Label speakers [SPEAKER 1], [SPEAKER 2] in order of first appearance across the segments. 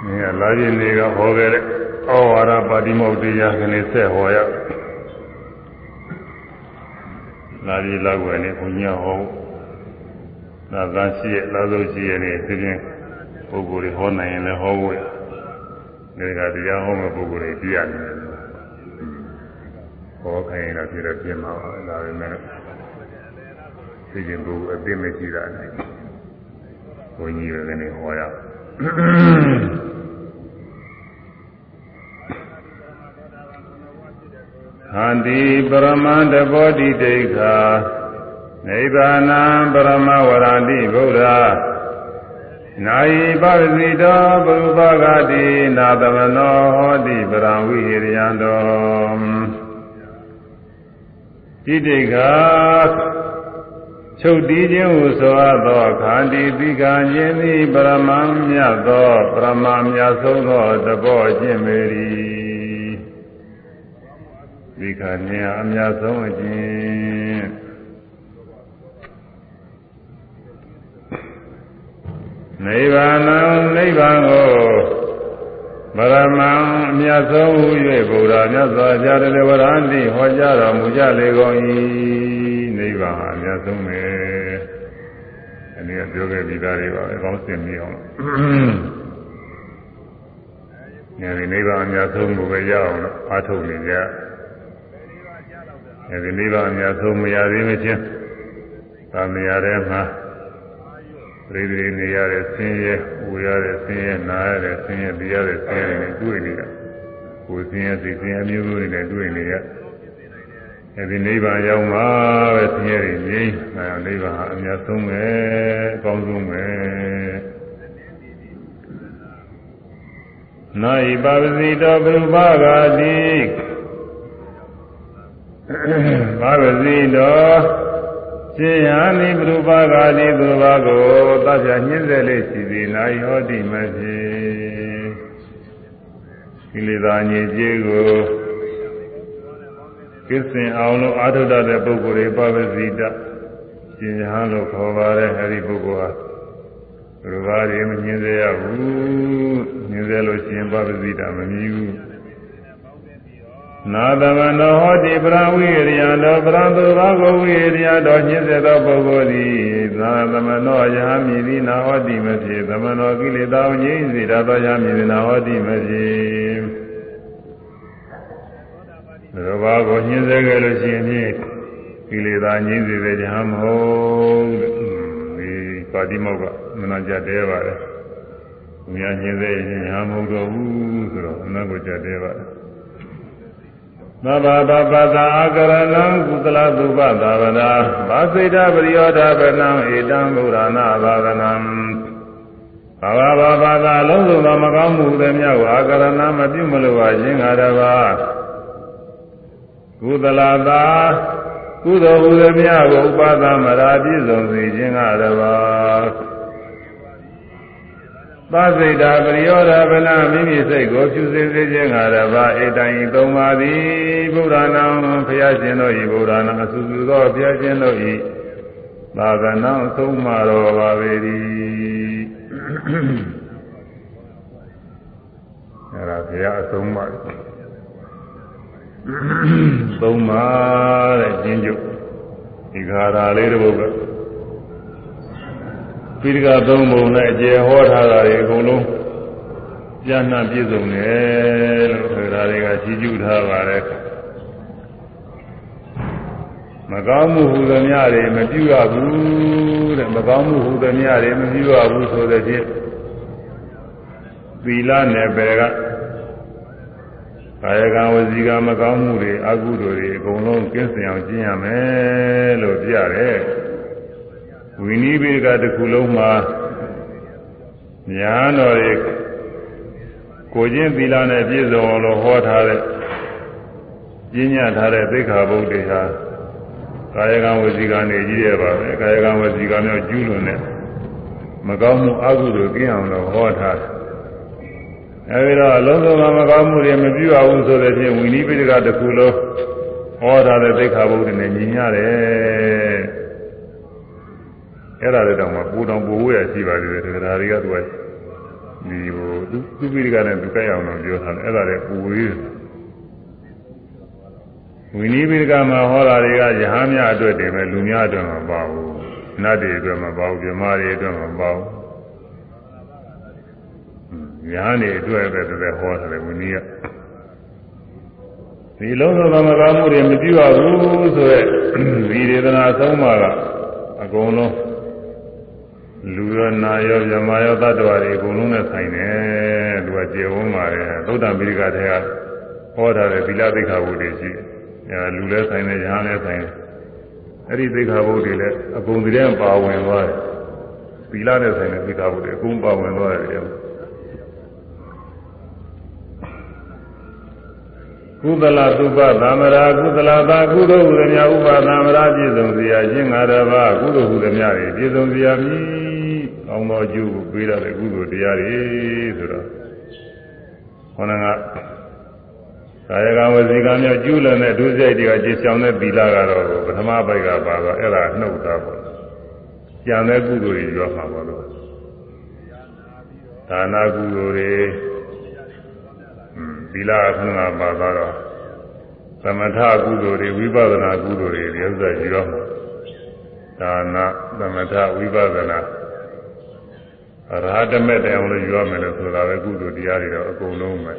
[SPEAKER 1] ။နေလာခြင်းတွေကဟောခဲ့တဲ့ဩဝါဒပါတိမောက်တရားကလေးဆက်ဟောရ။လာပြီးလောက်ွယ်နေဘုညာဟော။သာသာရှိရဲ့လာလို့ရှိရဲ့နေသိချင်းပုဂ္ဂိုလ်တွေဟောနိုင်ရင်လည်းဟောဖို့ရ။ဒီကတရားဟောမဲ့ပုဂ္ဂိုလ်တွေပြရနေတယ်။ဟောခိုင်းရင်တော့ပြတော့ပြင်မှာပါ။ဒါပေမဲ့သိချင်းပုဂ္ဂိုလ်အသိမရှိတာနဲ့ဘုန်းကြီးတွေကနေဟောရ ဟန္တိပရမန္တဘောဓိတိခာနိဗ္ဗာနံပရမဝရန္တိဗုဒ္ဓနာယိပဝစီတောဘုပဂတိနာသမနောဟောတိပရံဝိဟိရိယံတောဣတိခာချုပ်တီးခြင်းဟုဆိုအပ်သောခန္တီသီကံခြင်းသည်ပရမံမြတ်သောပရမမြတ်ဆုံးသောတဘောခြင်းမေရီ သီကံခြင်းအမြတ်ဆုံးအခြင်းနိဗ္ဗာန်နိဗ္ဗာန်ကိုပရမံအမြတ်ဆုံးဟု၍ဘုရားမြတ်စွာဘုရားတည်းဝရန္တိဟောကြားတော်မူကြလေကုန်၏နိဗ္ဗာန်ဟာအများဆုံးပဲအနေနဲ့ပြောခဲ့ပြီးသားတွေပါပဲကောင်းစင်ပြီးအောင်ညနေနိဗ္ဗာန်အများဆုံးကိုပဲရအောင်လို့အားထုတ်နေကြ အဲဒီနိဗ္ဗာန်အများဆုံးမရသေးမချင်းသာမရတဲ့မှာပရိသေနေရတဲ့ဆင်းရဲ၊ဝေရတဲ့ဆင်းရဲ၊နာရတဲ့ဆင်းရဲ၊ပြရတဲ့ဆင်းရဲတွေတွေ့နေတာကိုယ်ဆင်းရဲစိတ်ဆင်းရဲမျိုးတွေနဲ့တွေ့နေရတယ်အဲဒီနိဗ္ဗာန်ရောက်မှာပဲဆင်းရဲတွေငြိမ်းအဲနိဗ္ဗာန်ဟာအများဆုံးပဲအကောင်းဆုံးပဲနာဤပါဝစီတောဘုဘာဂာတိ ပါဝစီတောရှင်ဟာနိဘုဘာဂာတိသူဘာကိုတတ်ပြညှင်းစေလေးရှိသည်နာယဟောတိမဖြစ်ကိလေသာညစ်ကြေးကိုကိစ္စင်အောင်လို့အာထုတတ်တဲ့ပုဂ္ဂိုလ်တွေပပစီတရှင်ရဟန်းလို့ခေါ်ပါတယ်အဲဒီပုဂ္ဂိုလ်ဟာဘုရားတွေမညင်စေရဘူးညင်စေလို့ရှင်ပပစီတမမြည်ဘူး နာသမနောဟောတိပရဝိရိယတောပရံသူဘာဂဝိရိယတောညင်စေသောပုဂ္ဂိုလ်သည်သာသမနောယဟမြည်သည်နာဟောတိမဖြစ်သမနောကိလေသာငြိမ်းစေတတ်သောယဟမြည်သည်နာဟောတိမဖြစ်ဘုရားကိုညှင်းဆဲခဲ့လို့ရှိရင်ဖြင့်ကိလေသာညှင်းစေတဲ့ဉာဏ်မဟုတ်ဒီပါတိမောကမနာကြတဲပါတယ်။ဘုရားညှင်းဆဲရင်ဉာဏ်မဟုတ်တော့ဘူးဆိုတော့အနတ်ကိုကြတဲပါတယ်။ သဗ္ဗဗပသာအာကရဏံကုသလသုပသာဝနာဘာစိတပရိယောဓဗနံဧတံဘုရားနာဘာဝနံဘာဝဘာဘာသာလုံးစုံသောမကောင်းမှုတွေမြောက်အာကရဏမပြုမလို့ပါခြင်းငါတပါးကုသလသာကုသိုလ်ဟူသည်များကိုဥပါသမရာပြည့်စုံစေခြင်းကတပါး သစိတ်တာပရိယောဓဗနာမိမိစိတ်ကိုဖြူစင်စေခြင်းကတပါးဧတိုင်သုံးပါသည်ဘုရားနာဘုရားရှင်တို့ဤဘုရားနာအဆူဆူသောဘုရားရှင်တို့ဤသာသနာအဆုံးမတော်ပါပေ၏အဲဒါဘုရားအဆုံးမသုံးပါတဲ့ကျင်းကျုပ်ဒီခါရာလေးတစ်ပုဒ်က ပိဋကသုံးပုံနဲ့အကျေဟောထားတာတွေအကုန်လုံးပြန့်နှံ့ပြည့်စုံတယ်လို့ဆိုတာတွေကကြီးကျူးထားပါတယ်မကောင်းမှုဟူသည်များတွေမပြုရဘူးတဲ့မကောင်းမှုဟူသည်များတွေမပြုရဘူးဆိုတဲ့ဖြင့်သီလနယ်ပယ်ကကာယကံဝစီကံမကောင်းမှုတွေအကုသိုလ်တွေအကုန်လုံးကျင့်စင်အောင်ကျင့်ရမယ်လို့ပြရတယ် ဝိနည်းဘေကတစ်ခုလုံးမှာညာတော်တွေကိုချင်းသီလနဲ့ပြည့်စုံအောင်လို့ဟောထားတဲ့ကျင့်ညထားတဲ့သိက္ခာပုဒ်တွေဟာကာယကံဝစီကံတွေကြီးရပါပဲကာယကံဝစီကံမျိုးကျူးလွန်တဲ့မကောင်းမှုအကုသိုလ်ကျင့်အောင်လို့ဟောထားတယ်အဲဒီတော့အလုံးစုံသောမကောင်းမှုတွေမပြုအောင်ဆိုတဲ့ဖြင့်ဝိနည်းပိဋကတစ်ခုလုံးဟောထားတဲ့သိက္ခာပုဒ်တွေနဲ့ညီညရတယ် အဲ့ဒါတွေတော့မှပူတောင်ပူဝဲရရှိပါသေးတယ်တရားတွေကသူကဒီဟိုသူသူပိရိကနဲ့သူကြိုက်အောင်တော့ပြောထားတယ်အဲ့ဒါလည်းပူဝေးဝိနည်းပိရိကမှာဟောတာတွေကယဟများအတွက်တည်းပဲလူများအတွက်မပါဘူးနတ်တွေအတွက်မပါဘူးမြမတွေအတွက်မပါဘူးယဟန်တွေအတွက်ပဲတည်းဟောတယ်ဝိနည်းကဒီလုံးစုံသမဂမှုတွေမပြုရဘူးဆိုရက်ဒီဒေသနာဆုံးမှာကအကုန်လုံး လူရောနာရောမြမရောတ attva တွေအကုန်လုံးနဲ့ဆိုင်တယ်သူကကျေဝန်းပါတယ်သုဒ္ဓပိရိကထဲကဟောထားတဲ့သီလသိက္ခာပုဒ်တွေရှိအဲလူလည်းဆိုင်တယ်ယဟန်လည်းဆိုင်တယ်အဲ့ဒီသိက္ခာပုဒ်တွေလည်းအကုန်တည်းပါဝင်သွားတယ်သီလနဲ့ဆိုင်တဲ့သိက္ခာပုဒ်တွေအကုန်ပါဝင်သွားတယ်ကုသလသုပသမရာကုသလသာကုသိုလ်ဟုသည်များဥပါသမရာပြည့်စုံစေရခြင်းငါတပါးကုသိုလ်ဟုသည်များပြည့်စုံစေရမည် ကောင်းသောအကျိုးကိုပေးရတဲ့ကုသိုလ်တရားတွေဆိုတော့ခေါင်းကကာယကဝစီကမြောက်ကျူးလွန်တဲ့ဒုစရိုက်တွေကကျေချောင်တဲ့သီလကတော့ပထမပိုက်ကပါတော့အဲ့ဒါနှုတ်တာပေါ့ကြံတဲ့ကုသိုလ်တွေရောမှာပေါ့လို့ဒါနာကုသိုလ်တွေသီလအဆုံးကပါတော့သမထကုသိုလ်တွေဝိပဿနာကုသိုလ်တွေဒီဥစ္စာရှိတော့ဒါနာသမထဝိပဿနာအ ရဟတမေတ္တအောင်လို့ယူရမယ်လို့ဆိုတာပဲကုသိုလ်တရားတွေတော့အကုန်လုံးပဲ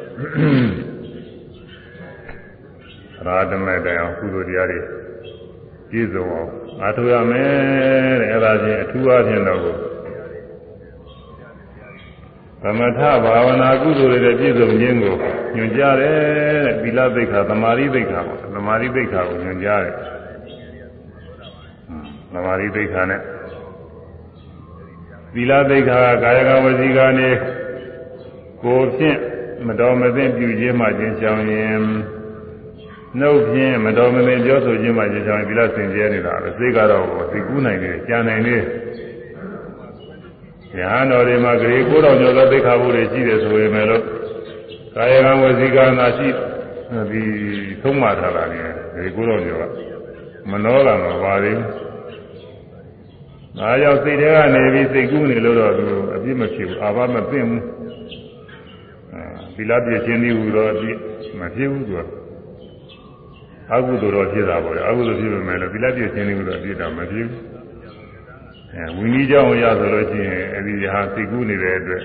[SPEAKER 1] အရဟတမေတ္တအောင်ကုသိုလ်တရားတွေပြည့်စုံအောင်အားထုတ်ရမယ်တဲ့အဲဒါချင်းအထူးအားဖြင့်တော့သမထဘာဝနာကုသိုလ်တွေပြည့်စုံခြင်းကိုညွှန်ကြားတယ်တဲ့သီလသိက္ခာသမာဓိသိက္ခာပေါ့သမာဓိသိက္ခာကိုညွှန်ကြားတယ်သမာဓိသိက္ခာနဲ့ သီလသိက္ခာကာယကဝစီကနေကိုဖြင့်မတော်မသင့်ပြုခြင်းမှကျင့်ဆောင်ရင်နှုတ်ဖြင့်မတော်မသင့်ပြောဆိုခြင်းမှကျင့်ဆောင်ရင်သီလစင်ကြဲနေတာပဲစိတ်ကတော့သိကူးနိုင်တယ်ကြံနိုင်တယ်ညာတော်တွေမှာဂရေကိုတော်ကျော်သောသိက္ခာပုဒ်တွေရှိတယ်ဆိုရင်လည်းကာယကံဝစီကံသာရှိဒီသုံးမှထားတာလေဂရေကိုတော်ကျော်ကမနောကမပါသေးဘူး။ ဒါကြောင့်စိတ်ထဲကနေပြီးစိတ်ကူးနေလို့တော့သူအပြစ်မဖြစ်ဘူးအာဘမသိဘူး။အဲဒီလားပြည့်ချင်းသေးဘူးတော့အပြစ်မဖြစ်ဘူးသူကအကုသိုလ်တော့ဖြစ်တာပေါ့လေအကုသိုလ်ဖြစ်ပေမဲ့လည်းဒီလားပြည့်ချင်းသေးဘူးတော့အပြစ်တော့မဖြစ်ဘူး။အဲဝိနည်းကြောင့်ရဆိုလို့ရှိရင်အဲဒီဟာစိတ်ကူးနေတဲ့အတွက်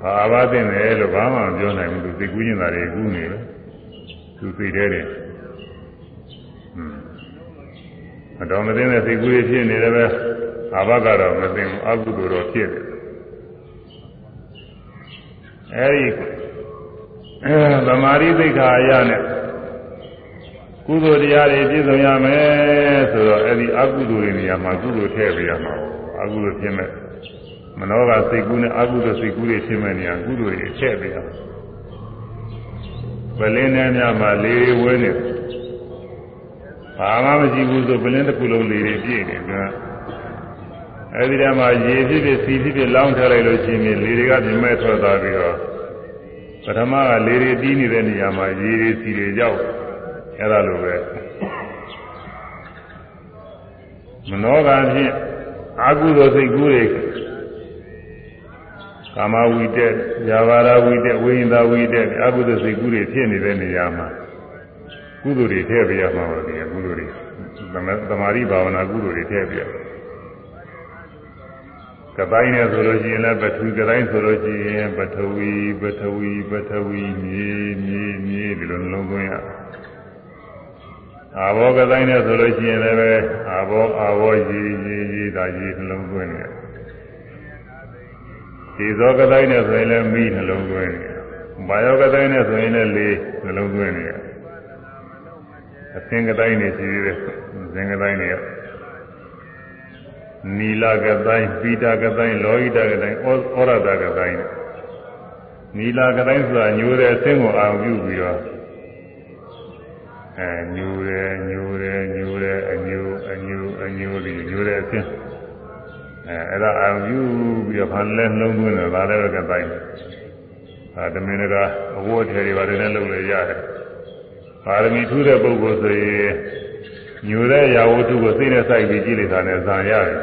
[SPEAKER 1] ဘာအဘာသိတယ်လို့ဘာမှမပြောနိုင်ဘူးသူစိတ်ကူးနေတာတွေကူးနေတယ်သူစိတ်ထဲတယ်อืมအတော်မသိတဲ့စိတ်ကူးတွေဖြစ်နေတယ်ပဲ အဘကတော့မသိဘူးအကုသိုလ်တော့ဖြစ်တယ်အဲဒီအဲသမာဓိသိက္ခာအရနဲ့ကုသိုလ်တရားတွေပြည့်စုံရမယ်ဆိုတော့အဲ့ဒီအကုသိုလ်တွေနေရာမှာကုသိုလ်ထည့်ပေးရမှာအကုသိုလ်ဖြစ်မဲ့မနောကစိတ်ကူးနဲ့အကုသိုလ်စိတ်ကူးတွေဖြစ်မဲ့နေရာကုသိုလ်တွေထည့်ပေးရမှာပလင်းထဲများမှာလေဝဲနေဘာမှမရှိဘူးဆိုပလင်းတစ်ခုလုံးလေတွေပြည့်နေတယ် အဲ့ဒီတည်းမှာရေဖြစ်ဖြစ်စီဖြစ်ဖြစ်လောင်းထည့်လိုက်လို့ရှိရင်လေတွေကပြမဲ့ထွက်သွားပြီးတော့ပထမကလေတွေတီးနေတဲ့နေရာမှာရေတွေစီတွေရောက်အဲ့ဒါလိုပဲမနောကဖြင့်အာကုသိုလ်စိတ်ကူးတွေကာမဝိတက်၊ယာဘာရဝိတက်၊ဝိညာဝိတက်အာကုသိုလ်စိတ်ကူးတွေဖြစ်နေတဲ့နေရာမှာကုသိုလ်တွေထည့်ပေးရမှာပါဒီကုသိုလ်တွေသမာဓိဘာဝနာကုသိုလ်တွေထည့်ပေးရ ကတိုင်းနဲ့ဆိုလို့ရှိရင်လည်းပထဝီကတိုင်းဆိုလို့ရှိရင်ပထဝီပထဝီပထဝီမြေမြေမြေဒီလိုနှလုံးသွင်းရအာဘောကတိုင်းနဲ့ဆိုလို့ရှိရင်လည်းပဲအာဘောအာဘောရေရေရေဒါရေနှလုံးသွင်းနေဒီသောကတိုင်းနဲ့ဆိုရင်လည်းမိနှလုံးသွင်းနေဘာယောကတိုင်းနဲ့ဆိုရင်လည်းလေနှလုံးသွင်းနေအသင်္ကတိုင်းနဲ့ရှိသေးတယ်သင်္ကတိုင်းနဲ့ နီလာကတိုင်းပိတာကတိုင်းလောဟိတကတိုင်းဩရတကတိုင်းနီလာကတိုင်းဆိုတာညိုတဲ့အသင်းကိုအာရုံပြုပြီးတော့အဲညိုတယ်ညိုတယ်ညိုတယ်အညိုအညိုအညိုဒီညိုတဲ့အချင်းအဲအဲ့ဒါအာရုံယူပြီးတော့ဖန်လဲနှလုံးသွင်းတယ်ဒါလည်းကတိုင်းအာတမင်ကအဝတ်ထည်တွေပါတယ်နဲ့လုပ်လေရတယ်ပါရမီထူးတဲ့ပုဂ္ဂိုလ်ဆိုရင် ညိုတဲ့ရာဝတ္ထုကိုစိတ်နဲ့စိုက်ပြီးကြည့်လိုက်တာနဲ့ဇံရတယ်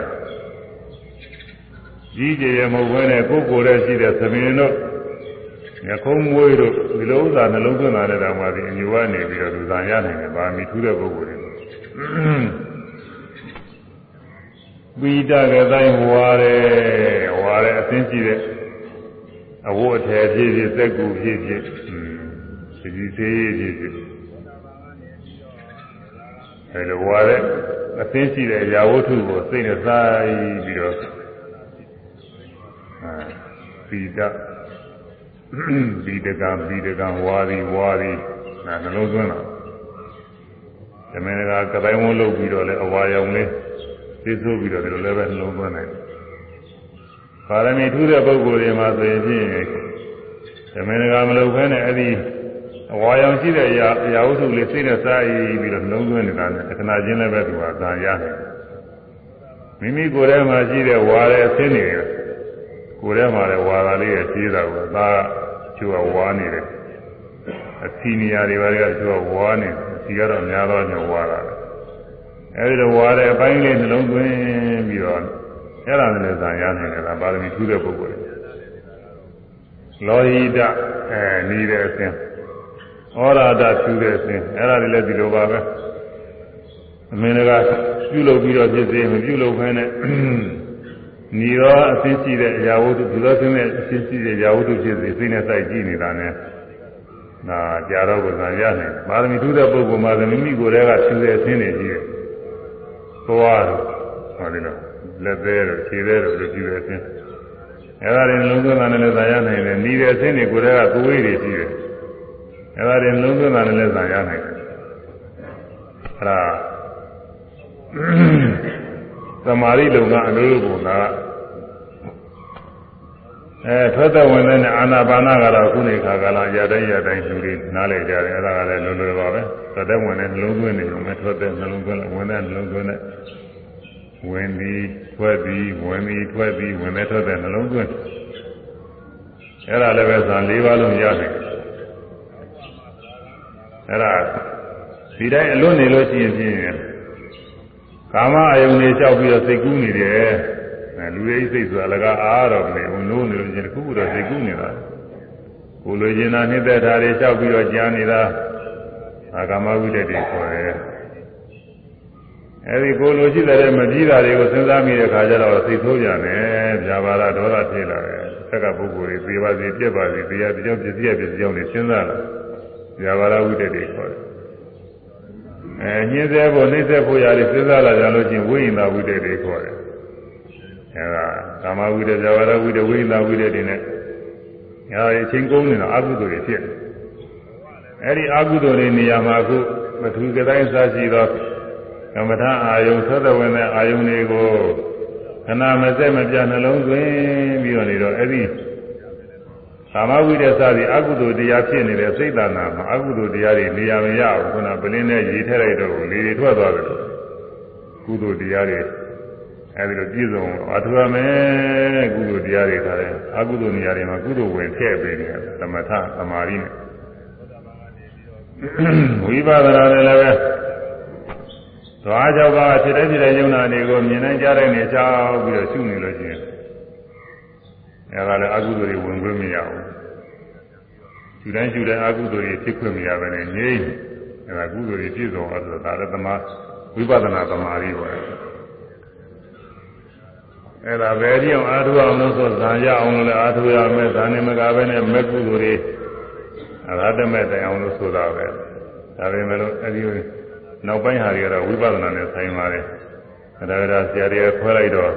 [SPEAKER 1] ကြီးကျယ်ရမဟုတ်ဘဲနဲ့ကိုယ်ကိုယ်ရဲ့ရှိတဲ့သမင်တို့ညခုံးမွေးတို့ဒီလိုဥစ္စာနှလုံးသွင်းလာတဲ့တောင်မှဒီအညူကနေပြီးတော့လူသားရနိုင်တယ်ဗာမီထူးတဲ့ပုဂ္ဂိုလ်တွေပိဋကတိုင်းဝါတယ်ဝါတယ်အသိရှိတဲ့အဝတ်အထည်ဖြစ်ဖြစ်စက်ကူဖြစ်ဖြစ်ဒီဒီသေးဖြစ်ဖြစ် အဲလိုဝါတဲ့အသိရှိတဲ့ရာဝတ္ထုကိုစိတ်နဲ့စားပြီးတော့ပိဋကဘီတကံဘီတကံဝါရီဝါရီနာနှလုံးသွင်းတာဓမင်းကကတိုင်းဝန်းလုပ်ပြီးတော့လဲအဝါရောင်လေးသိဆိုးပြီးတော့ဒီလိုလည်းပဲနှလုံးသွင်းနိုင်တယ်။ပါရမီထူးတဲ့ပုဂ္ဂိုလ်တွေမှာဆိုရင်ဖြင့်ဓမင်းကမလုပ်ဘဲနဲ့အဲ့ဒီ အဝါရောင်ရှိတဲ့အရာအရာဝတ္ထုလေးစိတ်နဲ့စားရည်ပြီးတော့နှလုံးသွင်းနေတာနဲ့တခဏချင်းလည်းပဲသူကဇာရနေတယ်။မိမိကိုယ်ထဲမှာရှိတဲ့ဝါရဲ့အသင်းတွေကိုယ်ထဲမှာလည်းဝါသာလေးရဲ့ရှိတာကိုသာကျိုးကဝါနေတယ်အစီနေရာတွေပါကကျိုးကဝါနေအစီကတော့များတော့ညဝါတာအဲဒီတော့ဝါတဲ့အပိုင်းလေးနှလုံးသွင်းပြီးတော့အဲ့ဒါနဲ့ဇာရနိုင်တယ်ပါရမီထူးတဲ့ပုဂ္ဂိုလ်တွေလောဟိတအဲနေတဲ့အစဉ် ဩရာဒထူးတဲ့အစဉ်အဲ့ဒါတွေလည်းဒီလိုပါပဲအမင်းကပြုလုပ်ပြီးတော့ဖြစ်စေမပြုလုပ်ခဲနဲ့နေရောအသိရှိတဲ့အရာဝတ္ထုဒီလိုသိတဲ့အသိရှိတဲ့ရာဝတ္ထုဖြစ်စေစိတ်နဲ့စိုက်ကြည့်နေတာနဲ့နာကြာတော့ကံရနိုင်ပါရမီထူးတဲ့ပုဂ္ဂိုလ်မှာမိမိကိုယ်တည်းကဖြူတဲ့အသင်းတွေကြီးတယ်သွားတော့ဟောဒီလိုလက်သေးတို့ခြေသေးတို့လိုဖြူတဲ့အသင်းအဲဒါတွေလုံးသွင်းတာနဲ့လည်းဇာရနိုင်တယ်နေတဲ့အသင်းတွေကိုယ်တည်းကသွေးတွေကြီးတယ် အဲဒါတွေလုံးသွင်းတာနဲ့လည်းဇာရနိုင်တယ်အဲဒါသမာဓိလုံကအလိုလိုပုံကအဲထွက်သက်ဝင်တဲ့အာနာပါနာကတော့ခုနေခါကာလရတိုင်းရတိုင်းလူတွေနားလည်ကြတယ်အဲ့ဒါကလည်းလွယ်လွယ်ပါပဲထွက်သက်ဝင်တဲ့နှလုံးသွင်းနေလို့မဲ့ထွက်သက်နှလုံးသွင်းဝင်တဲ့နှလုံးသွင်းတဲ့ဝင်ပြီးထွက်ပြီးဝင်ပြီးထွက်ပြီးဝင်တဲ့ထွက်တဲ့နှလုံးသွင်းအဲ့ဒါလည်းပဲဇာ၄ပါးလုံးရတယ် အဲ့ဒါဒီတိုင်းအလွတ်နေလို့ရှိရင်ဖြင့်ကာမအယုန်တွေလျှောက်ပြီးတော့စိတ်ကူးနေတယ်အဲလူရဲ့စိတ်ဆိုတာလည်းကအားတော့မနေဘူးနိုးနေလို့ချင်းတစ်ခုခုတော့စိတ်ကူးနေတာကိုလိုချင်တာနှိမ့်သက်တာတွေလျှောက်ပြီးတော့ကြားနေတာအာကာမဝိတ္တတွေခေါ်တယ်အဲဒီကိုလိုရှိတဲ့မကြည့်တာတွေကိုစဉ်းစားမိတဲ့ခါကျတော့စိတ်ဆိုးကြတယ်ဗျာပါဒဒေါသဖြစ်လာတယ်ဆက်ကပုဂ္ဂိုလ်တွေပြေပါစေပြက်ပါစေတရားတရားပစ္စည်းရပစ္စည်းကြောင့်နေစဉ်းစားလာ ဗျာပါဒဝိတ္တတွေခေါ်တယ်အဲညှင်းဆဲဖို့နှိမ့်ဆက်ဖို့ရတယ်စဉ်းစားလာကြလို့ချင်းဝိညာဉ်ဝိတ္တတွေခေါ်တယ်အဲဒါကာမဝိတ္တဇဝရဝိတ္တဝိညာဉ်ဝိတ္တတွေနဲ့ညာအချင်းကုန်းနေတာအကုသိုလ်တွေဖြစ်တယ်အဲဒီအကုသိုလ်တွေနေရာမှာအခုမထူကတိုင်းစားရှိသောကမ္မထာအာယုံသောတဝင်တဲ့အာယုံတွေကိုခဏမစက်မပြနှလုံးသွင်းပြီးတော့နေတော့အဲ့ဒီ ကာမဝိတ္တစသည်အကုသိုလ်တရားဖြစ်နေတဲ့စိတ်တဏ္ဍာမှာအကုသိုလ်တရားတွေနေရာမရဘူးခုနပလင်းနဲ့ရေထည့်လိုက်တော့လေတွေထွက်သွားတယ်ကုသိုလ်တရားတွေအဲဒီလိုပြည့်စုံအထူးအမယ်ကုသိုလ်တရားတွေထားတယ်အကုသိုလ်နေရာတွေမှာကုသိုလ်ဝင်ထည့်ပေးတယ်သမထသမာဓိနဲ့ဝိပဿနာနဲ့လည်းပဲသွားကြောက်ပါဖြစ်တဲ့ဖြစ်တဲ့ယုံနာတွေကိုမြင်နိုင်ကြတဲ့နေချောက်ပြီးတော့ရှုနေလို့ရှိရင် အဲဒါလည်းအကုသိုလ်တွေဝင်ခွင့်မရဘူးရှုတိုင်းရှုတိုင်းအကုသိုလ်တွေဖြစ်ခွင့်မရဘဲနဲ့ငြိမ့်အဲဒါကုသိုလ်တွေပြည့်စုံအောင်ဆိုတာဒါလည်းသမာဝိပဿနာသမာဓိပါအဲ့ဒါပဲဒီအောင်အားထုတ်အောင်လို့ဆိုဇာရအောင်လို့လည်းအားထုတ်ရမယ်ဇာနေမကပဲနဲ့မဲ့ကုသိုလ်တွေအရဟတမဲ့တိုင်အောင်လို့ဆိုတာပဲဒါပေမဲ့လို့အဲ့ဒီနောက်ပိုင်းဟာတွေကတော့ဝိပဿနာနဲ့ဆိုင်ပါတယ်ဒါကြတာဆရာတွေကခွဲလိုက်တော့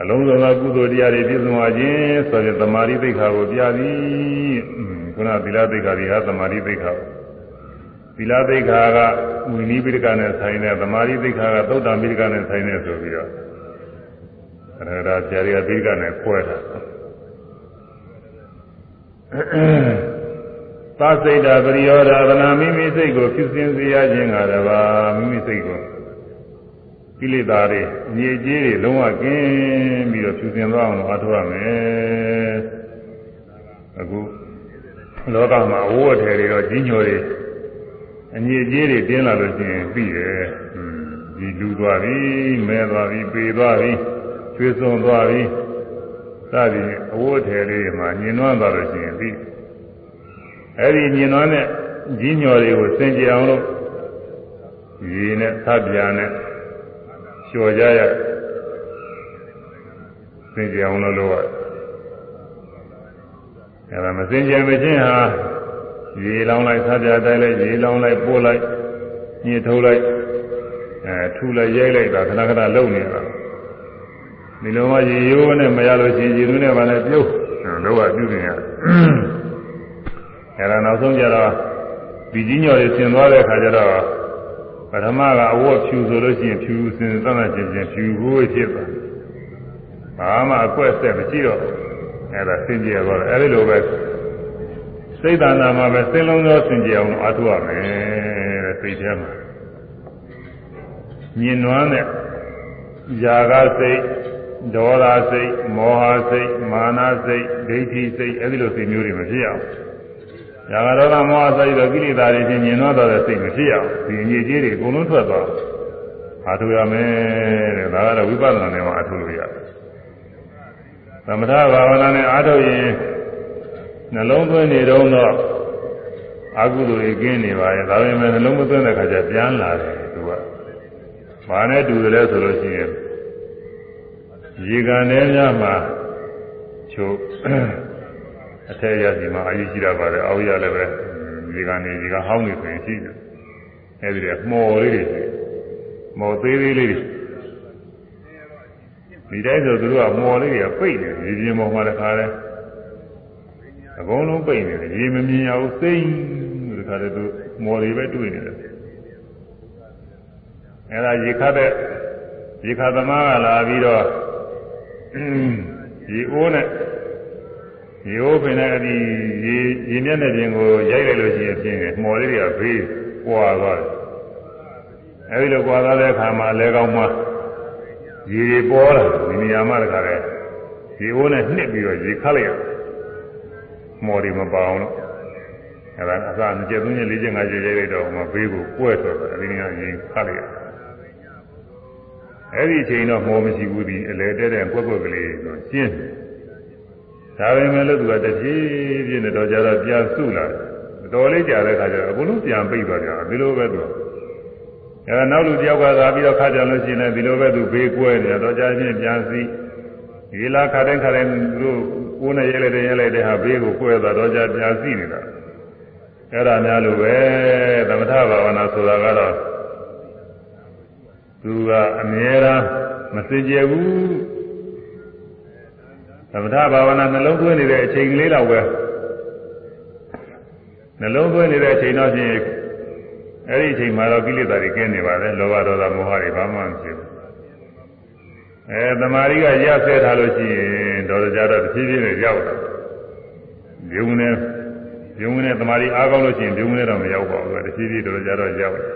[SPEAKER 1] အလုံးစုံသောကုသိုလ်တရားတွေပြည့်စုံပါခြင်းဆိုတဲ့သမာဓိသိက္ခာကိုပြသည်ခုနသီလသိက္ခာတွေဟာသမာဓိသိက္ခာသီလသိက္ခာကဝိနည်းပိဋကနဲ့ဆိုင်တဲ့သမာဓိသိက္ခာကသုတ်တံပိဋကနဲ့ဆိုင်တဲ့ဆိုပြီးတော့အဲဒါဆရာတွေကပိဋကနဲ့ခွဲတာသစိတ်တာပရိယောဓာသနာမိမိစိတ်ကိုဖြူစင်စေရခြင်းကတပါမိမိစိတ်ကို ကိလေသာတွေညစ်ကြေးတွေလုံးဝကင်းပြီးတော့ဖြူစင်သွားအောင်အားထုတ်ရမယ်အခုလောကမှာအဝတ်အထည်တွေတော့ကြီးညိုတွေအညစ်ကြေးတွေတင်းလာလို့ရှိရင်ပြီးတယ်ဒီလူသွားပြီမဲသွားပြီပေသွားပြီကျွေးစွန်သွားပြီစသည်အဝတ်ထည်လေးမှာညင်နွမ်းသွားလို့ရှိရင်ပြီးအဲ့ဒီညင်နွမ်းတဲ့ကြီးညော်တွေကိုစင်ကြအောင်လို့ရေနဲ့သတ်ပြာနဲ့ လျှော်ကြရစင်ကြအောင်လို့လို့ရတယ်အဲ့ဒါမစင်ကြမချင်းဟာရေလောင်းလိုက်သတ်ပြာတိုင်းလိုက်ရေလောင်းလိုက်ပို့လိုက်ညှစ်ထုတ်လိုက်အဲထူလိုက်ရိုက်လိုက်တာခဏခဏလုံနေတာဒီလိုမှရေရိုးနဲ့မရလို့ရှိရင်ရေသွင်းနဲ့ပါလဲပြုတ်တော့ကပြုတ်နေရအဲဒါနောက်ဆုံးကြတော့ဒီကြီးညော်တွေဆင်သွားတဲ့အခါကျတော့ပ ထမကအဝတ်ဖြူဆိုလို့ရှိရင်ဖြူစင်သတ်မှတ်ခြင်းချင်းဖြူကိုဖြစ်သွားဘာမှအကွက်ဆက်မရှိတော့အဲဒါစင်ကြယ်သွားတယ်အဲဒီလိုပဲစိတ်တဏ္ဍာမှာပဲစိတ်လုံးသောစင်ကြယ်အောင်အားထုတ်ရမယ်တဲ့စိတ်ထဲမှာညင်နွမ်းတဲ့ຢာကစိတ်ဒေါသစိတ်မောဟစိတ်မာနစိတ်ဒိဋ္ဌိစိတ်အဲဒီလိုစိတ်မျိုးတွေမဖြစ်အောင်။ ညာကဒေါသမောဟစိတ်တို့ကိလေသာတွေချင်းမြင်တော့တဲ့စိတ်မဖြစ်အောင်ဒီအငြိကြီးတွေအကုန်လုံးထွက်သွားအားထုတ်ရမယ်တဲ့ဒါကတော့ဝိပဿနာနဲ့မှအားထုတ်လို့ရတယ်။သမထဘာဝနာနဲ့အားထုတ်ရင်နှလုံးသွင်းနေတော့တော့အကုသိုလ်တွေကင်းနေပါရဲ့ဒါပေမဲ့နှလုံးမသွင်းတဲ့ခါကျပြန်လာတယ်သူက။ဘာနဲ့တူတယ်လဲဆိုလို့ရှိရင်ရေကန်ထဲများမှာချုပ် အထက်ရစီမှာအာရုံရှိတာပါတယ်အောက်ရလည်းပဲရေကန်နေရေကန်ဟောင်းနေဆိုရင်ရှိတယ်အဲဒီတည်းမှော်လေးတွေရှိမော်သေးသေးလေးတွေဒီတိုင်းဆိုသူတို့ကမှော်လေးတွေကပိတ်နေရေပြင်းပေါ်မှာတခါလဲအကုန်လုံးပိတ်နေတယ်ရေမမြင်ရဘူးစိမ့်တခါတည်းသူမော်တွေပဲတွေ့နေတယ်အဲဒါရေခတ်တဲ့ရေခတ်သမားကလာပြီးတော့ရေအိုးနဲ့ ရေအိုးပင်နဲ့အဒီရေရေမျက်နှာပြင်ကိုရိုက်လိုက်လို့ရှိရင်ဖြင့်မှော်လေးတွေကဘေးကွာသွားတယ်အဲဒီလိုကွာသွားတဲ့အခါမှာလဲကောင်းမှရေတွေပေါ်လာဒီနေရာမှာတခါလဲရေအိုးနဲ့နှစ်ပြီးတော့ရေခတ်လိုက်ရမှော်တွေမပေါအောင်လို့အဲဒါအစ၂ချက်၃ချက်၄ချက်၅ချက်ရိုက်လိုက်တော့မှဘေးကိုကွဲထွက်သွားတယ်ဒီနေရာရေခတ်လိုက်ရအဲ့ဒီအချိန်တော့မောမရှိဘူးဒီအလေတဲ့တဲ့ကွက်ကွက်ကလေးကိုရှင်း ဒါပေမဲ့လို့သူကတဖြည်းဖြည်းနဲ့တော့ကြတော့ပြန်စုလာတယ်တော်လေးကြာတဲ့ခါကျတော့အကုန်လုံးပြန်ပိတ်သွားကြတယ်ဒီလိုပဲသူအဲဒါနောက်လူတယောက်ကသာပြီးတော့ခါကြလို့ရှိရင်လည်းဒီလိုပဲသူဘေးကွဲနေတော့ကြာချင်းပြန်စီဒီလားခါတိုင်းခါတိုင်းသူတို့ကိုယ်နဲ့ရဲလိုက်တဲ့ရဲလိုက်တဲ့ဟာဘေးကိုကွဲသွားတော့ကြာပြန်စီနေတာအဲ့ဒါများလို့ပဲသမထဘာဝနာဆိုတာကတော့သူကအမြဲတမ်းမစင်ကြယ်ဘူးသ မထဘာဝနာနှလုံးသွင်းနေတဲ့အချိန်ကလေးတော့ပဲနှလုံးသွင်းနေတဲ့အချိန်တော့ချင်းအဲ့ဒီအချိန်မှာတော့ကိလေသာတွေကင်းနေပါလေလောဘဒေါသမောဟတွေဘာမှမဖြစ်ဘူးအဲတမာရီကရဆဲထားလို့ရှိရင်ဒေါသကြတော့တစ်ဖြည်းဖြည်းနဲ့ရောက်တာဘုံနဲ့ဘုံနဲ့တမာရီအားကောင်းလို့ရှိရင်ဘုံနဲ့တော့မရောက်ပါဘူးတစ်ဖြည်းဖြည်းဒေါသကြတော့ရောက်တယ်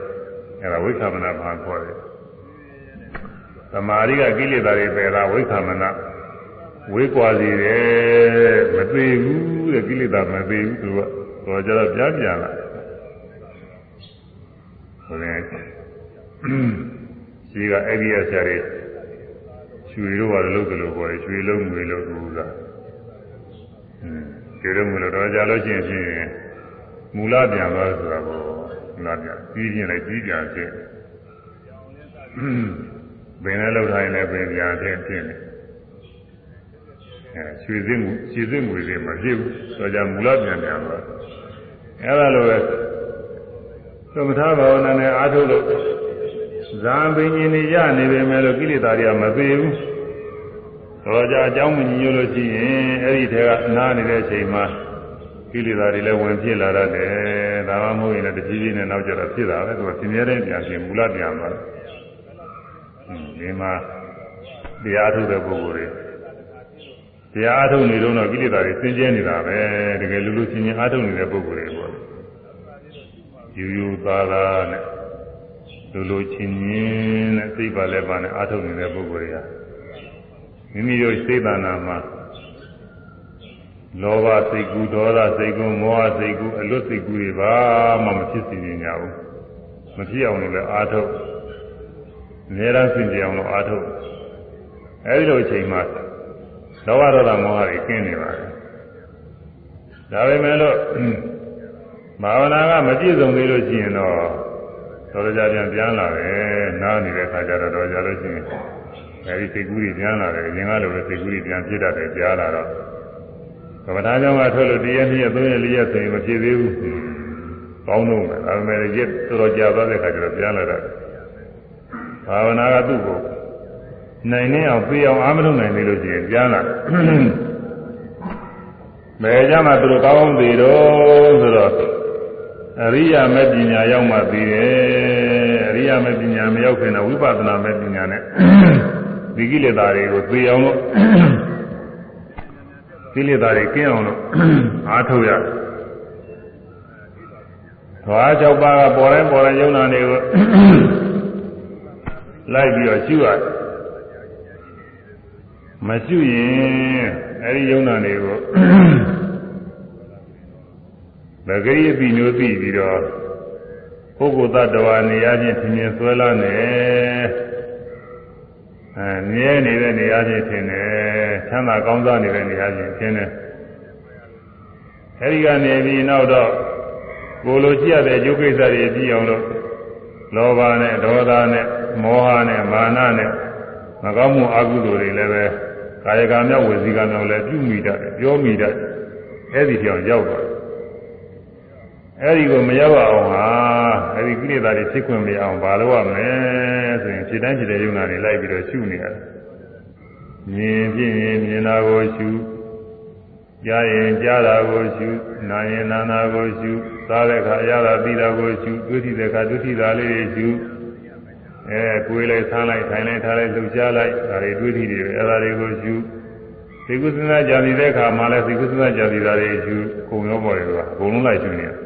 [SPEAKER 1] အဲဒါဝိသမနာဘာခေါ်တယ်သမာဓိကကိလေသာတွေပယ်တာဝိသမနာ ဝေးကွာစီတယ်မသေးဘူးတဲ့ကိလေသာမသေးဘူးသူကတော့ကြတော့ပြပြန်လာဆိုရင်ရှိကအဲ့ဒီအဆရာတွေရွှေတို့ကလည်းလုပ်တယ်လို့ခေါ်တယ်ရွှေလုံးငွေလို့သူကရွှေလုံးငွေလို့တော့ကြလို့ရှိရင်မူလပြန်သွားဆိုတာကိုမူလပြန်ပြီးရင်လည်းပြီးပြန်ခြင်းပင်နဲ့လောက်ထားရင်လည်းပင်ပြန်ခြင်းဖြစ်နေ အဲရွှေစင်းကိုရွှေစင်းငွေတွေမဖြစ်ဘူးဆိုကြမူလပြန်ပြန်သွားအဲဒါလိုပဲသမထဘာဝနာနဲ့အားထုတ်လို့ဇာပင်ရှင်နေရနေပေမဲ့လို့ကိလေသာတွေကမသေးဘူးတော့ကြအကြောင်းမညို့လို့ရှိရင်အဲ့ဒီထဲကနားနေတဲ့အချိန်မှာကိလေသာတွေလည်းဝင်ဖြစ်လာတတ်တယ်ဒါမှမဟုတ်ရင်လည်းတဖြည်းဖြည်းနဲ့နောက်ကျတော့ဖြစ်တာပဲသူကသင်မြဲတဲ့ပြန်ရှင်မူလပြန်သွားတယ်ဒီမှာတရားထုတ်တဲ့ပုဂ္ဂိုလ်တွေ တရားအထုတ်နေတော့ကိလေသာတွေစင်ကြဲနေတာပဲတကယ်လူလူချင်းချင်းအထုတ်နေတဲ့ပုဂ္ဂိုလ်တွေပေါ့ယူယူသားသားနဲ့လူလူချင်းချင်းနဲ့သိပါလဲပါနဲ့အထုတ်နေတဲ့ပုဂ္ဂိုလ်တွေကမိမိတို့စိတ်တဏ္ဍာမှာလောဘစိတ်ကူးဒေါသစိတ်ကူးမောဟစိတ်ကူးအလွတ်စိတ်ကူးတွေဘာမှမဖြစ်စီနေကြဘူးမဖြစ်အောင်လည်းအာထုတ်အများအားဖြင့်ကြအောင်လို့အာထုတ်အဲဒီလိုအချိန်မှာ လောဘဒေါသမောဟတွေကျင်းနေပါတယ်ဒါပေမဲ့လို့ဘာဝနာကမပြည့်စုံသေးလို့ရှိရင်တော့တော်ကြပြန်ပြန်လာတယ်နားနေတဲ့ခါကျတော့တော်ကြလို့ရှိရင်အဲဒီစိတ်ကူးတွေပြန်လာတယ်အရင်ကလိုပဲစိတ်ကူးတွေပြန်ဖြစ်တတ်တယ်ကြားလာတော့ကမ္ဘာသားကြောင့်ကထွက်လို့တရက်နှစ်ရက်သုံးရက်လေးရက်ဆိုရင်မဖြစ်သေးဘူးကောင်းတော့မယ်ဒါပေမဲ့ရက်တော်တော်ကြာသွားတဲ့ခါကျတော့ပြန်လာတယ်ဘာဝနာကသူ့ကို နိုင်နေအောင်ပြေးအောင်အားမလုပ်နိုင်သေးလို့ရှိရင်ပြန်လာမယ်ကြမှာသူတို့ကောင်းသေးတော့ဆိုတော့အရိယာမေပညာရောက်မှသိတယ်အရိယာမေပညာမရောက်ခင်တော့ဝိပဿနာမေပညာနဲ့ဒီကိလေသာတွေကိုသိအောင်လို့ကိလေသာတွေကင်းအောင်လို့အားထုတ်ရတယ်။သွား၆ပါးကပေါ်တိုင်းပေါ်တိုင်းယုံနာတွေကိုလိုက်ပြီးတော့ရှုရတယ်။ မရှုရင်အဲဒီယုံနာတွေကိုဗဂရိအပိမျိုးသိပြီးတော့ပုဂ္ဂိုလ်တ attva နေရာချင်းထင်မြင်ဆွဲလာနေအဲမြဲနေတဲ့နေရာချင်းထင်တယ်ချမ်းသာကောင်းစားနေတဲ့နေရာချင်းထင်တယ်အဲဒီကနေပြီးနောက်တော့ကိုလိုကြည့်ရတဲ့ယုတ်ကိစ္စတွေကြည့်အောင်လို့လောဘနဲ့ဒေါသနဲ့မောဟနဲ့မာနနဲ့မကောင်းမှုအကုသိုလ်တွေလည်းပဲ ကာယကံမြောက်ဝစီကံမြောက်လည်းပြုမိတတ်တယ်ပြောမိတတ်တယ်အဲဒီကြောင်ရောက်သွားတယ်အဲဒီကိုမရောက်အောင်ဟာအဲဒီကိလေသာတွေဖြစ်ခွင့်မရအောင်ဘာလို့ရမလဲဆိုရင်ဖြစ်တိုင်းဖြစ်တဲ့ယုံနာတွေလိုက်ပြီးတော့ရှုနေရတယ်မြင်ဖြစ်ရင်မြင်တာကိုရှုကြားရင်ကြားတာကိုရှုနားရင်နာနာကိုရှုစားတဲ့အခါအရသာသိတာကိုရှုတွေ့ထိတဲ့အခါတွေ့ထိတာလေးတွေရှု အဲကိုယ်လိုက်ဆန်းလိုက်ထိုင်လိုက်ထားလိုက်လှုပ်ရှားလိုက်ဒါတွေတွေ့ထိတွေအဲဒါတွေကိုရှုသိကုသနာကြာနေတဲ့အခါမှလည်းသိကုသနာကြာနေတာတွေရှုခုံရောပေါ်တယ်ကွာအကုန်လုံးလိုက်ရှုနေရတယ်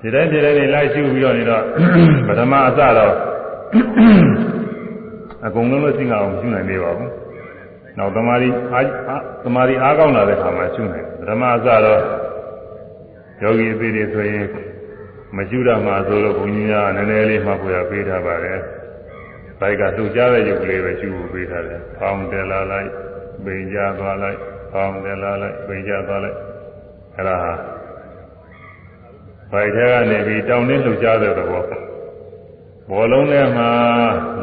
[SPEAKER 1] ဒီတိုင်းဒီတိုင်းလိုက်ရှုပြီးတော့နေတော့ပထမအစတော့အကုန်လုံးလို့သိငါအောင်ရှုနိုင်နေပါဘူး။နောက်သမာဓိအားသမာဓိအားကောင်းလာတဲ့အခါမှာရှုနိုင်တယ်။ပထမအစတော့ယောဂီအသေးတွေဆိုရင် မရှုရမှာဆိုလို့ဘုန်းကြီးကနည်းနည်းလေးမှတ်ဖို့ရပေးထားပါတယ်။ဘိုက်ကလှုပ်ရှားတဲ့ရုပ်ကလေးပဲရှုဖို့ပေးထားတယ်။ဖောင်းတယ်လာလိုက်၊ပိန်ကြသွားလိုက်၊ဖောင်းတယ်လာလိုက်၊ပိန်ကြသွားလိုက်။အဲဒါဟာဘိုက်ထဲကနေပြီးတောင်းနှင်းလှုပ်ရှားတဲ့သဘောဘောလုံးထဲမှာ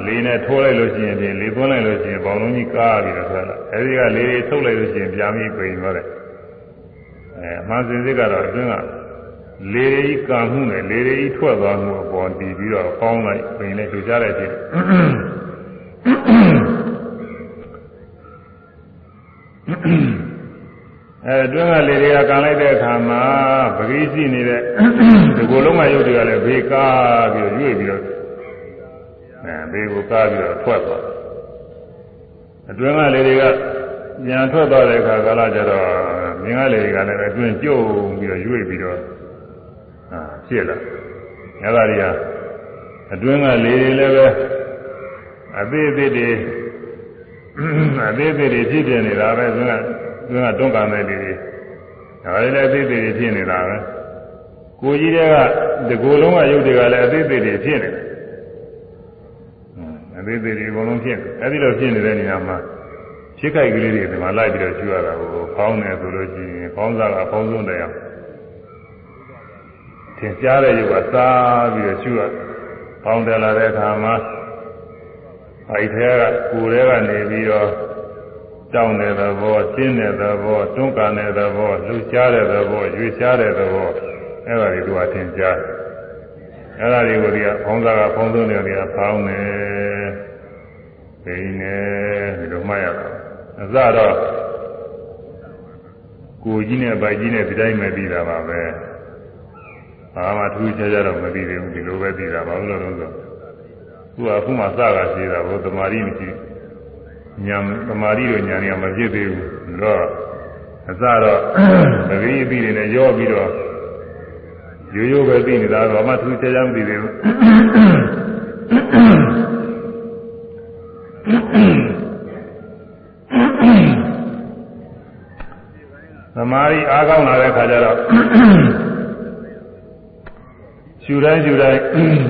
[SPEAKER 1] လေးနဲ့ထိုးလိုက်လို့ရှိရင်ဖြင့်လေးသွင်းလိုက်လို့ရှိရင်ဘောလုံးကြီးကားပြီးတော့ထွက်လာအဲဒီကလေးလေးထုတ်လိုက်လို့ရှိရင်ပြာမိပိန်သွားတယ်အဲအမှန်စင်စစ်ကတော့အတွင်းက လေးကြီးကာမှုနဲ့လေးကြီးထွက်သွားမှုအပေါ်တည်ပြီးတော့ပေါင်းလိုက်ပိန်လိုက်လှုပ်ရှားလိုက်ခြင်းအဲအတွင်းကလေတွေကကန်လိုက်တဲ့အခါမှာပဂိရှိနေတဲ့ဒီကိုယ်လုံးကရုပ်တွေကလည်းဘေးကားပြီးတော့ရွေ့ပြီးတော့အဲဘေးကိုကားပြီးတော့ထွက်သွားအတွင်းကလေတွေကပြန်ထွက်သွားတဲ့အခါကာလကျတော့မြင်ကလေတွေကလည်းအတွင်းပြုတ်ပြီးတော့ရွေ့ပြီးတော့အာ ဖြစ်လာအဲဒါတွေကအတွင်းကလေတွေလည်းပဲအသေးအသေးတွေအသေးအသေးတွေဖြစ်ပြနေတာပဲအတွင်းကသူကတွန်းကန်တဲ့လူတွေဒါလည်းအသေးသေးတွေဖြစ်နေတာပဲကိုကြီးတွေကဒီကိုယ်လုံးကရုပ်တွေကလည်းအသေးသေးတွေဖြစ်နေတယ်အသေးသေးတွေအကုန်လုံးဖြစ်နေအဲဒီလိုဖြစ်နေတဲ့နေရာမှာဖြစ်ခိုက်ကလေးတွေဒီမှာလိုက်ပြီးတော့ကျူရတာကိုဖောင်းတယ်ဆိုလို့ရှိရင်ဖောင်းစားကဖောင်းဆုံးတယ်အောင် သင်ကြားတဲ့ရုပ်ကစားပြီးတော့ကျူရဖောင်းတယ်လာတဲ့အခါမှာအဲဒီထဲကကိုယ်ထဲကနေပြီးတော့တောင်းတဲ့သဘော၊ရှင်းတဲ့သဘော၊တွန်းကန်တဲ့သဘော၊လှူရှားတဲ့သဘော၊ရွေ့ရှားတဲ့သဘောအဲ့ဒါတွေကသင်ကြားအဲ့ဒါတွေကိုဒီကဖောင်းစားကဖောင်းဆုံးတယ်တွေကဖောင်းနေဒိနေဒီလိုမှတ်ရတာအစတော့ကိုကြီးနဲ့ဗိုက်ကြီးနဲ့ဒီတိုင်းပဲပြီးတာပါပဲ ဘာမှထူးခြားခြားတော့မပြီးသေးဘူးဒီလိုပဲပြီးတာဘာလို့လဲဆိုတော့ခုကအခုမှစကားရှိတာဘုသမာဓိမရှိဘူးညာသမာဓိတို့ညာနေမဖြစ်သေးဘူးတော့အစတော့သတိအပြီးနေရောပြီးတော့ရိုးရိုးပဲသိနေတာတော့မှသူချာချာမသိသေးဘူးသမာဓိအားကောင်းလာတဲ့ခါကျတော့ ရှူတိုင်းရှူတိုင်း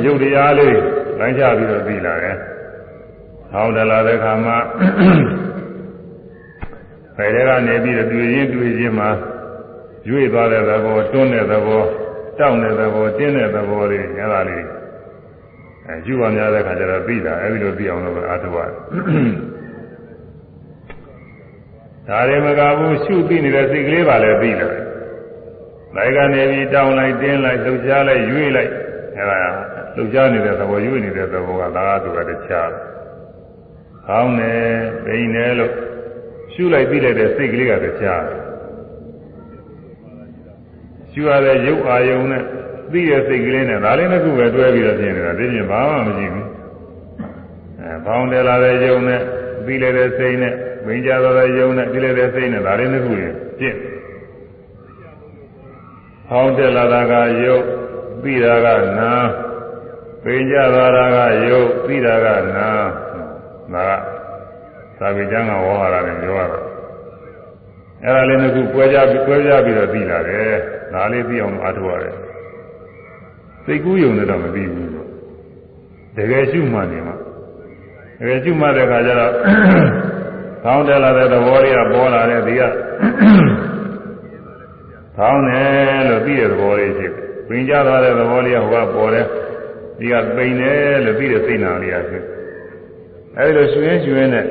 [SPEAKER 1] ရုပ်တရားလေးလိုင်းချပြီးတော့သိလာတယ်ဟောင်းတယ်လာတဲ့ခါမှာဖယ်ထဲကနေပြီးတော့တွေ့ရင်တွေ့ချင်းမှာရွေ့သွားတဲ့သဘောတွန်းတဲ့သဘောတောင့်တဲ့သဘောတင်းတဲ့သဘောလေးအဲဒါလေးအဲယူပါများတဲ့ခါကျတော့ပြီးတာအဲဒီလိုပြီးအောင်လို့အားထုတ်ရတယ်ဒါတွေမကဘူးရှုပြီးနေတဲ့စိတ်ကလေးပါလည်းပြီးတယ် လိုက်ကနေပြီးတောင်းလိုက်တင်းလိုက်လှုပ်ရှားလိုက်ရွေ့လိုက်အဲဒါလှုပ်ရှားနေတဲ့သဘောရွေ့နေတဲ့သဘောကသာသူကတခြား။ကောင်းတယ်၊ဒိန်တယ်လို့ရှုလိုက်ပြီးလိုက်တဲ့စိတ်ကလေးကတခြား။ရှုရတဲ့ရုပ်အာယုံနဲ့ပြီးတဲ့စိတ်ကလေးနဲ့ဒါလေးနှစ်ခုပဲတွဲပြီးတော့ပြင်နေတာဒီပြင်ဘာမှမရှိဘူး။အဲပေါင်းတယ်လာတဲ့ယုံနဲ့ပြီးလိုက်တဲ့စိတ်နဲ့ဝိညာဉ်တော်တဲ့ယုံနဲ့ပြီးလိုက်တဲ့စိတ်နဲ့ဒါလေးနှစ်ခုပြင်။ ပေါင်းတယ်လာတာကယုတ်ပြီးတာကနာပိကြသွားတာကယုတ်ပြီးတာကနာဒါကသာဝေကျမ်းကဝေါ်လာတယ်ပြောရတာအဲ့ဒါလေးနှစ်ခုပွဲကြပြီးပွဲကြပြီးတော့ပြီးလာတယ်ဒါလေးသိအောင်အားထုတ်ရတယ်စိတ်ကူးယုံနဲ့တော့မပြီးဘူးတကယ်ရှုမှနေမှာတကယ်ရှုမှတဲ့အခါကျတော့ခေါင်းတက်လာတဲ့သဘောလေးကပေါ်လာတယ်ဒီက ခေါင်းတယ်လို့ပြီးတဲ့သဘောလေးရှိတယ်ပင်ကြသွားတဲ့သဘောလေးကဟိုကပေါ်တယ်ဒီကပိန်တယ်လို့ပြီးတဲ့စိတ်နာလေးကဖြစ်အဲဒီလိုရှင်ရင်ရှင်နဲ့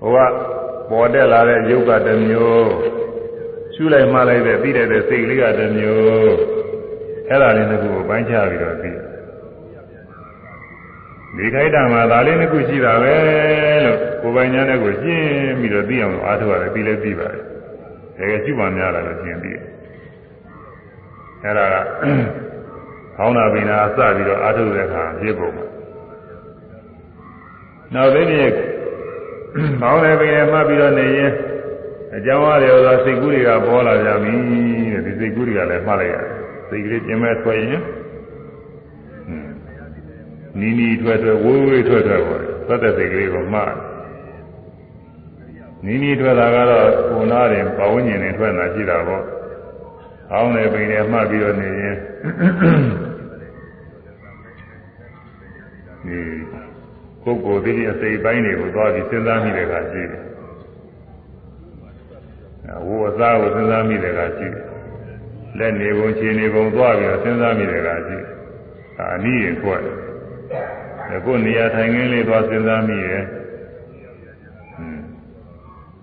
[SPEAKER 1] ဟိုကပေါ်တက်လာတဲ့ယုတ်ကတစ်မျိုးရှုလိုက်မှလိုက်တဲ့ပြီးတဲ့စိတ်လေးကတစ်မျိုးအဲ့ဒါလေးတစ်ခုကိုပိုင်းခြားပြီးတော့ပြီးဒီခိုက်တာမှာဒါလေးတစ်ခုရှိတာပဲလို့ကိုယ်ပိုင်ညာနဲ့ကိုရှင်းပြီးတော့သိအောင်အားထုတ်ရတယ်ပြီးလည်းပြီးပါတယ် တကယ်ရှိမှများလာလို့ရှင်းပြီးအဲ့ဒါကခေါင်းနာပင်နာစပြီးတော့အားထုတ်တဲ့အခါဖြစ်ပုံမှာနောက်သိနေခေါင်းနဲ့ပင်နဲ့မှတ်ပြီးတော့နေရင်အကြောင်းအရာတွေသောစိတ်ကူးတွေကပေါ်လာကြပြီတဲ့ဒီစိတ်ကူးတွေကလည်းမှတ်လိုက်ရတယ်စိတ်ကလေးကျင်မဲ့ဆွဲရင်နီးနီးထွက်ထွက်ဝိုးဝေးထွက်ထွက်ပေါ်တယ်သတ်တဲ့စိတ်ကလေးကိုမှတ် နီးနီးထွက်တာကတော့ကိုနာတယ်ပဝန်းကျင်တွေထွက်လာရှိတာပေါ့အောင်းနေပင်နဲ့မှတ်ပြီးတော့နေရင်ဒီပုဂ္ဂိုလ်ဒီအစိပ်ပိုင်းတွေကိုသွားပြီးစဉ်းစားမိတဲ့အခါရှိတယ်။ဝိုးအစားကိုစဉ်းစားမိတဲ့အခါရှိတယ်။လက်နေပုံခြေနေပုံသွားပြီးတော့စဉ်းစားမိတဲ့အခါရှိတယ်။ဒါအနည်းရင်ခွက်တယ်။ကိုနေရာထိုင်ခင်းလေးသွားစဉ်းစားမိရဲ့။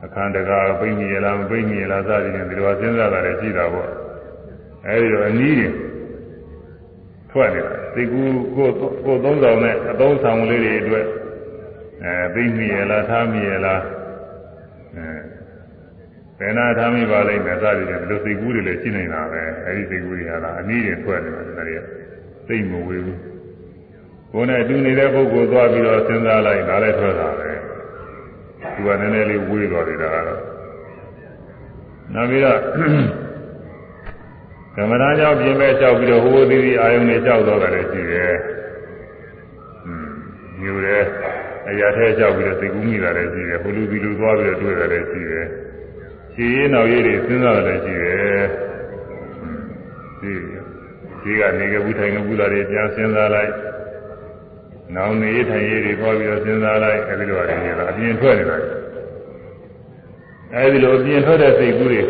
[SPEAKER 1] အခန်းတကာပိတ်မိရလားမပိတ်မိရလားစသည်ဖြင့်ဒီလိုစဉ်းစားတာလည်းရှိတာပေါ့။အဲဒီတော့အနည်းရင်ထွက်နေတာသိကူကိုကိုသုံးဆောင်နဲ့အသုံးဆောင်လေးတွေအတွက်အဲသိမိရလားထားမိရလားအဲဘယ်နာထားမိပါလိမ့်မယ်စသည်ဖြင့်ဒီလိုသိကူတွေလည်းရှိနေတာပဲအဲဒီသိကူတွေဟာလားအနည်းတွေထွက်နေတယ်ဒါတွေကသိမဝေဘူးကိုယ်နဲ့တူနေတဲ့ပုဂ္ဂိုလ်သွားပြီးတော့စဉ်းစားလိုက်ဒါလည်းထွက်တာပဲ သူကနည်းနည်းလေးဝေးသွားတယ်ဒါကတော့နောက်ပြီးတော့ကမ္မရာကြောင့်ပြင်မဲ့လျှောက်ပြီးတော့ဟိုးသေးသေးအာယုံနဲ့လျှောက်တော့တာလည်းရှိတယ်อืมယူတယ်အရာထဲလျှောက်ပြီးတော့သိကူးမိတာလည်းရှိတယ်ဟိုလူဒီလူသွားပြီးတော့တွေ့တာလည်းရှိတယ်ခြေရင်းနောက်ရည်တွေစဉ်းစားတာလည်းရှိတယ်ဒီဒီကနေကဘူးထိုင်ကဘူးသားတွေပြန်စဉ်းစားလိုက် နောင်နေထိုင်ရည်တွေပေါ်ပြီးတော့စဉ်းစားလိုက်အဲဒီလိုအရင်ကအပြင်ထွက်နေတာ။အဲဒီလိုအပြင်ထွက်တဲ့စိတ်ကူးတွေ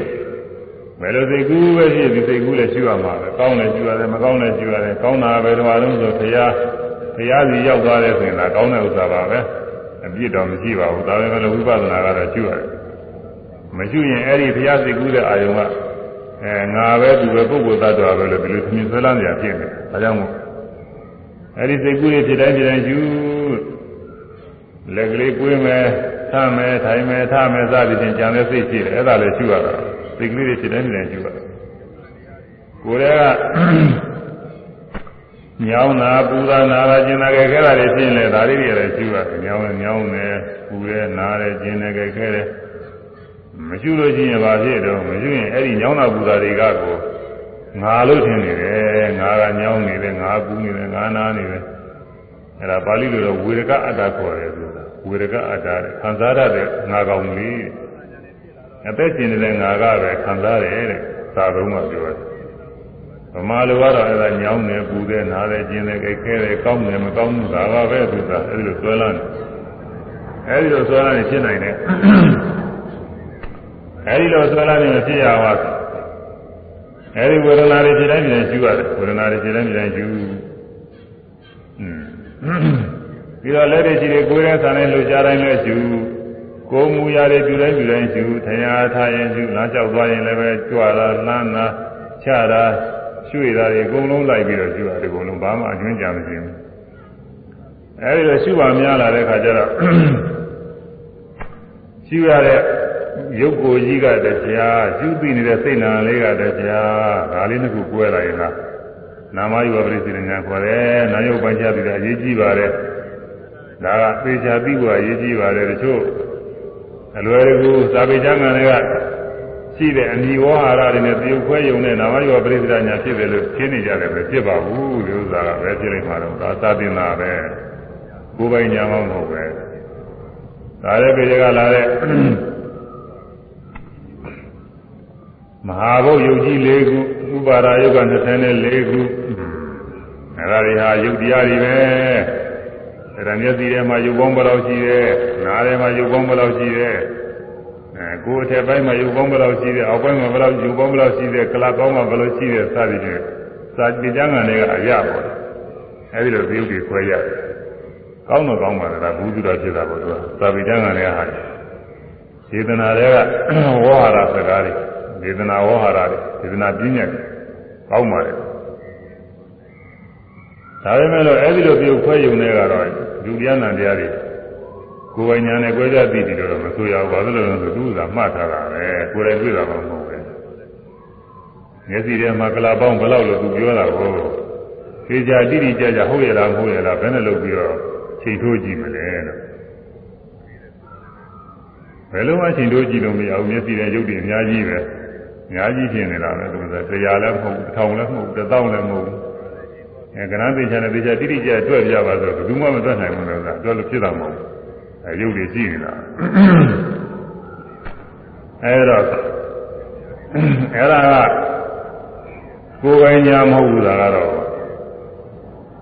[SPEAKER 1] ဘယ်လိုစိတ်ကူးပဲဖြစ်ဒီစိတ်ကူးလည်းရှိရမှာပဲကောင်းလည်းရှိရတယ်မကောင်းလည်းရှိရတယ်ကောင်းတာပဲတော့အားလုံးဆိုဘုရားဘုရားစီရောက်သွားတဲ့ဆိုရင်လည်းကောင်းတဲ့ဥစ္စာပါပဲအပြစ်တော့မရှိပါဘူးဒါပေမဲ့ဝိပဿနာကတော့ရှိရတယ်မရှိရင်အဲ့ဒီဘုရားစိတ်ကူးတဲ့အာယုံကအဲငါပဲသူပဲပုဂ္ဂိုလ်သတ္တဝါပဲလို့ဒီလိုသင်္ဆွဲလန်းကြဖြစ်နေဒါကြောင့်မို့ အဲ့ဒီစိတ်ကူးတွေဖြစ်တိုင်းဖြစ်တိုင်းယူလက်ကလေးကွေးမယ်ထားမယ်ထိုင်မယ်ထားမယ်စသည်ဖြင့်ကြံတဲ့စိတ်ရှိတယ်အဲ့ဒါလည်းရှိရတာစိတ်ကလေးတွေဖြစ်တိုင်းဖြစ်တိုင်းကျူရတယ်ကိုယ်တည်းကညောင်းတာပူတာနာတာကျင်တာကြဲခဲတာတွေဖြစ်နေဒါလေးတွေလည်းကျူရတယ်ညောင်းညောင်းတယ်ပူတယ်နာတယ်ကျင်တယ်ကြဲခဲတယ်မရှိလို့ရှိရင်ဘာဖြစ်တော့မရှိရင်အဲ့ဒီညောင်းတာပူတာတွေကကို ငါလို့ထင်နေတယ်ငါကညောင်းနေတယ်ငါပူနေတယ်ငါနာနေတယ်အဲ့ဒါပါဠိလိုတော့ဝေရကအတ္တခေါ်တယ်ဆိုတာဝေရကအတ္တခံစားရတဲ့ငါကောင်လေးအသက်ရှင်နေတဲ့ငါကပဲခံစားတယ်တဲ့သာသုံးမှပြောတယ်ဗမာလိုကတော့အဲ့ဒါညောင်းတယ်ပူတယ်နားတယ်ကျင်တယ်ကြိုက်ခဲတယ်ကောင်းတယ်မကောင်းဘူးဒါပါပဲသူကအဲ့ဒီလိုဆွဲလန်းတယ်အဲ့ဒီလိုဆွဲလန်းနေဖြစ်နိုင်တယ်အဲဒီလိုဆွဲလာနေမဖြစ်ရပါဘူး အဲဒီဝေဒနာတွေဖြစ်တိုင်းဖြစ်တိုင်းရှုရတယ်ဝေဒနာတွေဖြစ်တိုင်းဖြစ်တိုင်းရှုอืมပြီးတော့လက်တွေရှိတွေကိုယ်ရဲ့ဆံနဲ့လှူရှားတိုင်းလည်းရှုကိုယ်မူရာတွေပြုတိုင်းပြုတိုင်းရှုထင်အားထားရင်ရှုလမ်းလျှောက်သွားရင်လည်းပဲကြွတာလမ်းတာချတာရွှေ့တာတွေအကုန်လုံးလိုက်ပြီးတော့ရှုရတယ်အကုန်လုံးဘာမှအကျွမ်းကြမရှိဘူးအဲဒီလိုရှုပါများလာတဲ့ခါကျတော့ရှုရတဲ့ ရုပ်ကိုယ်ကြီးကတရားရှုသိနေတဲ့စိတ်နာလေးကတရားဒါလေးနှစ်ခုကွဲလာရင်လားနာမယုပပရိသေညာခေါ်တယ်နာယုပိုင်းခြားပြီးတော့အရေးကြီးပါတယ်ဒါကသေချာသိဖို့အရေးကြီးပါတယ်တချို့အလွယ်တကူသာပေကျမ်းဂန်တွေကရှိတဲ့အမိဝဟာရတွေနဲ့ပြုတ်ခွဲယုံတဲ့နာမယုပပရိသေညာဖြစ်တယ်လို့ရှင်းနေကြတယ်ပဲဖြစ်ပါဘူးဒီဥစ္စာကပဲဖြစ်လိုက်မှာတော့ဒါသာတင်တာပဲကိုယ်ပိုင်ညာမဟုတ်ပဲဒါလည်းပေကလာတဲ့ မဟာဘုတ်ယုတ်ကြီး၄ခုဥပါဒယုတ်က24ခုအဲဒါတွေဟာယုတ်တရားတွေပဲအဲဒါမျက်စိထဲမှာယုတ်ပေါင်းဘယ်လောက်ရှိတယ်နားထဲမှာယုတ်ပေါင်းဘယ်လောက်ရှိတယ်အဲကိုယ်အထက်ပိုင်းမှာယုတ်ပေါင်းဘယ်လောက်ရှိတယ်အောက်ပိုင်းမှာဘယ်လောက်ယုတ်ပေါင်းဘယ်လောက်ရှိတယ်ကလပ်ပေါင်းမှာဘယ်လိုရှိတယ်စသည်ဖြင့်စာတိကျမ်းဂန်တွေကအရပါဘူးအဲဒီလိုပြုတွေခွဲရတယ်ကောင်းတော့ကောင်းပါလားဒါဘူးသူတော်ဖြစ်တာပေါ့သူကသာဝိတ္တန်ကလည်းဟာစေတနာတွေကဝေါဟာရစကားတွေ ဒေသနာဝဟရတွေဒေသနာပြည့်ညက်ကောင်းပါလေဒါပေမဲ့လို့အဲဒီလိုပြုတ်ခွဲယုံနေကတော့ဒုတိယနံတရားတွေကိုယ်ပိုင်ညာနဲ့ကြွယ်ကြသိတယ်လို့မဆိုရဘူးဘာလို့လဲဆိုသူကမှတ်ထားတာပဲကိုယ်တိုင်တွေ့တာမှမဟုတ်ပဲမျက်စိထဲမှာကလာပေါင်းဘယ်လောက်လို့သူပြောတာကိုခေချာတိတိကျကျဟုတ်ရလားမဟုတ်ရလားဘယ်နဲ့လုပ်ပြီးတော့ချိန်ထိုးကြည့်မလဲလို့ဘယ်လိုမှချိန်ထိုးကြည့်လို့မရဘူးမျက်စိထဲရုပ်တွေအများကြီးပဲ အများကြီးဖြစ်နေတာပဲသူကတရားလည်းမဟုတ်ဘူးထောင်လည်းမဟုတ်ဘူးတစ်သောင်းလည်းမဟုတ်ဘူးအဲကဏ္ဍသိချာနဲ့သိချာတိတိကျကျတွေ့ပြပါဆိုဘယ်သူမှမတွေ့နိုင်ဘူးလို့ကတွေ့လို့ဖြစ်တာမဟုတ်ဘူးအဲရုပ်တွေရှိနေတာအဲဒါအဲ့ဒါကကိုယ်ပိုင်ညာမဟုတ်ဘူးဒါကတော့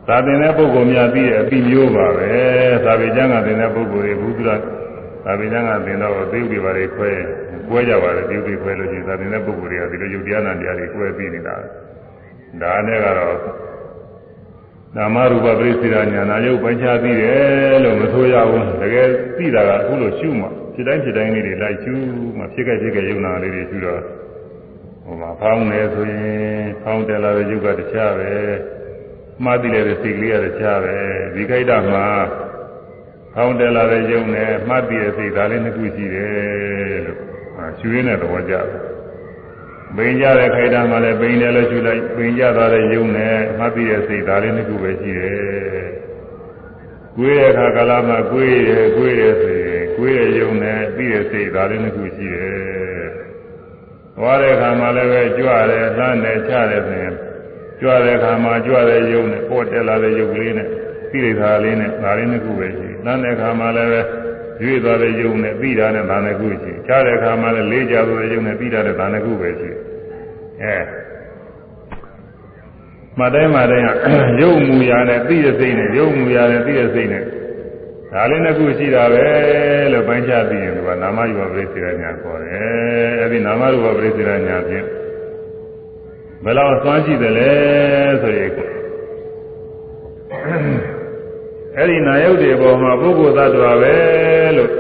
[SPEAKER 1] သာသင်တဲ့ပုဂ္ဂိုလ်များသိတဲ့အပြီးမျိုးပါပဲသာဝေကျမ်းကသင်တဲ့ပုဂ္ဂိုလ်တွေဘုရား သာဝေကျမ်းကသင်တော့သိဥ္ပိပါတွေခွဲကွဲကြပါလေပြုပြီးခွဲလို့ရှိရင်သာသင်တဲ့ပုဂ္ဂိုလ်တွေကဒီလိုယုတ်တရားနာတရားတွေကွဲပြီးနေတာဒါနဲ့ကတော့နာမရူပပရိစ္ဆေဒညာနာယုတ်ပိုင်းခြားသိတယ်လို့မဆိုရဘူးတကယ်သိတာကအခုလိုရှုမှဖြစ်တိုင်းဖြစ်တိုင်းလေးတွေလိုက်ရှုမှဖြစ်ခဲ့ဖြစ်ခဲ့ယုံနာလေးတွေရှုတော့ဟိုမှာဖောင်းနေဆိုရင်ဖောင်းတယ်လာတဲ့ယုတ်ကတခြားပဲမှားသိတဲ့စိတ်ကလေးကတခြားပဲဒီခိုက်တာမှာ ဖောင်းတယ်လာတဲ့ယုံနဲ့မှားသိတဲ့စိတ်ဒါလေးနှစ်ခုရှိတယ်လို့ရှူရင်းတဲ့သဘောကျတယ်။ပိန်ကြတဲ့ခိုက်တာမှလည်းပိန်တယ်လို့ရှူလိုက်ပိန်ကြသွားတဲ့ယုံနဲ့မှတ်ပြီးတဲ့စိတ်ဒါလေးနှစ်ခုပဲရှိတယ်။ကိုယ်ရဲ့အခါကာလမှာကိုယ်ရဲ့ကိုယ်ရဲ့စိတ်ကိုယ်ရဲ့ယုံနဲ့ပြီးတဲ့စိတ်ဒါလေးနှစ်ခုရှိတယ်။သွားတဲ့အခါမှာလည်းပဲကြွတယ်လှမ်းတယ်ချတယ်ဆိုရင်ကြွတဲ့အခါမှာကြွတဲ့ယုံနဲ့ပေါ်တက်လာတဲ့ယုံကလေးနဲ့ပြီးတဲ့ခါလေးနဲ့ဒါလေးနှစ်ခုပဲရှိ။ လှမ်းတဲ့အခါမှာလည်းပဲရွေ့သွားတဲ့ယုံနဲ့ပြီးတာနဲ့ဒါနှစ်ခုရှိချတဲ့အခါမှာလည်းလေးကြသွားတဲ့ယုံနဲ့ပြီးတာနဲ့ဒါနှစ်ခုပဲရှိအဲမတိုင်းမတိုင်းကယုံမူရာနဲ့ပြီးတဲ့စိတ်နဲ့ယုံမူရာနဲ့ပြီးတဲ့စိတ်နဲ့ဒါလေးနှစ်ခုရှိတာပဲလို့ပိုင်းခြားပြီးရင်ကနာမယူပပရိသေရညာခေါ်တယ်အဲဒီနာမရူပပရိသေရညာဖြင့်ဘယ်လောက်သွမ်းရှိတယ်လဲဆိုရင် အဲ့ဒီနာယုတ်တွေပေါ်မှာပုဂ္ဂိုလ်သတ္တဝါပဲလို့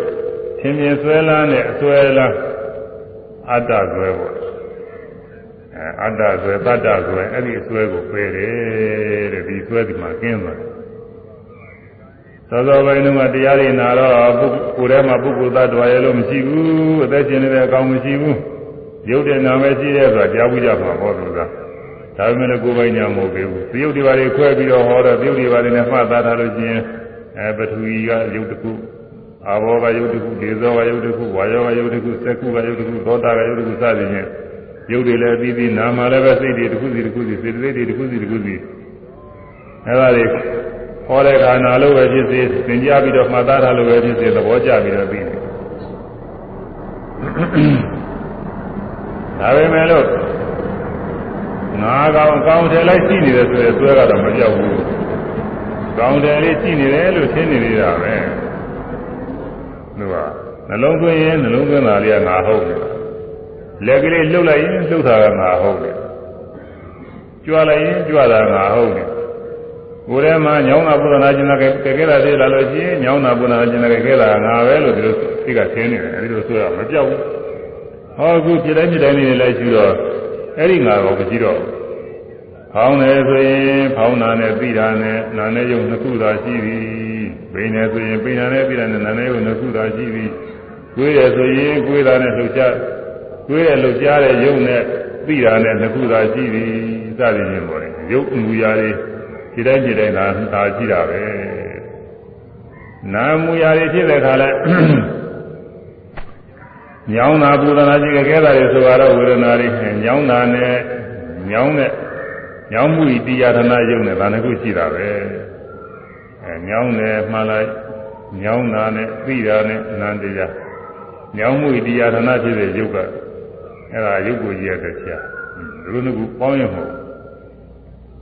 [SPEAKER 1] သင်မြင်ဆွဲလန်းတဲ့အဆွဲလန်းအတ္တဆွဲပေါ့အဲအတ္တဆွဲတတ္တဆွဲအဲ့ဒီအဆွဲကိုပယ်တယ်တဲ့ဒီဆွဲဒီမှာကျင်းသွားသောသောပိုင်းတုန်းကတရားတွေနာတော့ကိုယ်ထဲမှာပုဂ္ဂိုလ်သတ္တဝါရဲ့လို့မရှိဘူးအသက်ရှင်နေတဲ့အကောင်မရှိဘူးရုပ်တဲ့နာမဲရှိတဲ့ဆိုတာကြားဘူးကြမှာဟောသူက ဒါပေမဲ့လည်းကိုယ်ပိုင်ညာမဟုတ်သေးဘူးသရုပ်တွေပါတွေခွဲပြီးတော့ဟောတော့သရုပ်တွေပါတွေနဲ့မှတ်သားထားလို့ရှိရင်အဲပထဝီကရုပ်တစ်ခုအာဘောကရုပ်တစ်ခုဒေဇောကရုပ်တစ်ခုဝါယောကရုပ်တစ်ခုစက္ခုကရုပ်တစ်ခုသောတာကရုပ်တစ်ခုစသည်ဖြင့်ရုပ်တွေလည်းပြီးပြီးနာမှာလည်းပဲစိတ်တွေတစ်ခုစီတစ်ခုစီစေတသိက်တွေတစ်ခုစီတစ်ခုစီအဲဒါတွေဟောတဲ့ခါနာလို့ပဲဖြစ်စေသင်ကြားပြီးတော့မှတ်သားထားလို့ပဲဖြစ်စေသဘောကျပြီးတော့ပြီးတယ်ဒါပေမဲ့လို့ ငါကောင်ကောင်းတယ်လိုက်ရှိနေတယ်ဆိုရင်သွဲကတော့မပြောက်ဘူးကောင်းတယ်လေးရှိနေတယ်လို့ရှင်းနေသေးတာပဲသူကနှလုံးသွင်းရင်နှလုံးသွင်းတာလေးကငါဟုတ်တယ်လက်ကလေးလှုပ်လိုက်ရင်လှုပ်တာကငါဟုတ်တယ်ကြွလိုက်ရင်ကြွတာငါဟုတ်တယ်ကိုယ်ထဲမှာညောင်းတာပုဒနာကျင်တာကဲကဲတာသေးလာလို့ရှိရင်ညောင်းတာပုဒနာကျင်တာကဲကဲတာငါပဲလို့ဒီလိုသိကသင်းနေတယ်အဲဒီလိုဆိုရမပြောက်ဘူးဟောအခုပြတိုင်းပြတိုင်းနေလိုက်ရှိတော့ အဲ့ဒီငါတော့မကြည့်တော့ဖောင်းတယ်ဆိုရင်ဖောင်းတာနဲ့ပြီးတာနဲ့နာနဲ့ယုံနှစ်ခုသာရှိပြီပိန်တယ်ဆိုရင်ပိန်တာနဲ့ပြီးတာနဲ့နာနဲ့ယုံနှစ်ခုသာရှိပြီကိုယ်ရဆိုရင်ကိုယ်တာနဲ့လှုပ်ရှားကိုယ်ရလှုပ်ရှားတဲ့ယုံနဲ့ပြီးတာနဲ့နှစ်ခုသာရှိပြီစသည်ဖြင့်ပေါ်တယ်ယုတ်အမူအရာတွေဒီတိုင်းဒီတိုင်းသာသာရှိတာပဲနာမူအရာတွေဖြစ်တဲ့အခါလဲ ညောင်းတာပူတာကြီးကဲတာတွေဆိုတော့ဝေဒနာတွေညောင်းတာနဲ့ညောင်းတဲ့ညောင်းမှုဤတရားဓနာယုံနဲ့ဒါနှစ်ခုရှိတာပဲအဲညောင်းတယ်မှလိုက်ညောင်းတာနဲ့သိတာနဲ့အနန္တရားညောင်းမှုဤတရားဓနာဖြစ်တဲ့ယုတ်ကအဲဒါယုတ်ကိုကြီးရတဲ့ဆရာဒီလိုနှစ်ခုပေါင်းရမဟုတ်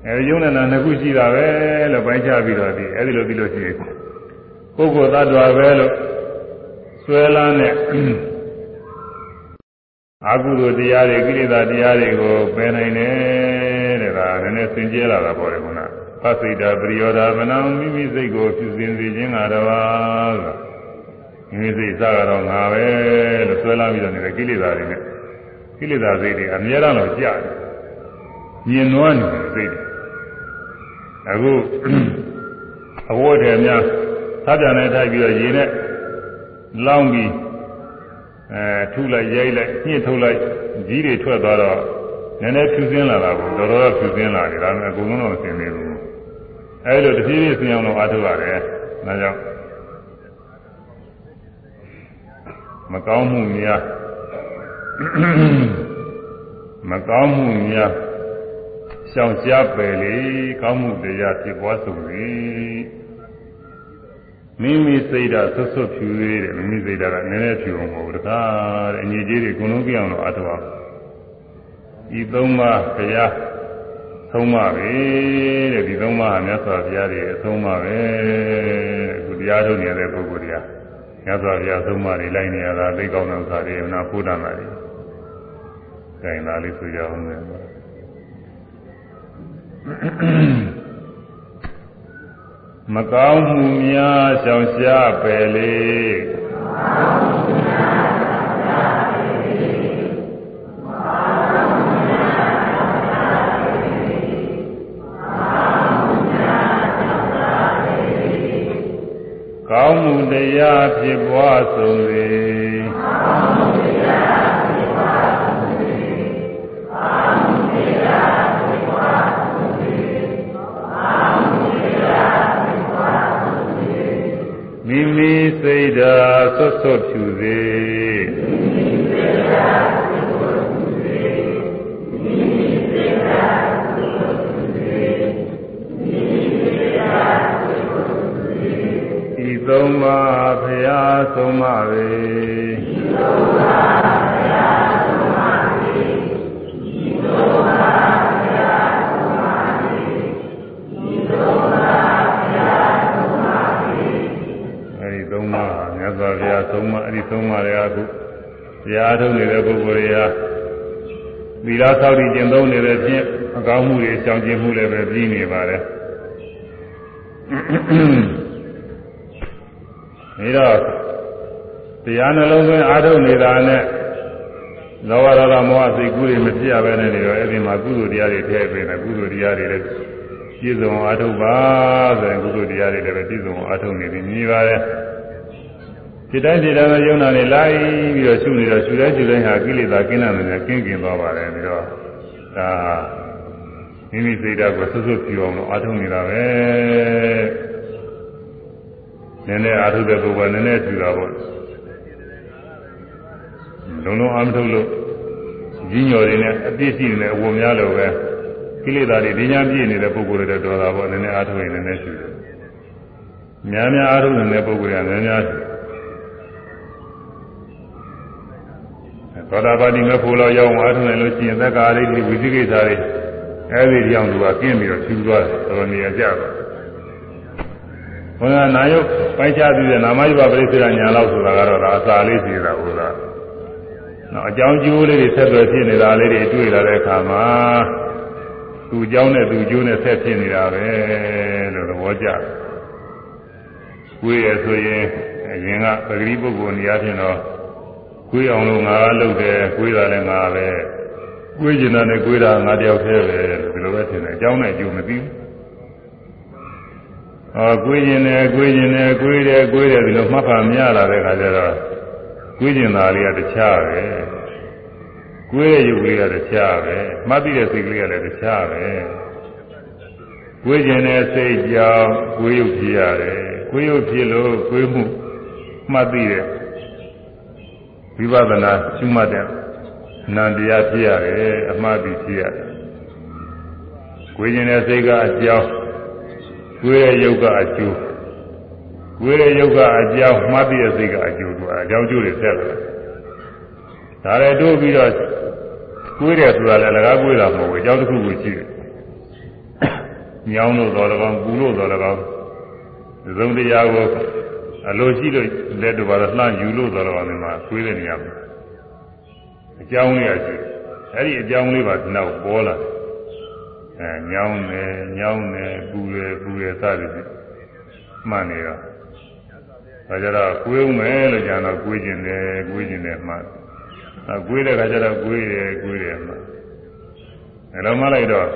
[SPEAKER 1] အဲဒီယုံနဲ့နာနှစ်ခုရှိတာပဲလို့ပိုင်းခြားပြီးတော့ဒီအဲဒီလိုပြီးလို့ရှိရင်ပုဂ္ဂိုလ်သတ္တဝါပဲလို့ဆွဲလန်းတဲ့ အကုသိုလ်တရားတွေကိလေသာတရားတွေကိုပယ်နိုင်တယ်တဲ့ဒါနည်းနည်းသင်ကျဲလာတာပေါ့လေခုနသစိတ်တာပရိယောဓာမနံမိမိစိတ်ကိုဖြူစင်စေခြင်းကတော့မိမိစိတ်စကတော့ငါပဲလို့ဆွဲလာပြီးတော့နေတဲ့ကိလေသာတွေနဲ့ကိလေသာစိတ်တွေအများအားတော့ကြာတယ်မြင်နွားနေတဲ့စိတ်တွေအခုအဝတ်တွေများသတ်ပြန်နေထိုက်ပြီးတော့ရေနဲ့လောင်းပြီး အဲထုလိုက်ရိုက်လိုက်ညှစ်ထုတ်လိုက်ကြီးတွေထွက်သွားတော့နည်းနည်းဖြူစင်းလာတာကိုတော်တော်ဖြူစင်းလာတယ်ဒါပေမဲ့အကုန်လုံးတော့မစင်သေးဘူးအဲလိုတဖြည်းဖြည်းစင်အောင်လို့အားထုတ်ရတယ်ဒါကြောင့်မကောင်းမှုများမကောင်းမှုများရှောင်ရှားပယ်လေကောင်းမှုတရားဖြစ်ပွားဆုံးလေ မိမိစိတ်ဓာတ်ဆွတ်ဆွတ်ဖြူသေးတယ်မိမိစိတ်ဓာတ်ကနည်းနည်းဖြူအောင်မဟုတ်ဘူးတခါတဲ့အညီကြီးတွေအကုန်လုံးကြည့်အောင်လို့အထောက်ဤသုံးပါးဘုရားသုံးပါပဲတဲ့ဒီသုံးပါးဟာမြတ်စွာဘုရားတွေအသုံးပါပဲအခုတရားထုတ်နေတဲ့ပုဂ္ဂိုလ်တွေကမြတ်စွာဘုရားသုံးပါးတွေလိုက်နေရတာသိကောင်းတဲ့ဥစ္စာတွေနာဖို့တတ်တာတွေခိုင်လာလေးဆိုကြအောင်လေ မကောင်းမှုများရှောင်ရှားပယ်လေကောင်းမှုတရားဖြစ်ပွားဆုံးစေ စိတ်ဓာတ်ဆွတ်ဆွတ်ဖြူစေဤသုံးပါးဖရာဆုံးမပဲအဲဒီသုံးပါးဟာမြတ်စွာဘုရား သုံးပါးအဲဒီသုံးပါးတွေကအခုတရားထုတ်နေတဲ့ပုဂ္ဂိုလ်တွေကသီလဆောက်တည်ကျင့်သုံးနေတဲ့ဖြင့်အကောင်းမှုတွေကြောင်ကျင်မှုလည်းပဲပြီးနေပါတယ်ဒါတော့တရားနှလုံးသွင်းအားထုတ်နေတာနဲ့လောဘဒေါသမောဟစိတ်ကူးတွေမဖြစ်ရဘဲနဲ့နေတော့အဲ့ဒီမှာကုသိုလ်တရားတွေထည့်ပေးတယ်ကုသိုလ်တရားတွေလည်းပြည့်စုံအားထုတ်ပါဆိုရင်ကုသိုလ်တရားတွေလည်းပဲပြည့်စုံအားထုတ်နေပြီမြည်ပါတယ် ဒီတိုင်းဒီတိုင်းယုံနာနေလိုက်ပြီးတော့ရှုနေတော့ရှုတိုင်းရှုတိုင်းဟာကိလေသာကင်းတယ်နဲ့ကင်းကင်းသွားပါတယ်ပြီးတော့ဒါမိမိစိတ်ဓာတ်ကိုဆွတ်ဆွတ်ပြအောင်လို့အားထုတ်နေတာပဲနည်းနည်းအားထုတ်တဲ့ပုဂ္ဂိုလ်နည်းနည်းပြူတာပေါ့လုံးလုံးအားမထုတ်လို့ကြီးညော်တွေနဲ့အပြည့်ရှိနေတဲ့အဝများလို့ပဲကိလေသာတွေဒီညာပြည့်နေတဲ့ပုဂ္ဂိုလ်တွေတော်တာပေါ့နည်းနည်းအားထုတ်ရင်နည်းနည်းပြူတယ်များများအားထုတ်နေတဲ့ပုဂ္ဂိုလ်ကများများ သောတာပတိမဖို့လောက်ရောက်အားထုတ်နိုင်လို့ရှိရင်သက်္ကာရိတိဝိသိကိစ္စတွေအဲဒီကြောင့်သူကကျင်းပြီးတော့ဖြူသွားတယ်တော်တော်နေရာကျတော့ဘုရားနာယုတ်ပိုက်ချပြီးတဲ့နာမယုပပရိစ္ဆေရညာလောက်ဆိုတာကတော့ဒါအစာလေးစီတာဘုရားနော်အကြောင်းကျိုးလေးတွေဆက်သွယ်ဖြစ်နေတာလေးတွေတွေ့လာတဲ့အခါမှာသူအကြောင်းနဲ့သူကျိုးနဲ့ဆက်ဖြစ်နေတာပဲလို့သဘောကျတယ်။ကိုယ်ရဆိုရင်အရင်ကပဂရိပုဂ္ဂိုလ်နေရာချင်းတော့ ကိုယ်အောင်လို့ငါကလုပ်တယ်ကိုယ်တာလည်းငါပဲကိုယ်ကျင်တာနဲ့ကိုယ်တာငါတယောက်တည်းပဲလို့ဒီလိုပဲထင်တယ်အကြောင်းနဲ့အကျိုးမသိဘူး။အော်ကိုယ်ကျင်တယ်ကိုယ်ကျင်တယ်ကိုယ်တယ်ကိုယ်တယ်ဒီလိုမှတ်ပါမရလာတဲ့ခါကျတော့ကိုယ်ကျင်တာလေးကတခြားပဲကိုယ်ရဲ့ရုပ်ကလေးကတခြားပဲမှတ်သိတဲ့စိတ်ကလေးကလည်းတခြားပဲကိုယ်ကျင်တဲ့စိတ်ကြောင့်ကိုယ်ရုပ်ဖြစ်ရတယ်ကိုယ်ရုပ်ဖြစ်လို့ကိုယ်မှုမှတ်သိတဲ့ ဝိပဿနာရှုမှတ်တဲ့နာတရားဖြစ်ရတယ်အမှားပြီးဖြစ်ရတယ်ကိုယ်ကျင်တဲ့စိတ်ကအကြောင်းကိုယ်ရဲ့ရုပ်ကအကျိုးကိုယ်ရဲ့ရုပ်ကအကြောင်းမှတ်သိတဲ့စိတ်ကအကျိုးသူအကြောင်းကျိုးတွေဆက်လာတယ်ဒါလည်းတို့ပြီးတော့ကိုယ်တယ်ဆိုတာလည်းလကားကိုယ်တာမဟုတ်ဘူးအကြောင်းတစ်ခုကိုရှိတယ်ညောင်းလို့တော်လည်းကောင်းပူလို့တော်လည်းကောင်းသုံးတရားကို အလိုရှိလို့လက်တို့ပါတော့လှမ်းယူလို့တော်လည်းကောင်းဒီမှာကိုယ်တဲ့နေရာမှာအကြောင်းလေးရရှိအဲ့ဒီအကြောင်းလေးပါနောက်ပေါ်လာအဲညောင်းတယ်ညောင်းတယ်ပူတယ်ပူတယ်စသည်ဖြင့်မှန်နေတော့ဒါကြတော့ကိုယ်ဦးမယ်လို့ကြတော့ကိုယ်ကျင်တယ်ကိုယ်ကျင်တယ်မှန်အကွေးတဲ့ခါကျတော့ကွေးတယ်ကွေးတယ်မှာအဲလိုမှလိုက်တော့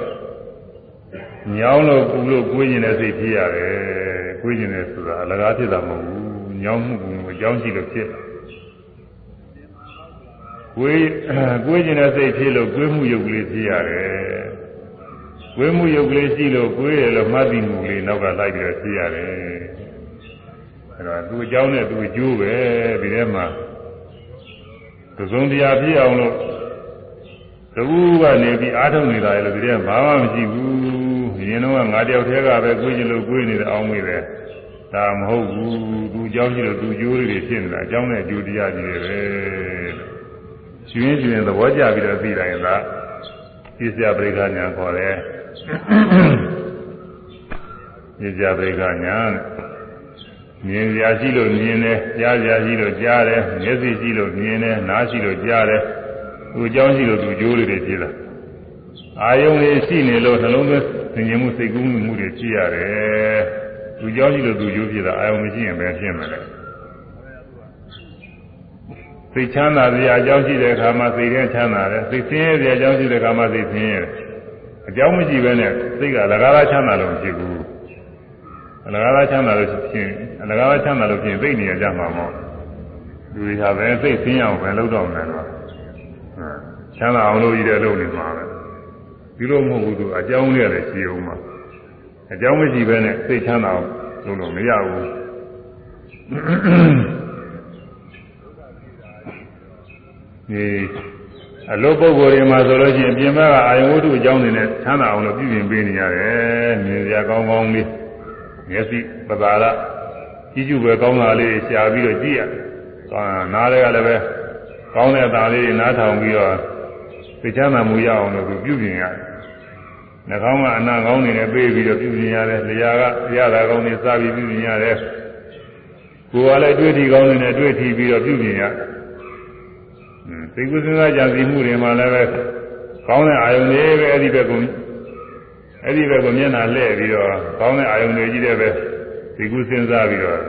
[SPEAKER 1] ညောင်းလို့ပူလို့ကွေးကျင်တဲ့စိတ်ဖြစ်ရတယ် ကွေးကျင်တယ်ဆိုတာအလကားဖြစ်တာမဟုတ်ဘူးညောင်းမှုကူအကြောင်းရှိလို့ဖြစ်ကွေးကွေးကျင်တဲ့စိတ်ဖြစ်လို့ကွေးမှုရုပ်ကလေးဖြစ်ရတယ်ကွေးမှုရုပ်ကလေးရှိလို့ကွေးရလို့မှတ်သိမှုလေးနောက်ကလိုက်ပြီးတော့ဖြစ်ရတယ်အဲတော့သူအကြောင်းနဲ့သူအကျိုးပဲဒီထဲမှာသစုံတရားပြည့်အောင်လို့တကူကနေပြီးအားထုတ်နေတာလေဒီထဲဘာမှမရှိဘူး ရင်တော့ငါတယောက်တည်းကပဲကိုယ်ကျင်လို့ကိုယ်နေတဲ့အောင်မေးတယ်ဒါမဟုတ်ဘူးသူအကြောင်းရှိလို့သူကျိုးလေးတွေဖြစ်နေတာအကြောင်းနဲ့အကျိုးတရားကြီးတွေပဲရှင်ရင်ရှင်သဘောကျပြီးတော့သိတိုင်းသာပြည့်စရာပရိက္ခညာခေါ်တယ်ပြည့်စရာပရိက္ခညာမြင်ရရှိလို့မြင်တယ်ကြားရရှိလို့ကြားတယ်မျက်စိရှိလို့မြင်တယ်နားရှိလို့ကြားတယ်သူအကြောင်းရှိလို့သူကြိုးလေးတွေဖြစ်လာအာယုံလေးရှိနေလို့နှလုံးသွင်း သင်ញမှုစိတ်ကူးမှုတွေဖြစ်ရတယ်သူအကြောင်းရှိလို့သူကြိုးဖြစ်တာအာယုံမရှိရင်ပဲဖြစ်မယ်လေစိတ်ချမ်းသာစရာအကြောင်းရှိတဲ့အခါမှာစိတ်ထဲချမ်းသာတယ်စိတ်ဆင်းရဲစရာအကြောင်းရှိတဲ့အခါမှာစိတ်ဆင်းရဲတယ်အကြောင်းမရှိဘဲနဲ့စိတ်ကလကားလားချမ်းသာလို့မရှိဘူးအလကားလားချမ်းသာလို့ဖြစ်ရင်အလကားလားချမ်းသာလို့ဖြစ်ရင်သိနေရကြမှာမဟုတ်လူတွေဟာပဲသိသိအောင်ပဲလုပ်တော့မယ်တော့ချမ်းသာအောင်လုပ်ရတဲ့လုပ်နေမှာပဲ ဒီလိုမဟုတ်ဘူးသူအကြောင်းလေးလည်းရှိအောင်မှာအကြောင်းမရှိဘဲနဲ့သိချမ်းသာအောင်လုပ်လို့မရဘူးဒီအလုပ်ပုဂ္ဂိုလ်တွေမှာဆိုလို့ရှိရင်ပြင်ပကအာယဝတ္ထုအကြောင်းတွေနဲ့ချမ်းသာအောင်လို့ပြုပြင်ပေးနေရတယ်မြင်စရာကောင်းကောင်းလေးမျက်စိပသာရကြည့်ကြည့်ပဲကောင်းတာလေးရှားပြီးတော့ကြည့်ရကောင်းနားတွေကလည်းပဲကောင်းတဲ့အသားလေးတွေနားထောင်ပြီးတော့သိချမ်းသာမှုရအောင်လို့ပြုပြင်ရတယ် နှာခေါင်းကအနာကောင်းနေနဲ့ပေးပြီးတော့ပြုပြင်ရတယ်လျှာကရတာကောင်းနေစားပြီးပြုပြင်ရတယ်ကိုယ်ကလည်းတွေ့ထီကောင်းနေနဲ့တွေ့ထီပြီးတော့ပြုပြင်ရတယ်သိကုသနာကြံစီမှုတွေမှာလည်းပဲကောင်းတဲ့အာယုန်တွေပဲအဲ့ဒီဘက်ကအဲ့ဒီဘက်ကမျက်နှာလှည့်ပြီးတော့ကောင်းတဲ့အာယုန်တွေကြီးတဲ့ပဲသိကုစဉ်းစားပြီးတော့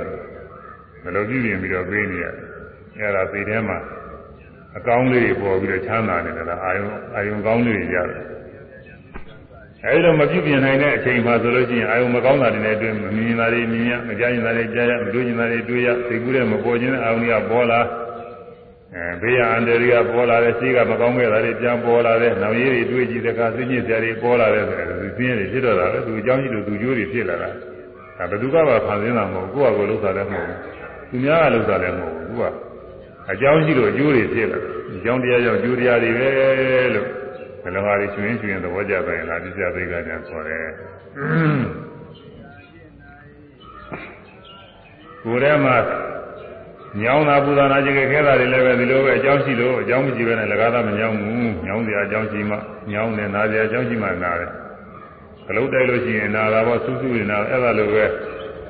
[SPEAKER 1] ဘယ်လိုပြုပြင်ပြီးတော့ပေးနေရအဲ့ဒါသိထဲမှာအကောင်းလေးတွေပေါ်ပြီးတော့ချမ်းသာနေတယ်လားအာယုန်အာယုန်ကောင်းလေးတွေရတယ် အဲဒီတော့မပြုပြင်နိုင်တဲ့အချိန်မှာဆိုလို့ရှိရင်အာယုံမကောင်းတာတွေနဲ့တွေ့မမြင်တာတွေမြင်ရမကြားရင်တာတွေကြားရမတွေ့ရင်တာတွေတွေ့ရသိကူးတဲ့မပေါ်ခြင်းတဲ့အာယုံတွေကပေါ်လာအဲဘေးရအန္တရာယ်ကပေါ်လာတဲ့ရှိကမကောင်းခဲ့တာတွေပြန်ပေါ်လာတဲ့နောက်ရည်တွေတွေ့ကြည့်တဲ့အခါသိညစ်စရာတွေပေါ်လာတဲ့ဆိုတော့ဒီသိရတွေဖြစ်တော့တာပဲသူအကြောင်းရှိလို့သူကျိုးတွေဖြစ်လာတာဒါဘယ်သူကမှဖန်ဆင်းတာမဟုတ်ကိုယ့်ဟာကိုယ်လှုပ်တာလည်းမဟုတ်ဘူးသူများကလှုပ်တာလည်းမဟုတ်ဘူးသူကအကြောင်းရှိလို့အကျိုးတွေဖြစ်လာအကြောင်းတရားကြောင့်ကျိုးတရားတွေပဲလို့ မလမာတွေရှင်ရင်ရှင်ရင်သဘောကျသွားရင်လာပြည့်ပြသိက္ခာကျန်ဆိုတယ်ကိုယ်ထဲမှာညောင်းတာပူတာနာကြခဲ့တာတွေလည်းပဲဒီလိုပဲအကြောင်းရှိလို့အကြောင်းမရှိဘဲနဲ့လကားသားမညောင်းဘူးညောင်းစရာအကြောင်းရှိမှညောင်းတယ်နာစရာအကြောင်းရှိမှနာတယ်အလုံးတိုက်လို့ရှိရင်နာတာပေါ့ဆူးဆူးနေနာအဲ့ဒါလိုပဲ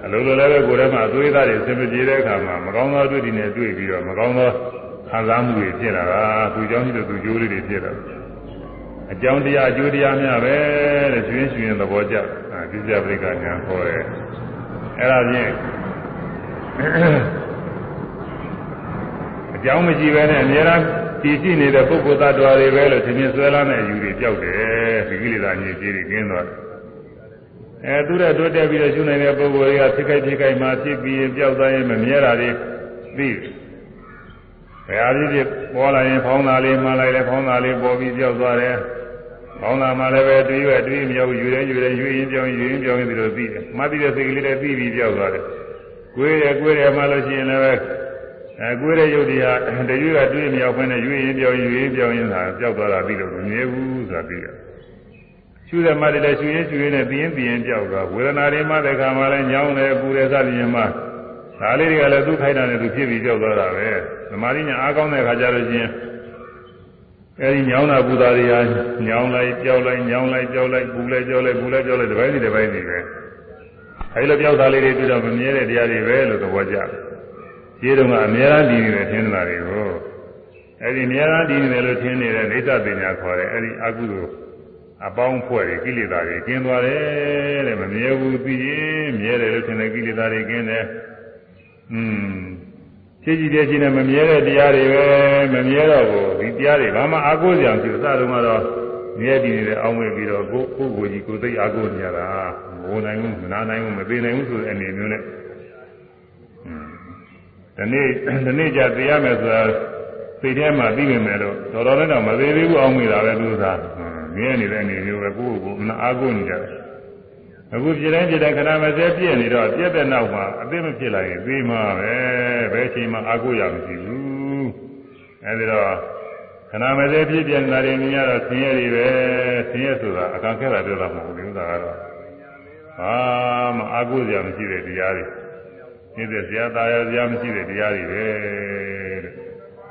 [SPEAKER 1] အလုံးလိုလည်းပဲကိုယ်ထဲမှာအသွေးသားတွေအဆင်မပြေတဲ့အခါမှာမကောင်းသောအတွေ့အကြုံတွေတွေ့ပြီးတော့မကောင်းသောခံစားမှုတွေဖြစ်လာတာသူကြောင့်ဒီလိုသူကြိုးလေးတွေဖြစ်လာတယ် အကြောင်းတရားအကျိုးတရားများပဲတဲ့ကျွင်းကျွင်းသဘောကျအဲပြည့်စက်ပရိက္ခညာခေါ်တယ်အဲ့ဒါဖြင့်အကြောင်းမရှိပဲနဲ့အများအားတည်ရှိနေတဲ့ပုဂ္ဂိုလ်သတ္တဝါတွေပဲလို့သင်္င်ဆွဲလာတဲ့အယူတွေပြောက်တယ်ဒီကိလေသာညစ်ကြေးတွေကျင်းသွားတယ်အဲသူတဲ့တိုးတက်ပြီးတော့ရှုနိုင်တဲ့ပုဂ္ဂိုလ်တွေကဖြစ်ခိုက်ဖြစ်ခိုက်မှဖြစ်ပြီးရင်ပြောက်သွားရင်မမြဲတာတွေသိဘယ်အားဖြင့်ပေါ်လာရင်ဖောင်းတာလေးမှလိုက်တယ်ဖောင်းတာလေးပေါ်ပြီးပြောက်သွားတယ် ဖောင်းတာမှလည်းပဲတွေးရတွေးမြောက်ယူရဲယူရဲယူရင်ပြောင်းယူရင်ပြောင်းရင်ဒီလိုသိတယ်မှတ်ပြီးတဲ့စိတ်ကလေးတွေသိပြီးပြောက်သွားတယ်ကိုယ်ရကိုယ်ရမှလို့ရှိရင်လည်းအဲကိုယ်ရဲ့ရုပ်တရားတရွေ့ကတွေးမြောက်ခွင့်နဲ့ယူရင်ပြောင်းယူရင်ပြောင်းရင်သာပြောက်သွားတာပြီးလို့မမြဲဘူးဆိုတာသိတယ်ရှုတဲ့မှတည်းရှုရင်ရှုရင်နဲ့ပြင်းပြင်းပြောက်သွားဝေဒနာတွေမှတဲ့ခါမှလည်းညောင်းတယ်ပူတယ်စသည်ဖြင့်မှဒါလေးတွေကလည်းသူ့ခိုက်တာနဲ့သူဖြစ်ပြီးပြောက်သွားတာပဲသမာဓိညာအားကောင်းတဲ့ခါကျတော့ချင်း အဲဒီညောင်းတာပူတာတွေဟာညောင်းလိုက်ကြောက်လိုက်ညောင်းလိုက်ကြောက်လိုက်ပူလိုက်ကြောက်လိုက်ပူလိုက်ကြောက်လိုက်တစ်ပိုင်းစီတစ်ပိုင်းစီပဲအဲဒီလိုပြောက်တာလေးတွေတွေ့တော့မမြဲတဲ့တရားတွေပဲလို့သဘောကျတယ်ရှိတုန်းကအများအားဒီနေတယ်ထင်တာတွေကိုအဲဒီအများအားဒီနေတယ်လို့ထင်နေတဲ့နေသပညာခေါ်တယ်အဲဒီအကုသိုလ်အပေါင်းဖွဲ့တွေကိလေသာတွေကျင်းသွားတယ်တဲ့မမြဲဘူးသိရင်မြဲတယ်လို့ထင်တဲ့ကိလေသာတွေကျင်းတယ်อืม ဖြစ်ကြည့်တဲ့ချင်းနဲ့မမြဲတဲ့တရားတွေပဲမမြဲတော့ဘူးဒီတရားတွေဘာမှအာကိုးစရာမရှိဘူးအစတုန်းကတော့မြဲတည်နေတဲ့အောင်းဝဲပြီးတော့ကိုကိုကိုကြီးကိုသိအာကိုးနေရတာမဝင်နိုင်ဘူးမနာနိုင်ဘူးမသေးနိုင်ဘူးဆိုတဲ့အနေမျိုးနဲ့ဒီနေ့ဒီနေ့ကျသိရမယ်ဆိုတာစိတ်ထဲမှာသိနေမယ်လို့တော်တော်လည်းတော့မသေးသေးဘူးအောင်းမိတာပဲသူသာမြဲနေတဲ့အနေမျိုးပဲကိုယ့်ကိုယ်ကိုအားကိုးနေကြတယ် အခုပြတိုင်းပြတိုင်းခဏမစဲပြည့်နေတော့ပြည့်တဲ့နောက်မှာအသိမဖြစ်လာရင်ပြီးမှာပဲဘယ်ချိန်မှအားကိုးရမရှိဘူးအဲဒီတော့ခဏမစဲပြည့်ပြည့်နေတာတွေမြင်ရတော့ဆင်းရဲတွေပဲဆင်းရဲဆိုတာအကန့်ခဲတာပြောတာမဟုတ်ဘူးဥစ္စာကတော့ဟာမအားကိုးရမရှိတဲ့တရားတွေနေတဲ့ဇာတာရဇာမရှိတဲ့တရားတွေပဲတဲ့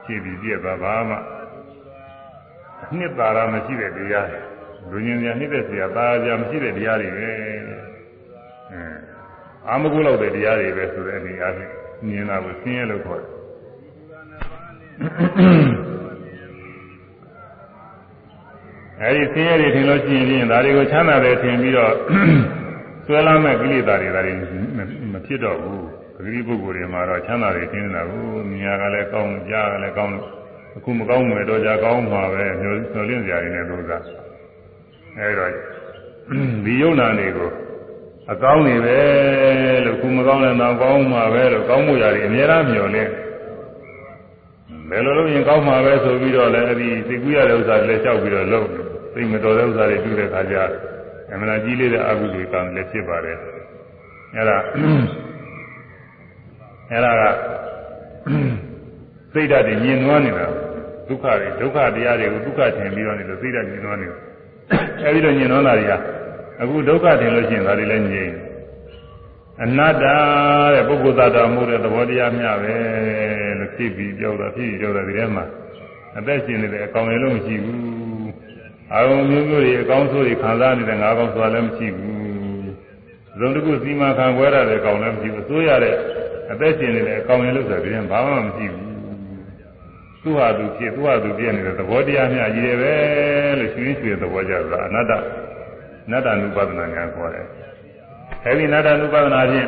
[SPEAKER 1] ဖြည့်ပြီးပြည့်သွားပါမှနှစ်သာရမရှိတဲ့တရား လူညင်ညာနှစ်သက်စရာသာယာမရှိတဲ့တရားတွေပဲအဲအာမကုလောက်တဲ့တရားတွေပဲဆိုတဲ့အနေအားဖြင့်မြင်တာကိုဆင်းရဲလို့ခေါ်တယ်အဲဒီဆင်းရဲတွေထင်လို့ရှိရင်ဒါတွေကိုချမ်းသာတယ်ထင်ပြီးတော့ဆွဲလာမဲ့ကိလေသာတွေဒါတွေမဖြစ်တော့ဘူးပဂတိပုဂ္ဂိုလ်တွေမှာတော့ချမ်းသာတွေထင်နေတာကိုမြင်ရကလည်းကောင်းကြားကလည်းကောင်းအခုမကောင်းမယ်တော့ကြာကောင်းမှာပဲမျိုးမျောလင့်စရာတွေနဲ့လို့သာ အဲဒါဒီယုံနာတွေကိုအကောင်းနေပဲလို့ခုမကောင်းတဲ့နောက်ကောင်းမှာပဲလို့ကောင်းမှုရာတွေအများအားမျှော်လင့်ဘယ်လိုလုပ်ရင်ကောင်းမှာပဲဆိုပြီးတော့လည်းအဲဒီသိကူရတဲ့ဥစ္စာတွေလည်းလျှောက်ပြီးတော့လုပ်သိမတော်တဲ့ဥစ္စာတွေပြုတဲ့ခါကျအမှန်ကြီးလေးတဲ့အကုသိုလ်ကံလည်းဖြစ်ပါတယ်အဲဒါအဲဒါကစိတ်ဓာတ်တွေညင်နွားနေတာဒုက္ခတွေဒုက္ခတရားတွေကိုဒုက္ခထင်ပြီးတော့နေလို့စိတ်ဓာတ်ညင်နွားနေတယ် အဲဒီတော့ညင်နွားတာတွေကအခုဒုက္ခထင်လို့ရှိရင်ဒါတွေလည်းငြိမ်အနတ္တတဲ့ပုဂ္ဂိုလ်သတ္တမှုတဲ့သဘောတရားမျှပဲလို့ဖြစ်ပြီးပြောတာဖြစ်ပြီးပြောတာဒီထဲမှာအသက်ရှင်နေတဲ့အကောင်လည်းလုံးမရှိဘူးအာရုံမျိုးမျိုးတွေအကောင်းဆိုးတွေခံစားနေတဲ့ငါးကောင်ဆိုတာလည်းမရှိဘူးဇုံတစ်ခုစီမံခံခွဲရတဲ့ကောင်လည်းမရှိဘူးဆိုးရတဲ့အသက်ရှင်နေတဲ့အကောင်လည်းလို့ဆိုတာဒီထဲဘာမှမရှိဘူး သူ့ဟာသူဖြစ်သူ့ဟာသူပြည့်နေတဲ့သဘောတရားများကြီးတယ်ပဲလို့ရှင်ရွှေသဘောကြတာအနတ္တနတ္တ ानु ပဒနာညာခေါ်တယ်အဲဒီနတ္တ ानु ပဒနာဖြင့်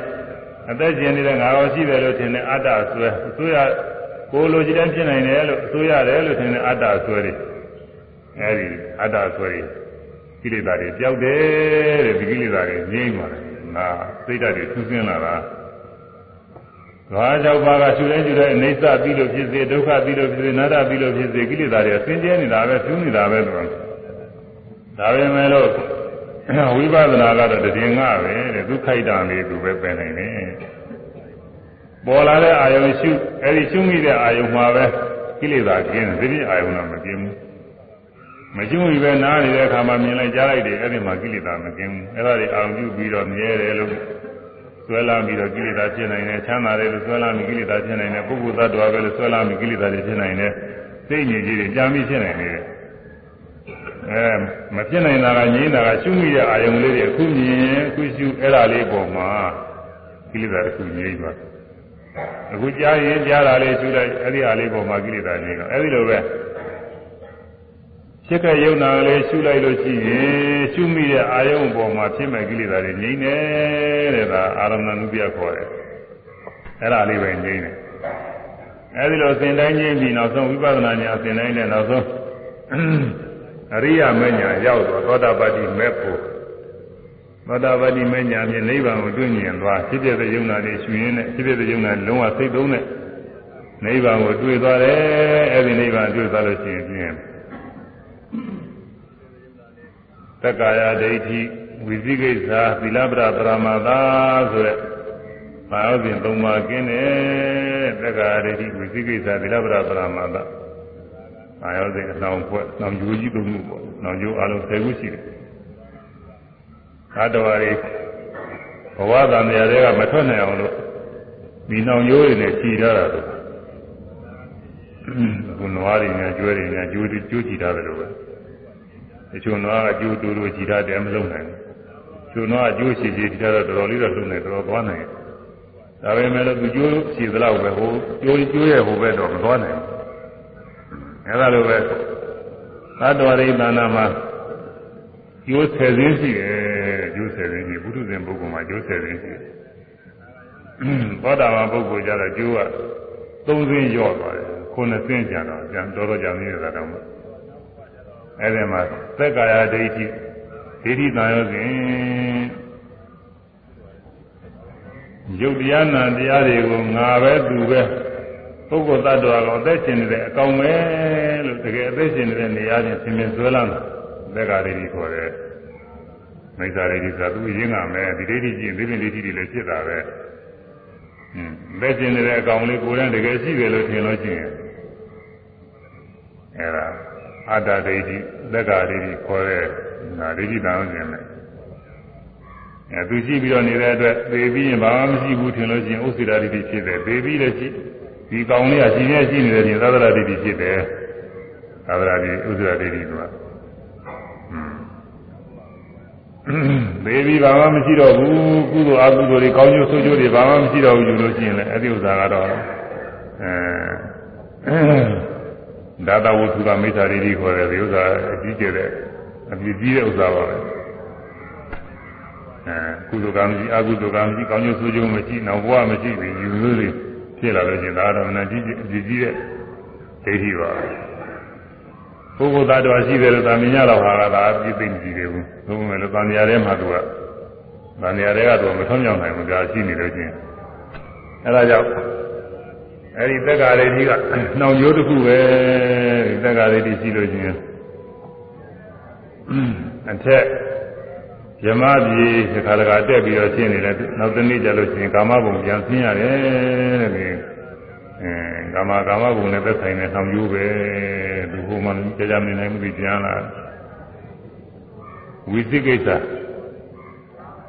[SPEAKER 1] အသက်ရှင်နေတဲ့ငါတော်ရှိတယ်လို့ထင်တဲ့အတ္တဆွဲအစိုးရကိုလိုချင်တဲ့ဖြစ်နိုင်တယ်လို့အစိုးရတယ်လို့ထင်တဲ့အတ္တဆွဲတွေအဲဒီအတ္တဆွဲတွေကိလေသာတွေပျောက်တယ်တဲ့ဒီကိလေသာတွေငြိမ်းသွားတယ်ငါစိတ်ဓာတ်တွေထူးဆင်းလာတာ ဘာကြောင့်ပါကရှုတိုင်းရှုတိုင်းအိဋ္ဌပြီးလို့ဖြစ်စေဒုက္ခပြီးလို့ဖြစ်စေနာတပြီးလို့ဖြစ်စေကိလေသာတွေဆင်းရဲနေတာပဲဖြူးနေတာပဲလို့ဒါပဲမဲ့လို့ဝိပဿနာကတော့တည်ငါပဲတဲ့သူခိုက်တာလေးသူပဲပယ်နိုင်တယ်ပေါ်လာတဲ့အာယုံရှုအဲဒီရှုမိတဲ့အာယုံမှာပဲကိလေသာကျင်းတယ်ဒီပြအာယုံတော့မကျင်းဘူးမကျင်းဘူးပဲနားနေတဲ့အခါမှာမြင်လိုက်ကြားလိုက်တယ်အဲ့ဒီမှာကိလေသာမကျင်းဘူးအဲ့ဒါတွေအာရုံပြုပြီးတော့မြဲတယ်လို့ ဆွဲလာပြီးတော့ကိလေသာဖြစ်နိုင်တယ်ချမ်းသာတယ်လို့ဆွဲလာပြီးကိလေသာဖြစ်နိုင်တယ်ပုဂ္ဂိုလ်သတ္တဝါပဲလို့ဆွဲလာပြီးကိလေသာတွေဖြစ်နိုင်တယ်စိတ်ညစ်ကြီးတွေကြာပြီးဖြစ်နိုင်တယ်အဲမဖြစ်နိုင်တာကငြိမ်းတာကရှုမိတဲ့အာယုံလေးတွေအခုမြင်အခုရှုအဲ့ဒါလေးပေါ်မှာကိလေသာတစ်ခုငြိမ်းသွားအခုကြားရင်ကြားတာလေးရှုလိုက်အဲ့ဒီဟာလေးပေါ်မှာကိလေသာငြိမ်းတော့အဲ့ဒီလိုပဲ ဖြစ်ခဲ့ယုံနာလေးရှုလိုက်လို့ရှိရင်ရှုမိတဲ့အာယုံပေါ်မှာဖြစ်မဲ့ကိလေသာတွေငြိမ်းတယ်တဲ့ဒါအာရမဏနုပြခေါ်တယ်အဲ့ဒါလေးပဲငြိမ်းတယ်အဲ့ဒီလိုသင်တိုင်းငြိမ်းပြီးနောက်ဆုံးဝိပဿနာဉာဏ်သင်တိုင်းနဲ့နောက်ဆုံးအရိယာမဉ္ဇဉ်ရောက်တော့သောတာပတ္တိမဲ့ဖို့သောတာပတ္တိမဉ္ဇဉ်ဖြင့်နိဗ္ဗာန်ကိုတွေ့မြင်သွားဖြစ်ဖြစ်တဲ့ယုံနာတွေရှင်ရင်းနဲ့ဖြစ်ဖြစ်တဲ့ယုံနာလုံးဝစိတ်သုံးတဲ့နိဗ္ဗာန်ကိုတွေ့သွားတယ်အဲဒီနိဗ္ဗာန်တွေ့သွားလို့ရှိရင်ဖြင့် သက္ကာယဒိဋ္ဌိဝိသိကိစ္စသီလပရပရမသာဆိုတဲ့ဘာဝစဉ်သုံးပါးကျင်းတယ်သက္ကာယဒိဋ္ဌိဝိသိကိစ္စသီလပရပရမသာဘာဝစဉ်အနှောင်ဖွဲ့နှောင်ယူကြီးသုံးခုပေါ့နှောင်ယူအလုံး10ခုရှိတယ်သာတော်ရီဘဝတန်တရားတွေကမထွက်နိုင်အောင်လို့ဒီနှောင်ရိုးတွေနဲ့ခြိထားတာလို့ခုနွားတွေနဲ့ကျွဲတွေနဲ့ကျိုးကျိုးခြိထားတယ်လို့ပဲ တချို့နွားကကျိုးတူတူခြိထားတယ်မလုံးနိုင်ဘူးချို့နွားကကျိုးခြိခြိထားတော့တော်တော်လေးတော့လုံးနိုင်တော်တော်သွားနိုင်ဒါပေမဲ့လို့သူကျိုးခြိသလောက်ပဲဟိုကျိုးကျိုးရဲ့ဟိုဘက်တော့မသွားနိုင်ဘူးအဲဒါလိုပဲသတ္တဝရိသနာမှာကျိုးဆယ်စင်းရှိတယ်ကျိုးဆယ်စင်းရှိဘုဒ္ဓဇင်ပုဂ္ဂိုလ်မှာကျိုးဆယ်စင်းရှိတယ်သောတာပန်ပုဂ္ဂိုလ်ကြတော့ကျိုးကသုံးစင်းရော့သွားတယ်ခုနှစ်စင်းကြတော့ကျန်တော်တော်ကြာနေတာတော့ အဲ့ဒီမှာသက်ကာယဒိဋ္ဌိဒိဋ္ဌိတန်ရောစဉ်ရုပ်တရားနာတရားတွေကိုငါပဲသူပဲပုဂ္ဂိုလ်တ attva ကအသက်ရှင်နေတဲ့အကောင်ပဲလို့တကယ်အသက်ရှင်နေတဲ့နေရာချင်းသင်မြင်ဆွဲလန်းတာသက်ကာဒိဋ္ဌိခေါ်တယ်မိစ္ဆာဒိဋ္ဌိဆိုတာသူရင်းကမယ်ဒီဒိဋ္ဌိကြည့်သိပင်ဒိဋ္ဌိတွေလည်းဖြစ်တာပဲဟွန်းသက်ရှင်နေတဲ့အကောင်လေးကိုယ်တိုင်တကယ်ရှိတယ်လို့ထင်လို့ရှိရင်အဲ့ဒါ အတ္တဒိဋ္ဌိသက်္ကာဒိဋ္ဌိခေါ်တဲ့ဒါဒိဋ္ဌိတန်အောင်ကျင်တယ်အဲသူရှိပြီးတော့နေတဲ့အတွက်သေပြီးရင်ဘာမှမရှိဘူးထင်လို့ရှိရင်ဥစ္စေတာဒိဋ္ဌိဖြစ်တယ်သေပြီးလည်းရှိဒီကောင်လေးကရှိနေရှိနေတယ်ပြင်သာသနာဒိဋ္ဌိဖြစ်တယ်သာသနာဒိဋ္ဌိဥစ္စေတာဒိဋ္ဌိကသေပြီးဘာမှမရှိတော့ဘူးကုသိုလ်အကုသိုလ်တွေကောင်းကျိုးဆိုးကျိုးတွေဘာမှမရှိတော့ဘူးယူလို့ရှိရင်လည်းအဲ့ဒီဥစ္စာကတော့အဲ ဒါတဝုသုကမိစ္ဆာဒိဋ္ဌိခေါ်တယ်ဒီဥစ္စာအကြီးကျယ်တဲ့အပြည့်ကြီးတဲ့ဥစ္စာပါပဲအဲကုသိုလ်ကံကြီးအကုသိုလ်ကံကြီးကောင်းကျိုးဆိုးကျိုးမရှိနောက်ဘဝမရှိပြီယူလို့တွေဖြစ်လာလို့ချင်းဒါတော့နာကြီးအပြည့်ကြီးတဲ့ဒိဋ္ဌိပါပုဂ္ဂိုလ်သားတော်ရှိတယ်လို့သာမြင်ရတော့ဟာကဒါအပြည့်သိမကြည့်သေးဘူးသို့မဲ့လို့တန်မြာထဲမှာသူကတန်မြာထဲကတော့မထွံ့မြောက်နိုင်ဘူးဒါရှိနေလို့ချင်းအဲဒါကြောင့် အဲဒီသက်္ကာရိတိကနှောင်ရိုးတစ်ခုပဲဒီသက်္ကာရိတိရှိလို့ချင်းအထက်ယမပြည်တစ်ခါတခါတက်ပြီးတော့ရှင်းနေတယ်နောက်တစ်နေ့ကျလို့ချင်းကာမဘုံပြန်ဆင်းရတယ်တဲ့ဒီအဲကာမကာမဘုံနဲ့သက်ဆိုင်တဲ့နှောင်ရိုးပဲသူဟိုမှကြာကြာနေနိုင်မှုဒီပြန်လာဝိသိကိစ္စ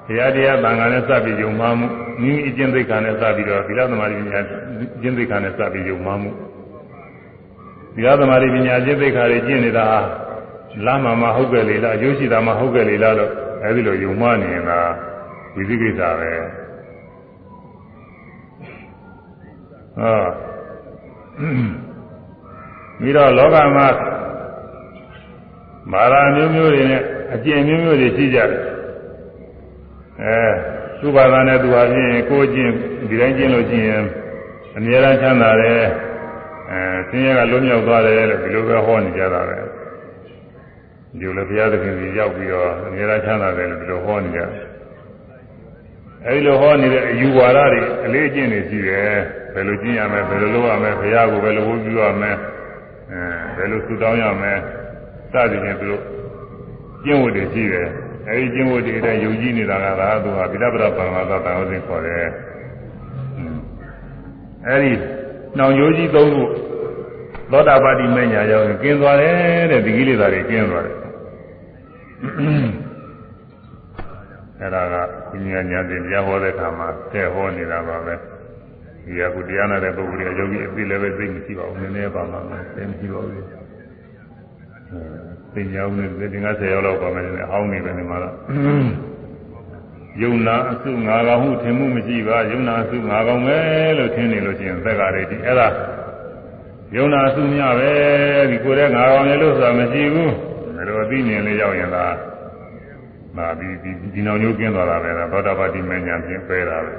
[SPEAKER 1] တရားတရားသံဃာနဲ့စပ်ပြီးယုံမှမှု မိမိအကျင့်သိက္ခာနဲ့စပ်ပြီးတော့သီလသမာဓိပညာအကျင့်သိက္ခာနဲ့စပ်ပြီးယုံမှမှုသီလသမာဓိပညာအကျင့်သိက္ခာတွေကျင့်နေတာလာမှမဟုတ်ကြလေလားအကျိုးရှိတာမှဟုတ်ကြလေလားလို့အဲဒီလိုယုံမှနေရင်ကဝိသိကိစ္စပဲဟောပြီးတော့လောကမှာမာရာမျိုးမျိုးတွေနဲ့အကျင့်မျိုးမျိုးတွေရှိကြတယ်အဲ သူ့ဘာသာနဲ့သူဟာဖြင့်ကိုယ်ချင်းဒီတိုင်းကျင့်လို့ရှိရင်အမြဲတမ်းချမ်းသာတယ်အဲဆင်းရဲကလွတ်မြောက်သွားတယ်လို့ဒီလိုပဲဟောနေကြတာပဲဒီလိုဘုရားသခင်ကြီးရောက်ပြီးတော့အမြဲတမ်းချမ်းသာတယ်လို့ဒီလိုဟောနေကြအဲဒီလိုဟောနေတဲ့အယူဝါဒတွေအလေးအကျင့်တွေရှိတယ်ဘယ်လိုကျင့်ရမလဲဘယ်လိုလုပ်ရမလဲဘုရားကိုဘယ်လိုဝတ်ပြုရမလဲအဲဘယ်လိုဆုတောင်းရမလဲစသည်ဖြင့်သူတို့ကျင့်ဝတ်တွေရှိတယ် အဲဒီကျင့်ဝတ်တွေတဲ့ယုံကြည်နေတာကသာသူဟာဗိဓဗရပရမသတန်ဥစဉ်ခေါ်တယ်အဲဒီနှောင်ရိုးကြီးသုံးခုသောတာပတိမညာရောက်ရင်ကျင်းသွားတယ်တဲ့ဒီကိလေသာတွေကျင်းသွားတယ်အဲဒါကကုညာညာစဉ်တရားဟောတဲ့အခါမှာတဲ့ဟောနေတာပါပဲဒီကကုတရားနာတဲ့ပုဂ္ဂိုလ်တွေယောဂီအသိလည်းပဲသိမရှိပါဘူးနည်းနည်းပါမှသိမရှိပါဘူး ပညာဦးနဲ့သင်္ကန်း10ရောက်လောက်ပါမယ်နဲ့အောင်းနေပဲနေမှာတော့ယုံနာအစုငါကောင်ဟုထင်မှုမရှိပါယုံနာအစုငါကောင်ပဲလို့ထင်နေလို့ရှိရင်သက်ကလေးဒီအဲ့ဒါယုံနာအစုမြပဲဒီကိုယ်တဲ့ငါကောင်လေလို့ဆိုတာမရှိဘူးဒါလိုအသိဉာဏ်လေးရောက်ရင်လားမာဒီဒီဒီနောင်ညိုးကင်းသွားတာပဲသောတာပတိမဉ္ဇဉ်ဖြင့်ပဲတာပဲ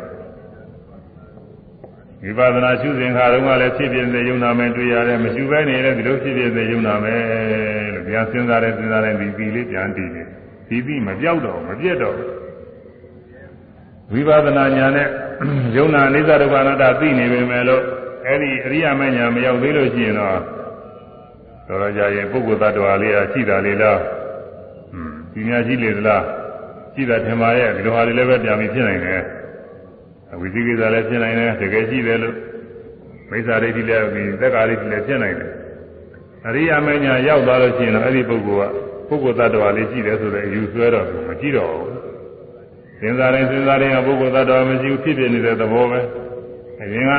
[SPEAKER 1] ဝိပဿနာရှုစဉ်ခါတုန်းကလည်းဖြစ်ဖြစ်နေယုံနာမယ်တွေ့ရတယ်မရှုဘဲနေလည်းဒီလိုဖြစ်ဖြစ်နေယုံနာမယ်လို့ပြန်စဉ်းစားတယ်စဉ်းစားတယ်ဒီပြီးလေးပြန်တည်တယ်ဒီပြီးမပြောက်တော့မပြတ်တော့ဝိပဿနာညာနဲ့ယုံနာအနိစ္စဒုက္ခအနတ္တသိနေပေမဲ့လို့အဲ့ဒီအရိယာမညာမရောက်သေးလို့ရှိရင်တော့တော်တော်ကြာရင်ပုဂ္ဂိုလ်သတ္တဝါလေးကရှိတာလေးလားဟွန်းဒီများရှိလေသလားရှိတာထင်ပါရဲ့ဒီလိုဟာတွေလည်းပဲပြန်ပြီးဖြစ်နိုင်တယ် ဝိသိကိစ္စလည်းဖြစ်နိုင်တယ်တကယ်ရှိတယ်လို့မိစ္ဆာဒိဋ္ဌိလည်းဒီသက်္ကာဒိဋ္ဌိလည်းဖြစ်နိုင်တယ်အရိယာမညာရောက်သွားလို့ရှိရင်တော့အဲ့ဒီပုဂ္ဂိုလ်ကပုဂ္ဂိုလ်သတ္တဝါလေးရှိတယ်ဆိုတဲ့အယူဆွဲတော့မကြည့်တော့ဘူးစဉ်းစားရင်စဉ်းစားရင်ပုဂ္ဂိုလ်သတ္တဝါမရှိဘူးဖြစ်ပြနေတဲ့သဘောပဲအရင်က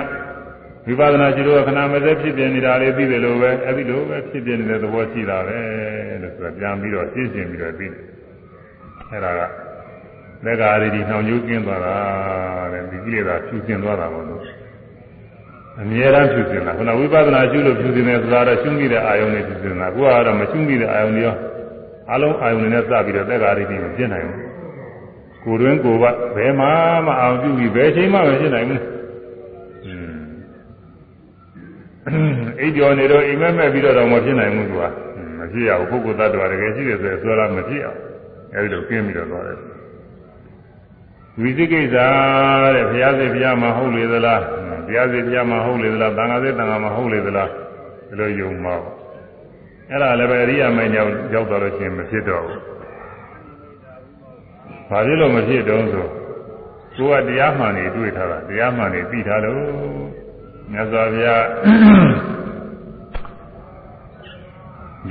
[SPEAKER 1] ဝိပဿနာရှိလို့ခဏမစက်ဖြစ်ပြနေတာလေးသိတယ်လို့ပဲအဲ့ဒီလိုပဲဖြစ်ပြနေတဲ့သဘောရှိတာပဲလို့ဆိုတာပြန်ပြီးတော့ရှင်းရှင်းပြီးတော့သိတယ်အဲ့ဒါက လက်ကာရီဒီနှောင်ကျိုးကင်းသွားတာတဲ့ဒီကိလေသာဖြူစင်သွားတာပေါ့လို့အမြဲတမ်းဖြူစင်တာခုနဝိပဿနာရှုလို့ဖြူစင်တယ်ဆိုတာတော့ရှုမိတဲ့အာယုန်နဲ့ဖြူစင်တာကိုကတော့မရှုမိတဲ့အာယုန်တွေရောအလုံးအာယုန်တွေနဲ့စပြီးတော့လက်ကာရီဒီမဖြစ်နိုင်ဘူးကိုယ်တွင်ကိုယ်ကဘယ်မှမအောင်ပြုပြီးဘယ်ချိန်မှမဖြစ်နိုင်ဘူးအိပ်ကျော်နေတော့အိမ်မက်မဲ့ပြီးတော့တော့မဖြစ်နိုင်ဘူးသူကမဖြစ်ရဘူးပုဂ္ဂိုလ်သတ္တဝါတကယ်ရှိတယ်ဆိုရင်ဆိုလားမဖြစ်အောင်အဲဒီလိုကျင်းပြီးတော့သွားတယ် ဝိသိကိစ္စတဲ့ဘုရားစိတ်ဘုရားမှာဟုတ်လေသလားဘုရားစိတ်ဘုရားမှာဟုတ်လေသလားသံဃာစိတ်သံဃာမှာဟုတ်လေသလားဒီလိုယုံမှာအဲ့ဒါလည်းပဲအရိယာမရောက်ရောက်သွားလို့ရှိရင်မဖြစ်တော့ဘူးဘာဖြစ်လို့မဖြစ်တော့ဆိုကိုယ်ကတရားမှန်နေတွေ့ထားတာတရားမှန်နေသိထားလို့မြတ်စွာဘုရား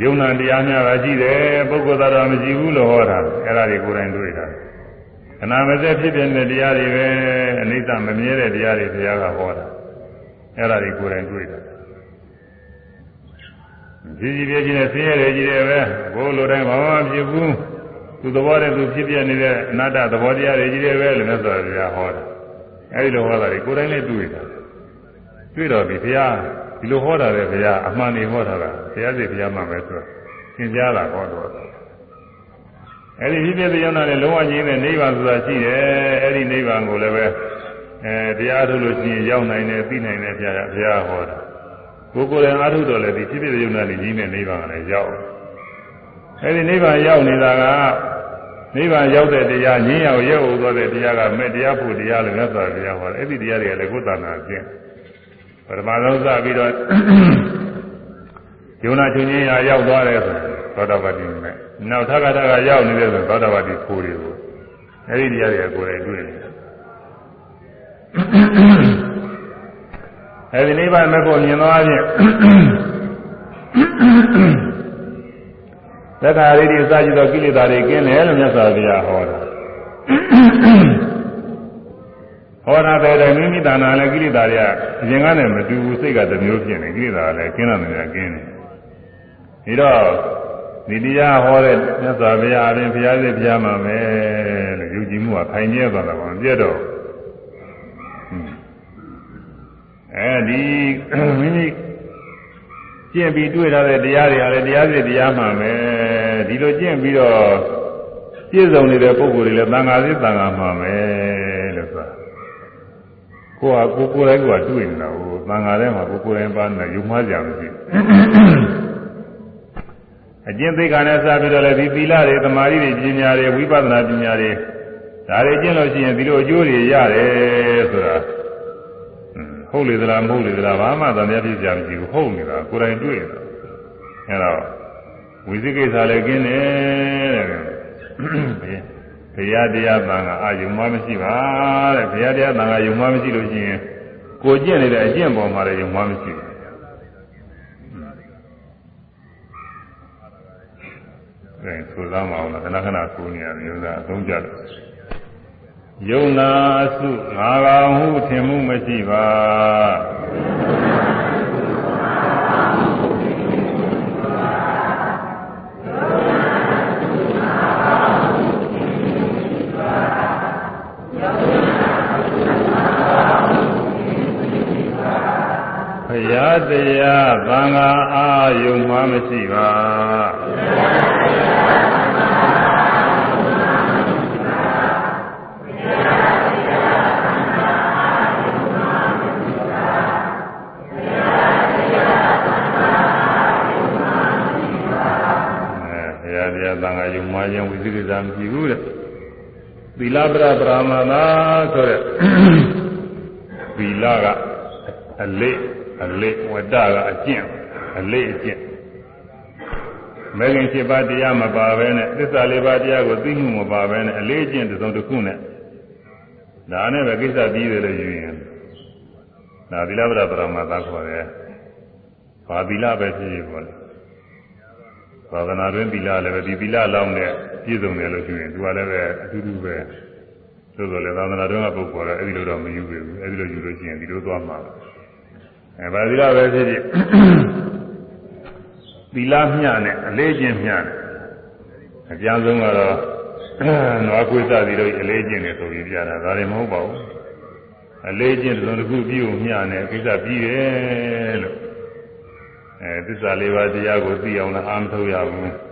[SPEAKER 1] ယုံနာတရားများတာရှိတယ်ပုဂ္ဂိုလ်သားတော်မရှိဘူးလို့ဟောတာအဲ့ဒါတွေကိုယ်တိုင်တွေ့တာ ခဏမစက်ဖြစ်ပြတဲ့တရားတွေပဲအနိစ္စမမြဲတဲ့တရားတွေဘုရားကဟောတာအဲ့ဒါတွေကိုယ်တိုင်တွေ့တာကြီးကြီးပြည့်ကြီးနဲ့ဆင်းရဲတယ်ကြီးတယ်ပဲဘိုးလိုတိုင်းဘာမှမဖြစ်ဘူးသူသဘောတည်းသူဖြစ်ပြနေတဲ့အနတ္တသဘောတရားတွေကြီးတယ်ပဲလို့မြတ်စွာဘုရားဟောတာအဲဒီလိုဟောတာတွေကိုယ်တိုင်လည်းတွေ့တာတွေ့တော့ပြီဘုရားဒီလိုဟောတာလေဘုရားအမှန်နေဟောတာကဘုရားစိတ်ဘုရားမှပဲဆိုတော့သင်ကြားတာဟောတော့ အဲဒီဖြစ်ဖြစ်တဲ့ရောက်တဲ့လုံးဝကြီးတဲ့နိဗ္ဗာန်ဆိုတာရှိတယ်အဲဒီနိဗ္ဗာန်ကိုလည်းပဲအဲတရားထုတ်လို့ရှိရင်ရောက်နိုင်တယ်သိနိုင်တယ်ဘုရားဘုရားဟောတာကိုယ်ကိုယ်တိုင်အားထုတ်တော့လည်းဒီဖြစ်ဖြစ်တဲ့ရောက်တဲ့ကြီးတဲ့နိဗ္ဗာန်ကလည်းရောက်အဲဒီနိဗ္ဗာန်ရောက်နေတာကနိဗ္ဗာန်ရောက်တဲ့တရားငြင်းရောက်ရောက်သွားတဲ့တရားကမဲ့တရားဖို့တရားလည်းမြတ်စွာဘုရားဟောတယ်အဲ့ဒီတရားတွေကလည်းကိုယ်တဏ္ဍာကျင့်ပထမဆုံးစပြီးတော့ယုံနာချုပ်ခြင်းရာရောက်သွားတယ်ဆိုသောတာပတိမဲ့နော က်ထပ်ကထပ်ကရောက်နေတယ်ဆိုသောတာပတိဖို့တွေကိုအဲ့ဒီတရားတွေကိုယ်တိုင်တွေ့နေတယ်အဲ့ဒီနိဗ္ဗာန်မဲ့ကိုမြင်သွားခြင်းသက္ကာရိတိစကြည့်တော့ကိလေသာတွေကင်းတယ်လို့မြတ်စွာဘုရားဟောတာဟောတာတဲ့တိုင်မိမိတဏ္ဍာလည်းကိလေသာတွေကအရင်ကနဲ့မတူဘူးစိတ်ကတစ်မျိုးဖြစ်နေကိလေသာကလည်းကင်းတယ်များကင်းနေဒါတော့ ဒီတရားဟောတဲ့မြတ်စွာဘုရားအရင်ဘုရားစိတ်ဘုရားမှာပဲလို့ယူကြည်မှုကခိုင်ကျဲသွားတာပါမပြတ်တော့အဲဒီမိမိကျင့်ပြီးတွေ့ထားတဲ့တရားတွေအားလည်းတရားစစ်တရားမှပဲဒီလိုကျင့်ပြီးတော့ပြည့်စုံနေတဲ့ပုဂ္ဂိုလ်တွေလည်းသံဃာစစ်သံဃာမှပဲလို့ဆိုတာကိုယ်ကကိုကိုယ်တိုင်းကတွေ့နေတာဟိုသံဃာထဲမှာကိုကိုယ်တိုင်းပါနေရုံမှားကြမရှိ အကျင့်သိက္ခာနဲ့စပြီးတော့လည်းဒီသီလတွေသမာဓိတွေပညာတွေဝိပဿနာပညာတွေဒါတွေကျင့်လို့ရှိရင်ဒီလိုအကျိုးတွေရတယ်ဆိုတာဟုတ်လေသလားမဟုတ်လေသလားဘာမှသံဃာဖြစ်ကြမရှိဘူးဟုတ်နေတာကိုယ်တိုင်တွေ့နေတာအဲတော့ဝိသိကိစ္စလည်းกินတယ်တဲ့ဘုရားတရားသံဃာအာယုံမမရှိပါတဲ့ဘုရားတရားသံဃာယုံမမရှိလို့ရှိရင်ကိုကျင့်နေတဲ့အကျင့်ပေါ်မှာလည်းယုံမမရှိဘူး အဲဆိုသားမအောင်လားခဏခဏဆိုနေရတယ်မျိုးသားအသုံးကြတယ်ယုံနာစုငါကောင်ဟုထင်မှုမရှိပါ သီလပရပရမသာဆိုတဲ့သီလကအလေးအလေးဝတ္တကအကျင့်အလေးအကျင့်မဂ္ဂင်7ပါးတရားမပါဘဲနဲ့သစ္စာ4ပါးတရားကိုသိမှုမပါဘဲနဲ့အလေးအကျင့်တစ်စုံတစ်ခုနဲ့ဒါနဲ့ပဲကိစ္စပြီးတယ်လို့ယူရင်ဒါသီလပရပရမသာခေါ်တယ်။ဘာသီလပဲဖြစ်ဖြစ်ပေါ့လေ။သာသနာ့တွင်သီလလည်းပဲဒီသီလလောင်းတဲ့ ပြည့်စုံတယ်လို့ယူရင်သူကလည်းပဲအတူတူပဲသို့တော်လည်းသာသနာ့တွင်ကပုဂ္ဂိုလ်ကအဲ့ဒီလိုတော့မယူဘူး။အဲ့ဒီလိုယူလို့ရှိရင်ဒီလိုသွားမှာ။အဲဗာသီလပဲဖြစ်ဖြစ်သီလမျှနဲ့အလေးချင်းမျှနဲ့အကြမ်းဆုံးကတော့နွားခွေးစသည်တို့အလေးချင်းနဲ့ဆိုပြီးပြတာဒါလည်းမဟုတ်ပါဘူးအလေးချင်းတစ်စုံတစ်ခုပြည့်ုံမျှနဲ့ကိစ္စပြီးတယ်လို့အဲသစ္စာလေးပါးတရားကိုသိအောင်လည်းအာမထုတ်ရဘူး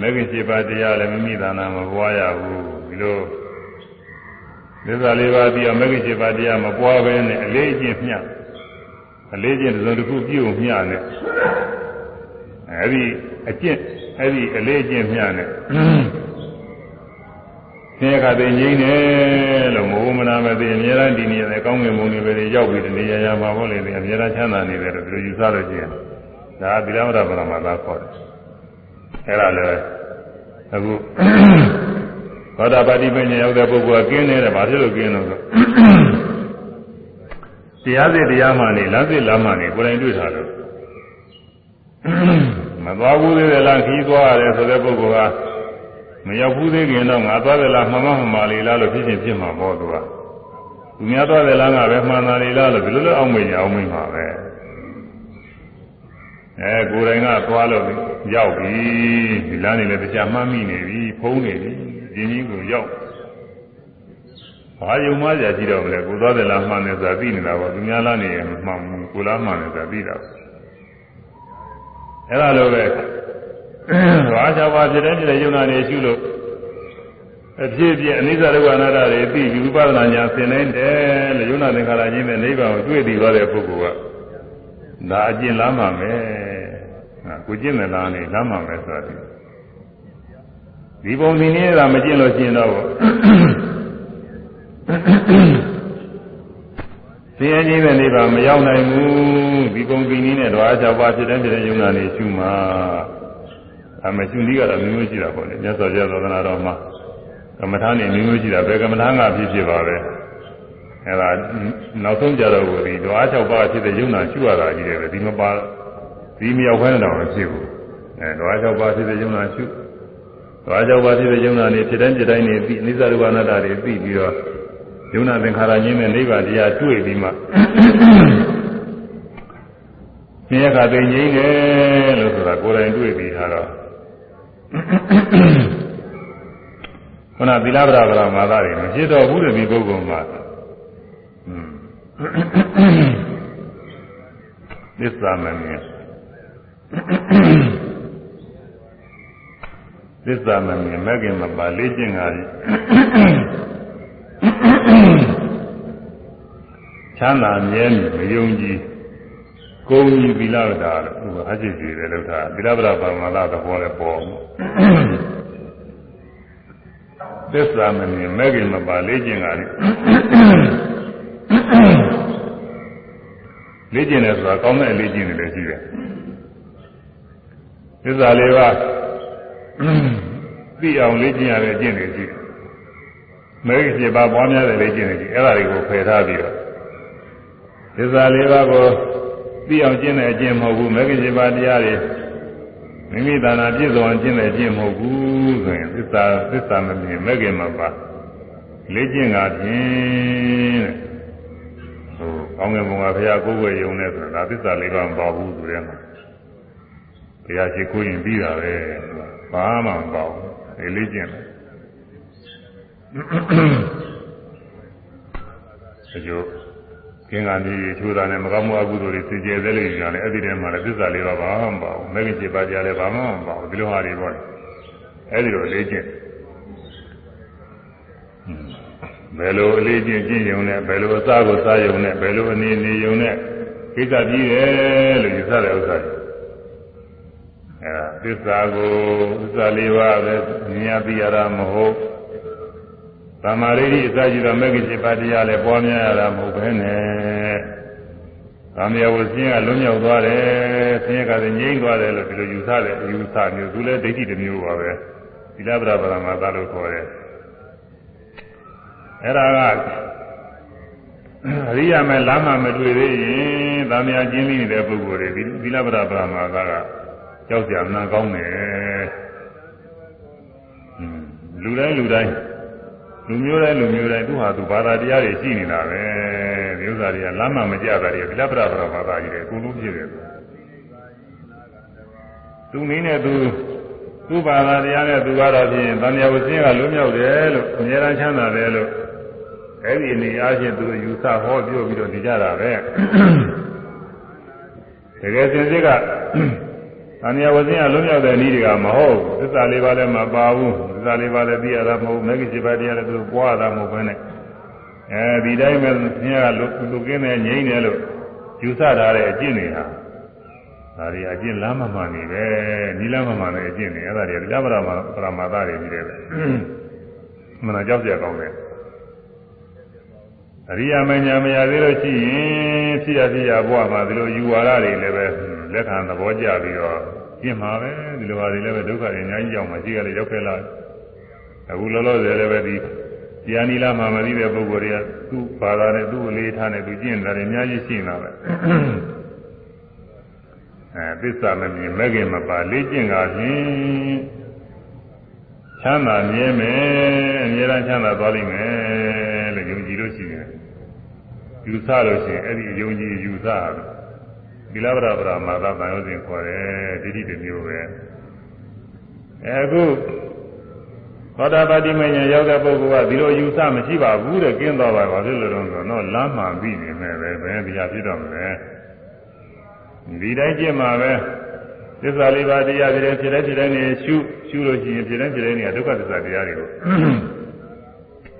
[SPEAKER 1] မဂ္ဂင်7ပါးတရားလည်းမိမိသာနာမပွားရဘူးဒီလိုသစ္စာလေးပါးသိအောင်မဂ္ဂင်7ပါးတရားမပွားဘဲနဲ့အလေးချင်းမျှအလေးချင်းတစ်စုံတစ်ခုပြည့်ုံမျှနဲ့အဲဒီအကျင့်အဲဒီအလေးအကျင့်မျှနဲ့ဆင်းရဲခါသိငိမ့်တယ်လို့မဟုတ်မနာမသိအများအားဒီနေရာနဲ့ကောင်းငင်မုံတွေပဲရောက်ပြီးတနေရာရာမှာပေါ့လေအများအားချမ်းသာနေတယ်လို့ဒီလိုယူဆလို့ရှိရင်ဒါဗိဓမ္မာပရမသာခေါ်တယ် အဲဒါလည်းအခုသောတာပတိပညာရောက်တဲ့ပုဂ္ဂိုလ်ကကျင်းနေတယ်ဘာဖြစ်လို့ကျင်းလို့ဆိုတရားစစ်တရားမှနေလမ်းစစ်လမ်းမှနေကိုယ်တိုင်တွေ့တာလို့မသွားဘူးသေးတယ်လားခီးသွားရတယ်ဆိုတဲ့ပုဂ္ဂိုလ်ကမရောက်ဘူးသေးခင်တော့ငါသွားတယ်လားမှန်မှမှန်ပါလေလားလို့ဖြစ်ချင်းဖြစ်မှာပေါ့သူကသူများသွားတယ်လားငါပဲမှန်တာလေလားလို့ဒီလိုလိုအောင်မေ့ရအောင်မေ့မှာပဲ အဲကိုယ်တိုင်ကသွားလို့ရောက်ပြီဒီလမ်းနေလည်းတရားမှတ်မိနေပြီဖုံးနေပြီဒီနည်းကိုရောက်ဘာယုံမှကြကြည့်တော့မလဲကိုသွားတယ်လားမှန်တယ်ဆိုတာသိနေတာပေါ့သူများလားနေရင်မှန်ဘူးကိုလားမှန်တယ်ဆိုတာသိတာအဲ့ဒါလိုပဲဘာသာပါဖြစ်တဲ့ဖြစ်တဲ့ယုံနာနေရှုလို့အဖြစ်ဖြစ်အနိစ္စဒုက္ခအနတ္တတွေသိပြီးဝိပဿနာဉာဏ်သင်နိုင်တယ်လို့ယုံနာသင်္ခါရချင်းနဲ့နိဗ္ဗာန်ကိုတွေ့ပြီးသွားတဲ့ပုဂ္ဂိုလ်ကဒါအကျင့်လမ်းမှာမယ် ကိုကျင့်တဲ့လမ်းနဲ့လမ်းမှာမယ်ဆိုတာဒီပုံဒီနည်းကမကျင့်လို့ရှိရင်တော့ဆင်းရဲခြင်းတဲ့နိဗ္ဗာန်မရောက်နိုင်ဘူးဒီပုံဒီနည်းနဲ့တော့အကြောက်ပါဖြစ်တဲ့ဖြစ်တဲ့ယုံနာနေရှုမှာအမရှိနည်းကတော့မျိုးမျိုးရှိတာပေါ့လေမြတ်စွာဘုရားသာသနာတော်မှာကမ္မထာနေမျိုးမျိုးရှိတာပဲကမ္မထာကဖြစ်ဖြစ်ပါပဲအဲဒါနောက်ဆုံးကြတော့ကိုဒီတော့အကြောက်ပါဖြစ်တဲ့ယုံနာရှုရတာကြီးတယ်ပဲဒီမပါ ဒီမရောက်ခွင့်တော့မဖြစ်ဘူးအဲတော့အကြောက်ပါဖြစ်တဲ့ယုံနာရှုတော့အကြောက်ပါဖြစ်တဲ့ယုံနာနေဖြစ်တဲ့ဖြစ်တိုင်းနေပြီးအနိစ္စဒုက္ခအနတ္တတွေသိပြီးတော့ယုံနာသင်္ခါရချင်းနဲ့နိဗ္ဗာန်တရားတွေ့ပြီးမှဆင်းရဲခါသိငြိမ်းတယ်လို့ဆိုတာကိုယ်တိုင်တွေ့ပြီးတာတော့ခုနသီလပရပရမာသတွေမဖြစ်တော့ဘူးတဲ့ဒီပုဂ္ဂိုလ်မှာသစ္စာမမြင် သစ္စာမမြင်မဂ္ဂင်မပါလေးကျင့်ကြပြီချမ်းသာမြဲမယုံကြည်ကိုယ်ကြီးသီလဝတာလို့ဟိုအจิตတွေလည်းလောက်တာသီလပရပါမလာသဘောလည်းပေါ်သစ္စာမမြင်မဲ့ခင်မပါလေးကျင်ကလေးလေးကျင်တယ်ဆိုတာကောင်းတဲ့လေးကျင်တယ်လည်းရှိတယ် သစ္စာလေးပါသိအောင်လေးကျင်ရတဲ့အကျင့်တွေရှိတယ်မဲကြီးပါပွားများတဲ့လေးကျင့်တွေရှိအဲ့ဒါတွေကိုဖယ်ထားပြီးတော့သစ္စာလေးပါးကိုသိအောင်ကျင့်တဲ့အကျင့်မဟုတ်ဘူးမဲကြီးပါတရားတွေမိမိသာနာပြည့်စုံအောင်ကျင့်တဲ့အကျင့်မဟုတ်ဘူးဆိုရင်သစ္စာသစ္စာမမြင်မဲခင်မှာပါလေးကျင့်တာဖြင့်ဟိုကောင်းကင်ဘုံကဘုရားကိုယ်ွယ်ယုံနေဆိုတာသစ္စာလေးပါးမပါဘူးဆိုတဲ့မှာ ဘုရားရှိခိုးရင်ပြီးတာပဲဘာမှမပါဘူးအဲလေးကျင့်တယ်အကျိုးခင်္ဂါမြေချိုးတာနဲ့မကောင်းမှုအကုသိုလ်တွေသိကျဲသေးလို့ညာလေအဲ့ဒီတည်းမှာလည်းသစ္စာလေးပါးဘာမှမပါဘူးမဂ္ဂင်7ပါးကြားလည်းဘာမှမပါဘူးဒီလိုဟာတွေပေါ့အဲ့ဒီလိုလေးကျင့်ဘယ်လိုအလေးကျင့်ကျင့်ယုံနဲ့ဘယ်လိုအစားကိုစားယုံနဲ့ဘယ်လိုအနေနေယုံနဲ့ကိစ္စကြီးတယ်လို့ယူဆတဲ့ဥစ္စာတွေ အဲဒါသစ္စာကိုသစ္စာလေးပါးပဲမြင်ရသိရတာမဟုတ်သမာဓိအစရှိသောမဂ္ဂင်7ပါးတရားလည်းပွားများရတာမဟုတ်ဘဲနဲ့သံဃာဝဆင်းကလွံ့မြောက်သွားတယ်ဆင်းရဲကလည်းငြိမ့်သွားတယ်လို့ဒီလိုယူဆတဲ့အယူဆမျိုးသူလည်းဒိဋ္ဌိတစ်မျိုးပါပဲသီလပရပရမသာလို့ခေါ်တယ်အဲ့ဒါကအရိယာမဲ့လမ်းမှမတွေ့သေးရင်သံဃာကျင်းနေတဲ့ပုဂ္ဂိုလ်တွေသီလပရပရမသာက ကြောက်ကြမှန်ကောင်းတယ်လူတိုင်းလူတိုင်းလူမျိုးတိုင်းလူမျိုးတိုင်းသူဟာသူဘာသာတရားတွေရှိနေတာပဲဒီဥစ္စာတွေကလမ်းမှမကြတာတွေဒီလပ္ပရပရဘာသာကြီးတွေအကုန်လုံးဖြစ်တယ်သူနည်းနဲ့သူသူ့ဘာသာတရားနဲ့သူကတော့ဖြင့်တန်မြဝစင်းကလွတ်မြောက်တယ်လို့အများအားချမ်းသာတယ်လို့အဲ့ဒီအနေအားဖြင့်သူယူဆဟောပြောပြီးတော့နေကြတာပဲတကယ်စင်စစ်က သံဃာဝဇင်းကလွတ်မြောက်တဲ့နည်းတွေကမဟုတ်သစ္စာလေးပါးလည်းမပါဘူးသစ္စာလေးပါးလည်းသိရတာမဟုတ်မဂ္ဂင်7ပါးတရားလည်းသူပွားတာမဟုတ်ဘဲနဲ့အဲဒီတိုင်းပဲသင်ကလူလူကင်းတဲ့ငြိမ့်တယ်လို့ယူဆထားတဲ့အကျင့်တွေဟာဒါတွေအကျင့်လမ်းမမှန်နေပဲနီလမ်းမမှန်တဲ့အကျင့်တွေအဲ့ဒါတွေတရားပရမပရမသတွေကြီးတယ်ပဲမနာကြောက်ကြကောင်းတယ်အရိယာမညာမရသေးလို့ရှိရင်ဖြစ်ရဖြစ်ရဘဝမှာဒီလိုယူဝါဒတွေလည်းပဲ လက်ခံသဘောကျပြီးတော့ပြင်းမှာပဲဒီလိုဟာတွေလည်းပဲဒုက္ခတွေအများကြီးကြောင့်မှရှိရလေရောက်ခဲ့လာအခုလောလောဆယ်လည်းပဲဒီတရားနီလာမှာမသိတဲ့ပုဂ္ဂိုလ်တွေကသူ့ဘာသာနဲ့သူ့အလေးထားနဲ့သူကျင့်တာတွေအများကြီးရှိနေတာပဲအဲသစ္စာမမြင်မဲ့ခင်မပါလေးကျင့်ကြဖြင့်ချမ်းသာမြဲမယ်အများအားချမ်းသာသွားလိမ့်မယ်လို့ယုံကြည်လို့ရှိရင်ယူဆလို့ရှိရင်အဲ့ဒီယုံကြည်ယူဆတယ် သီလပရပရမာသဗံယောဇဉ်ခေါ်တယ်ဒိဋ္ဌိတစ်မျိုးပဲအခုသောတာပတိမဉ္ဇဉ်ရောက်တဲ့ပုဂ္ဂိုလ်ကဒီလိုယူဆမရှိပါဘူးတဲ့ကင်းသွားပါပါဖြစ်လို့တော့ဆိုတော့လမ်းမှန်ပြီးနေမယ်ပဲဘယ်တရားဖြစ်တော့မလဲဒီတိုင်းကျင့်မှာပဲသစ္စာလေးပါးတရားဖြစ်တဲ့ဖြစ်တဲ့ဖြစ်တဲ့နေရှုရှုလို့ရှိရင်ဖြစ်တဲ့ဖြစ်တဲ့နေဒုက္ခသစ္စာတရားတွေကို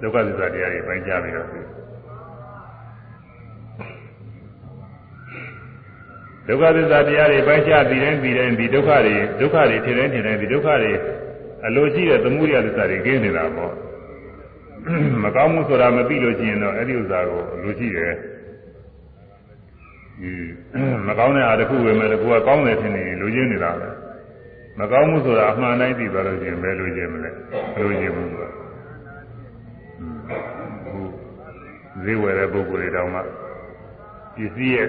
[SPEAKER 1] ဒုက္ခသစ္စာတရားတွေပိုင်းခြားပြီးတော့ ဒုက္ခသစ္စာတရားတွေပိုင်းခြားပြီးတိုင်းပြီးတိုင်းဒီဒုက္ခတွေဒုက္ခတွေထင်တိုင်းထင်တိုင်းဒီဒုက္ခတွေအလိုရှိတဲ့သမှုရသစ္စာတွေကင်းနေတာပေါ့မကောင်းမှုဆိုတာမသိလို့ရှိရင်တော့အဲ့ဒီဥစ္စာကိုအလိုရှိတယ်ဒီမကောင်းတဲ့အားတစ်ခုပဲမဲ့တစ်ခုကကောင်းတယ်ထင်နေလိုချင်နေတာပဲမကောင်းမှုဆိုတာအမှန်တိုင်းသိသွားလို့ရှိရင်ဘယ်လိုချင်မလဲလိုချင်ဘူးဆိုတာဈေးဝယ်တဲ့ပုဂ္ဂိုလ်တွေတောင်မှပစ္စည်းရဲ့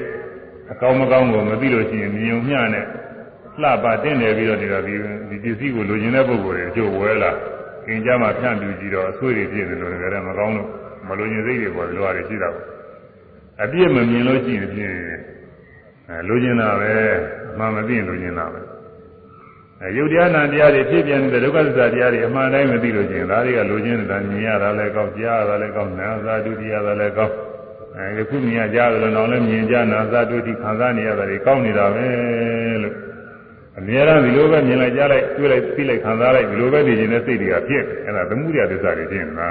[SPEAKER 1] အကောင်းမကောင်းကိုမသိလို့ရှိရင်မြင်ုံမျှနဲ့လှပါတင်းတယ်ပြီးတော့ဒီတော့ဒီဒီပစ္စည်းကိုလိုချင်တဲ့ပုဂ္ဂိုလ်တွေအကျိုးဝဲလာအင်ကြမှာဖြန့်ပြူကြည့်တော့အဆွေးတွေပြည့်တယ်လို့လည်းကြတယ်မကောင်းလို့မလိုချင်စိတ်တွေပေါ်လိုရတယ်ရှိတာပေါ့အပြည့်မမြင်လို့ရှိရင်ဖြင့်အဲလိုချင်တာပဲအမှန်မသိရင်လိုချင်တာပဲအဲယုတ်တရားနာတရားတွေဖြစ်ပြန်တဲ့ဒုက္ခသစ္စာတရားတွေအမှန်တိုင်းမသိလို့ရှိရင်ဒါတွေကလိုချင်တာမြင်ရတာလည်းကောင်းကြားရတာလည်းကောင်းနာသာဒုတိယတာလည်းကောင်း အဲခုမြင်ရကြတယ်လို့တော့လည်းမြင်ကြနာသာဒုတိခံစားနေရတာတွေကောင်းနေတာပဲလို့အများအားဒီလိုပဲမြင်လိုက်ကြားလိုက်တွေ့လိုက်သိလိုက်ခံစားလိုက်ဒီလိုပဲနေခြင်းနဲ့စိတ်တွေကဖြစ်အဲဒါသမှုရိယသစ္စာတွေဖြစ်နေတာ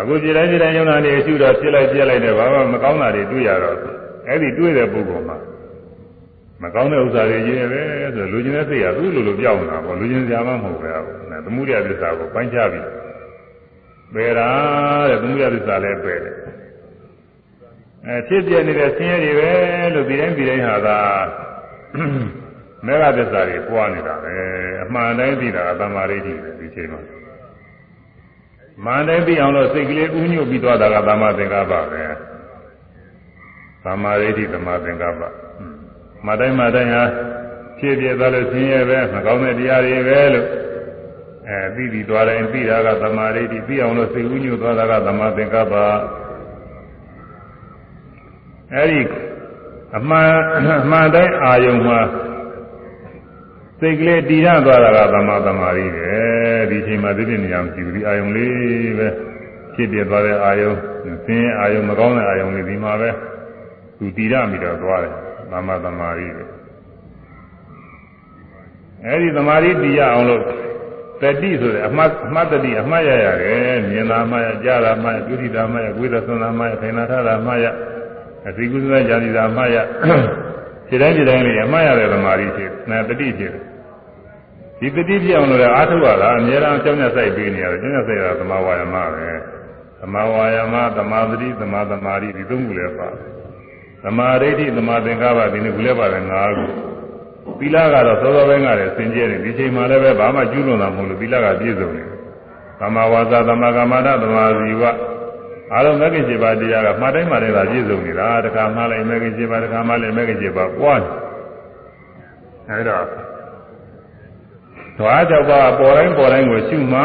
[SPEAKER 1] အခုကြည်တိုင်းကြည်တိုင်းယုံနာနေအရှုတော့ဖြစ်လိုက်ပြက်လိုက်တဲ့ဘာမှမကောင်းတာတွေတွေ့ရတော့အဲ့ဒီတွေ့တဲ့ပုဂ္ဂိုလ်မှာမကောင်းတဲ့ဥစ္စာတွေကြီးတယ်ပဲဆိုလူချင်းတဲ့စိတ်ကသူ့လိုလိုပြောင်းနေတာပေါ့လူချင်းစရာမှမဟုတ်ပဲ။သမှုရိယသစ္စာကိုပိုင်းခြားပြီးပယ်တာတဲ့သမှုရိယသစ္စာလည်းပယ်တယ်။ အဲဖြစ်ပြနေတဲ့ဆင်းရဲတွေပဲလို့ဒီတိုင်းဒီတိုင်းဟာသာမေဃသစ္စာတွေပွားနေတာပဲအမှန်တိုင်းသိတာကသမာဓိတိပဲဒီချိန်မှာမှန်တိုင်းသိအောင်လို့စိတ်ကလေးဥညွတ်ပြီးသွားတာကသမာသင်္ကပ္ပပဲသမာဓိတိသမာသင်္ကပ္ပမတိုင်းမတိုင်းဟာဖြစ်ပြသွားလို့ဆင်းရဲပဲမကောင်းတဲ့တရားတွေပဲလို့အဲသိပြီးသွားတိုင်းသိတာကသမာဓိတိသိအောင်လို့စိတ်ဥညွတ်သွားတာကသမာသင်္ကပ္ပ အဲဒီအမှန်အမှန်တိုင်းအာယုံမှာစိတ်ကလေးတည်ရသွားတာကသမာသမာဓိပဲဒီချိန်မှာဒီပြည့်နေအောင်ကြည့်ပြီးအာယုံလေးပဲဖြစ်ပြသွားတဲ့အာယုံဆင်းရဲအာယုံမကောင်းတဲ့အာယုံတွေဒီမှာပဲသူတည်ရမိတော့သွားတယ်သမ္မာသမာဓိပဲအဲဒီသမာဓိတည်ရအောင်လို့တတိဆိုတဲ့အမှတ်အမှတ်တတိအမှတ်ရရတယ်မြင်တာမှရကြားတာမှရဒုတိတာမှရဝိသသနာမှရထိုင်နာထတာမှရ အသိကုသနာကြာတိတာမှရခြေတိုင်းခြေတိုင်းလေးအမှတ်ရတဲ့သမာဓိဖြစ်နေတတိဖြစ်ဒီတတိဖြစ်အောင်လို့အားထုတ်ရတာအများအားကြောင်းရဆိုင်ပေးနေရတယ်ကြောင်းရဆိုင်ရတာသမာဝါယမပဲသမာဝါယမသမာသတိသမာသမာဓိဒီသုံးခုလည်းပါသမာဓိဋ္ဌိသမာသင်္ကပ္ပဒီနှစ်ခုလည်းပါတယ်၅ခုသီလကတော့သောသောပိုင်းကလည်းစင်ကြဲတယ်ဒီချိန်မှာလည်းပဲဘာမှကျူးလွန်တာမဟုတ်လို့သီလကပြည့်စုံတယ်သမာဝါစာသမာကမ္မန္တသမာဇီဝ အားလုံးမဂ္ဂင်7ပါးတရားကမှားတိုင်းမှားတိုင်းသာပြည့်စုံနေတာတခါမှလည်းမဂ္ဂင်7ပါးတခါမှလည်းမဂ္ဂင်7ပါးပွားတယ်အဲဒါဓဝါကြောက်ပါပေါ်တိုင်းပေါ်တိုင်းကိုရှုမှ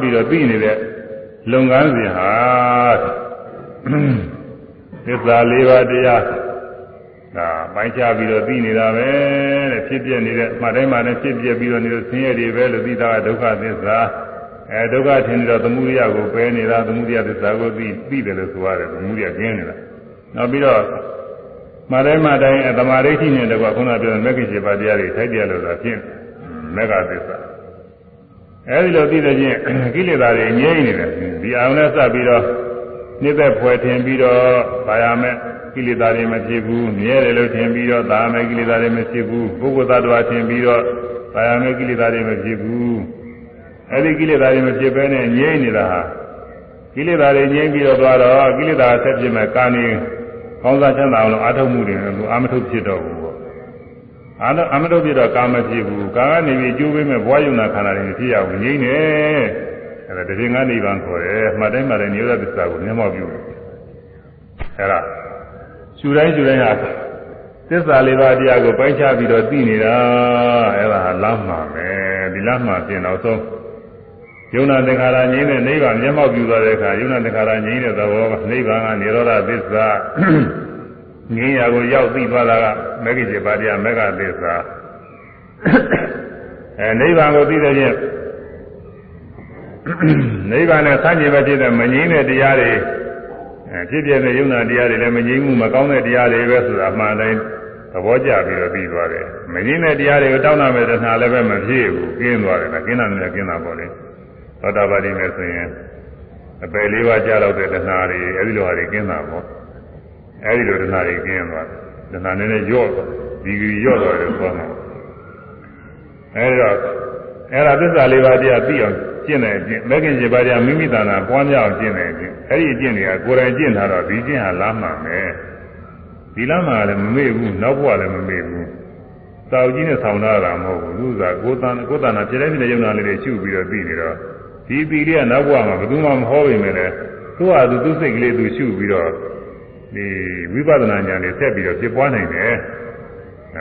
[SPEAKER 1] ပြီးတော့သိနေတဲ့လုပ်ငန်းစဉ်ဟာသစ္စာ၄ပါးတရားဒါပိုင်းခြားပြီးတော့သိနေတာပဲတဲ့ဖြစ်ပြနေတဲ့မှတ်တိုင်းမှလည်းဖြစ်ပြပြီးတော့နေတဲ့ဆင်းရဲတွေပဲလို့သိတာကဒုက္ခသစ္စာ အဲဒုက္ခထင်နေတော့သမုဒိယကိုပယ်နေတာသမုဒိယသစ္စာကိုသိသိတယ်လို့ဆိုရတယ်သမုဒိယကျင်းနေတာနောက်ပြီးတော့မှတ်တိုင်းမှတိုင်းအတ္တမဒိဋ္ဌိနဲ့တကွခုနပြောတဲ့မဂ္ဂင်7ပါးတရားတွေထိုက်တယ်လို့ဆိုတာဖြင့်မေဃသစ္စာအဲဒီလိုသိတဲ့ချင်းကိလေသာတွေငြိမ့်နေတယ်ဒီအာရုံနဲ့စပ်ပြီးတော့နှိမ့်သက်ဖွယ်ထင်ပြီးတော့ဗာရမယ်ကိလေသာတွေမဖြစ်ဘူးမြဲတယ်လို့ထင်ပြီးတော့သာမယ်ကိလေသာတွေမဖြစ်ဘူးပုဂ္ဂိုလ်သတ္တဝါထင်ပြီးတော့ဗာရမယ်ကိလေသာတွေမဖြစ်ဘူး အဲဒီကိလေသာတွေမဖြစ်ဘဲနဲ့ငြိမ့်နေတာဟာကိလေသာတွေငြိမ့်ပြီးတော့သွားတော့ကိလေသာဆက်ဖြစ်မဲ့ကာနေကောင်းစားချမ်းသာအောင်လို့အာထုတ်မှုတွေလည်းအာမထုတ်ဖြစ်တော့ဘူးအာတော့အမတုတ်ပြတော့ကာမဖြစ်ဘူးကာကနေပြီးကျိုးပေးမဲ့ဘဝယုံနာခန္ဓာတွေဖြစ်ရဘူးငြိမ့်နေအဲဒါတခြင်းငါနိဗ္ဗာန်ခေါ်တယ်မှတ်တိုင်းမှတ်တိုင်းနိရောဓသစ္စာကိုမျက်မှောက်ပြုတယ်အဲဒါရှူတိုင်းရှူတိုင်းဟာသစ္စာလေးပါးတရားကိုပိုင်းခြားပြီးတော့သိနေတာအဲဒါဟာလမ်းမှာပဲဒီလမ်းမှာပြင်တော့ဆုံး ယုံနာသင်္ခါရငြိမ့်တဲ့နိဗ္ဗာန်မျက်မှောက်ပြုသွားတဲ့အခါယုံနာသင်္ခါရငြိမ့်တဲ့သဘောကနိဗ္ဗာန်ကနိရောဓသစ္စာငင်းရာကိုရောက်သိသွားတာကမဂ္ဂင်7ပါးတရားမဂ္ဂသစ္စာအဲနိဗ္ဗာန်ကိုသိတဲ့ချင်းနိဗ္ဗာန်နဲ့ဆန့်ကျင်ဘက်ဖြစ်တဲ့မငြိမ်းတဲ့တရားတွေအဲဖြစ်ပြတဲ့ယုံနာတရားတွေလည်းမငြိမ်းမှုမကောင်းတဲ့တရားတွေပဲဆိုတာအမှန်တိုင်းသဘောကျပြီးတော့ပြီးသွားတယ်မငြိမ်းတဲ့တရားတွေကိုတောင်းတာမဲ့တဏှာလည်းပဲမဖြစ်ဘူးကျင်းသွားတယ်ကကျင်းတာနဲ့ကျင်းတာပေါ့လေ သောတာပတိနဲ့ဆိုရင်အပယ်လေးပါးကြားတော့တဲ့တဏှာတွေအဲဒီလိုဟာတွေကျင်းတာပေါ့အဲဒီလိုဒနာတွေကျင်းသွားတယ်ဒနာနည်းနည်းရော့သွားဒီကြီးရော့သွားတယ်ဆိုတော့အဲဒီတော့အဲ့ဒါသစ္စာလေးပါးတရားသိအောင်ကျင့်တယ်ကျင့်မဂ္ဂင်7ပါးတရားမိမိတဏ္ဍာပွားများအောင်ကျင့်တယ်ကျင့်အဲ့ဒီအကျင့်တွေကကိုယ်တိုင်ကျင့်ထားတော့ဒီကျင့်ဟာလားမှန်ပဲဒီလားမှလည်းမမေ့ဘူးနောက်ဘဝလည်းမမေ့ဘူးစောက်ကြီးနဲ့ဆောင်းထားတာမဟုတ်ဘူးသူကကိုယ်တန်ကိုယ်တန်တာပြည့်တဲ့ပြည့်တဲ့ယုံနာလေးတွေရှုပြီးတော့သိနေတော့ ဒီပီလေးကနောက်ဘဝမှာဘယ်သူမှမဟောပေမဲ့လည်းသူ့ဟာသူသူ့စိတ်ကလေးသူရှုပြီးတော့ဒီဝိပဿနာဉာဏ်နဲ့ဆက်ပြီးတော့ဖြစ်ပွားနိုင်တယ်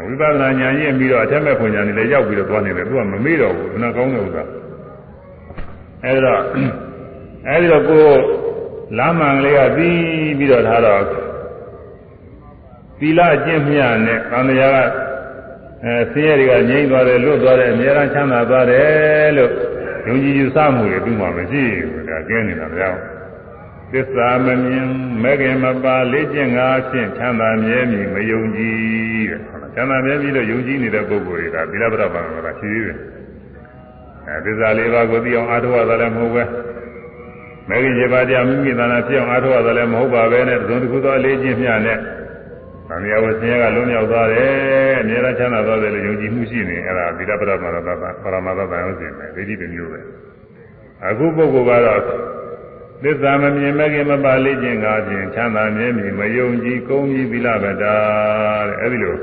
[SPEAKER 1] ဝိပဿနာဉာဏ်ရင့်ပြီးတော့အထက်မဲ့ဖွဉာဏ်နဲ့လည်းရောက်ပြီးတော့သွားနေတယ်သူကမမေ့တော့ဘူးအနာကောင်းတဲ့ဥစ္စာအဲဒီတော့အဲဒီတော့ကိုလမ်းမှန်ကလေးကပြီးပြီးတော့ထားတော့သီလအကျင့်မြတ်နဲ့သံဃာကအဲဆင်းရဲတွေကငြိမ့်သွားတယ်လွတ်သွားတယ်အများအားချမ်းသာသွားတယ်လို့ ယုံကြည်ယူဆမှုတွေပြီးမှမရှိဘူးဒါကျင်းနေတာမရဘူးသစ္စာမမြင်မဂ္ဂင်မပါလေးကျင့်ငါအဖြစ်ချမ်းသာမြဲမြည်မယုံကြည်တဲ့ချမ်းသာမြဲမြည်လို့ယုံကြည်နေတဲ့ပုဂ္ဂိုလ်တွေကသီလပရပံကရှိသေးတယ်အဲသစ္စာလေးပါးကိုသိအောင်အားထုတ်ရတာလည်းမဟုတ်ပဲမဂ္ဂင်7ပါးတရားမိမိသာနာဖြစ်အောင်အားထုတ်ရတာလည်းမဟုတ်ပါပဲနဲ့သုံးတစ်ခုသောအလေးချင်းမျှနဲ့ သံဃာဝဆင်းရဲကလုံးမြောက်သွားတယ်အများအားချမ်းသာသွားတယ်လို့ယုံကြည်မှုရှိနေအဲ့ဒါသီလပရပံကပရမသတ္တယုံစီမယ်ဒိဋ္ဌိတစ်မျိုးပဲအခုပုဂ္ဂိုလ်ကတော့သစ္စာမမြင်မခင်မပါလေးခြင်းကားဖြင့်ချမ်းသာမြဲမြည်မယုံကြည်ကုန်းပြီးသီလဗတာတဲ့အဲဒီလို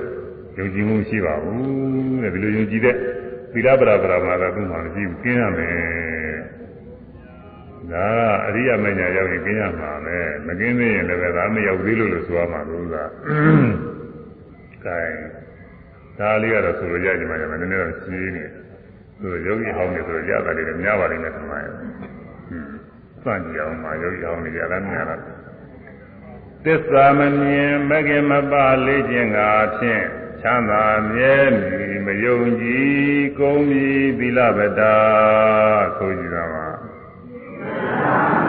[SPEAKER 1] ယုံကြည်မှုရှိပါဘူးတဲ့ဒီလိုယုံကြည်တဲ့သီလပရပရမှာတော့သူ့မှာမရှိဘူးကျင်းရမယ် ဒါကအရိယာမညာရောက်ရင်ကျင်းရမှာပဲမကျင်းသေးရင်လည်းဒါမရောက်သေးလို့လို့ဆိုရမှာလို့ကကဲဒါလေးကတော့ဆိုလို့ရကြမှာလည်းနည်းနည်းတော့ရှင်းနေသူယောဂီဟောင်းနေဆိုရတာတွေများပါလိမ့်မယ်ထင်ပါတယ်စကြည့်အောင်မှာယောဂီအောင်နေကြလားများလားသစ္စာမမြင်မကင်မပလေးခြင်းကဖြင့်ချမ်းသာမြဲမည်မယုံကြည်ကုံမည်သီလဗတာဆိုကြည့်တာပါ မရပါဘူး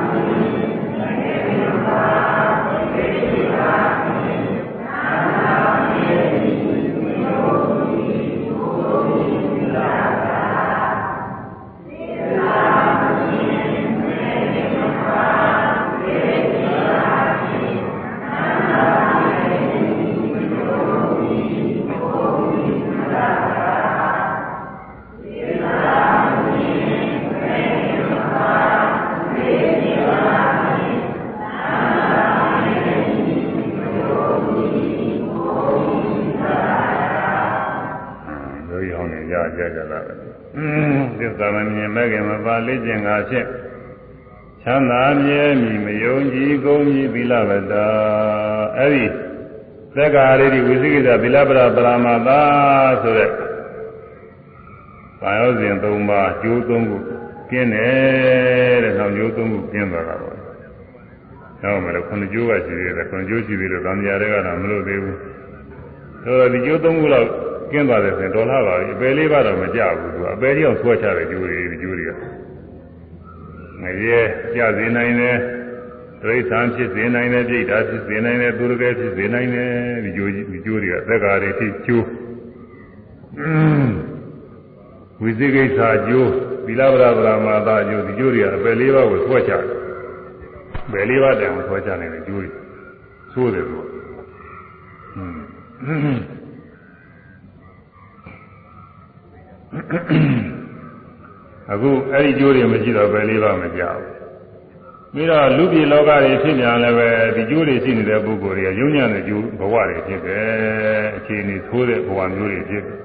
[SPEAKER 1] ပါလေ့ကျင့်ငါဖြင့်ချမ်းသာမြဲမြည်မယုံကြည်ကုန်ကြီးသီလဝတ္တအဲ့ဒီသက္ကာရိတိဝိသိကိစ္စသီလပရပရမတာဆိုတဲ့ဘာယောစဉ်၃ပါးကျိုးသုံးခုကျင်းတယ်တဲ့နောက်ကျိုးသုံးခုကျင်းသွားတာပေါ့နောက်မှလည်းခုနှစ်ကျိုးကရှိသေးတယ်ခုနှစ်ကျိုးရှိသေးလို့သံဃာတွေကတော့မလို့သေးဘူးဆိုတော့ဒီကျိုးသုံးခုလောက်ကျင်းသွားတယ်ဆိုရင်ဒေါ်လာပါပြီအပယ်လေးပါတော့မကြဘူးသူကအပယ်ကြီးအောင်ဆွဲချတဲ့ကျိုးတွေဒီကျိုးတွေက ငရဲကြစေနိုင်တယ်ဒိဋ္ဌာန်ဖြစ်စေနိုင်တယ်ပြိဋ္ဌာဖြစ်စေနိုင်တယ်သူရကဲဖြစ်စေနိုင်တယ်ဒီကျိုးဒီကျိုးတွေကသက်္ကာတွေဖြစ်ကျိုးဝိသိကိစ္စကျိုးသီလဗရာဗရာမာသာကျိုးဒီကျိုးတွေကအပယ်လေးပါးကိုဆွဲချတယ်ပယ်လေးပါးတန်ကိုဆွဲချနိုင်တယ်ကျိုးတွေဆိုးတယ်သူက အခုအဲ့ဒီကျိုးတွေမရှိတော့ပယ်လေးပါးမကြောက်ပြီးတော့လူပြည်လောကတွေဖြစ်ပြန်လည်းပဲဒီကျိုးတွေရှိနေတဲ့ပုဂ္ဂိုလ်တွေကယုံညံ့တဲ့ကျိုးဘဝတွေဖြစ်တယ်အခြေအနေဆိုးတဲ့ဘဝမျိုးတွေဖြစ်တယ်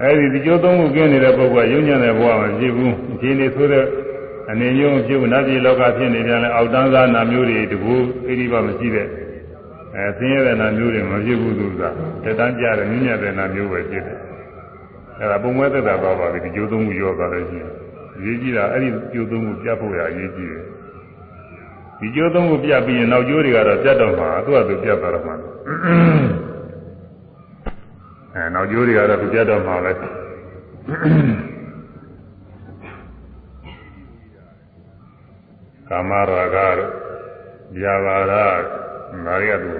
[SPEAKER 1] အဲဒီဒီကျိုးသုံးခုကျင်းနေတဲ့ပုဂ္ဂိုလ်ကယုံညံ့တဲ့ဘဝမဖြစ်ဘူးအခြေအနေဆိုးတဲ့အနေယုံဖြစ်ဘူးနတ်ပြည်လောကဖြစ်နေပြန်လဲအောက်တန်းသားနာမျိုးတွေတကူဣတိပမရှိတဲ့အဲဆင်းရဲတဲ့နာမျိုးတွေမဖြစ်ဘူးသူကတက်တန်းကြတဲ့ညဉ့်ညံ့တဲ့နာမျိုးပဲဖြစ်တယ် အဲဒါပုံမွဲသက်တာသွားပါပြီဒီကျိုးသုံးခုရောသွားလို့ရှိရင်ရေးကြည့်တာအဲ့ဒီကျိုးသုံးခုပြတ်ဖို့ရအရေးကြီးတယ်ဒီကျိုးသုံးခုပြတ်ပြီးရင်နောက်ကျိုးတွေကတော့ပြတ်တော့မှာသူ့ဟာသူပြတ်သွားတော့မှာအဲနောက်ကျိုးတွေကတော့သူပြတ်တော့မှာပဲကာမရာဂတို့ဗျာပါဒဒါတွေကသူ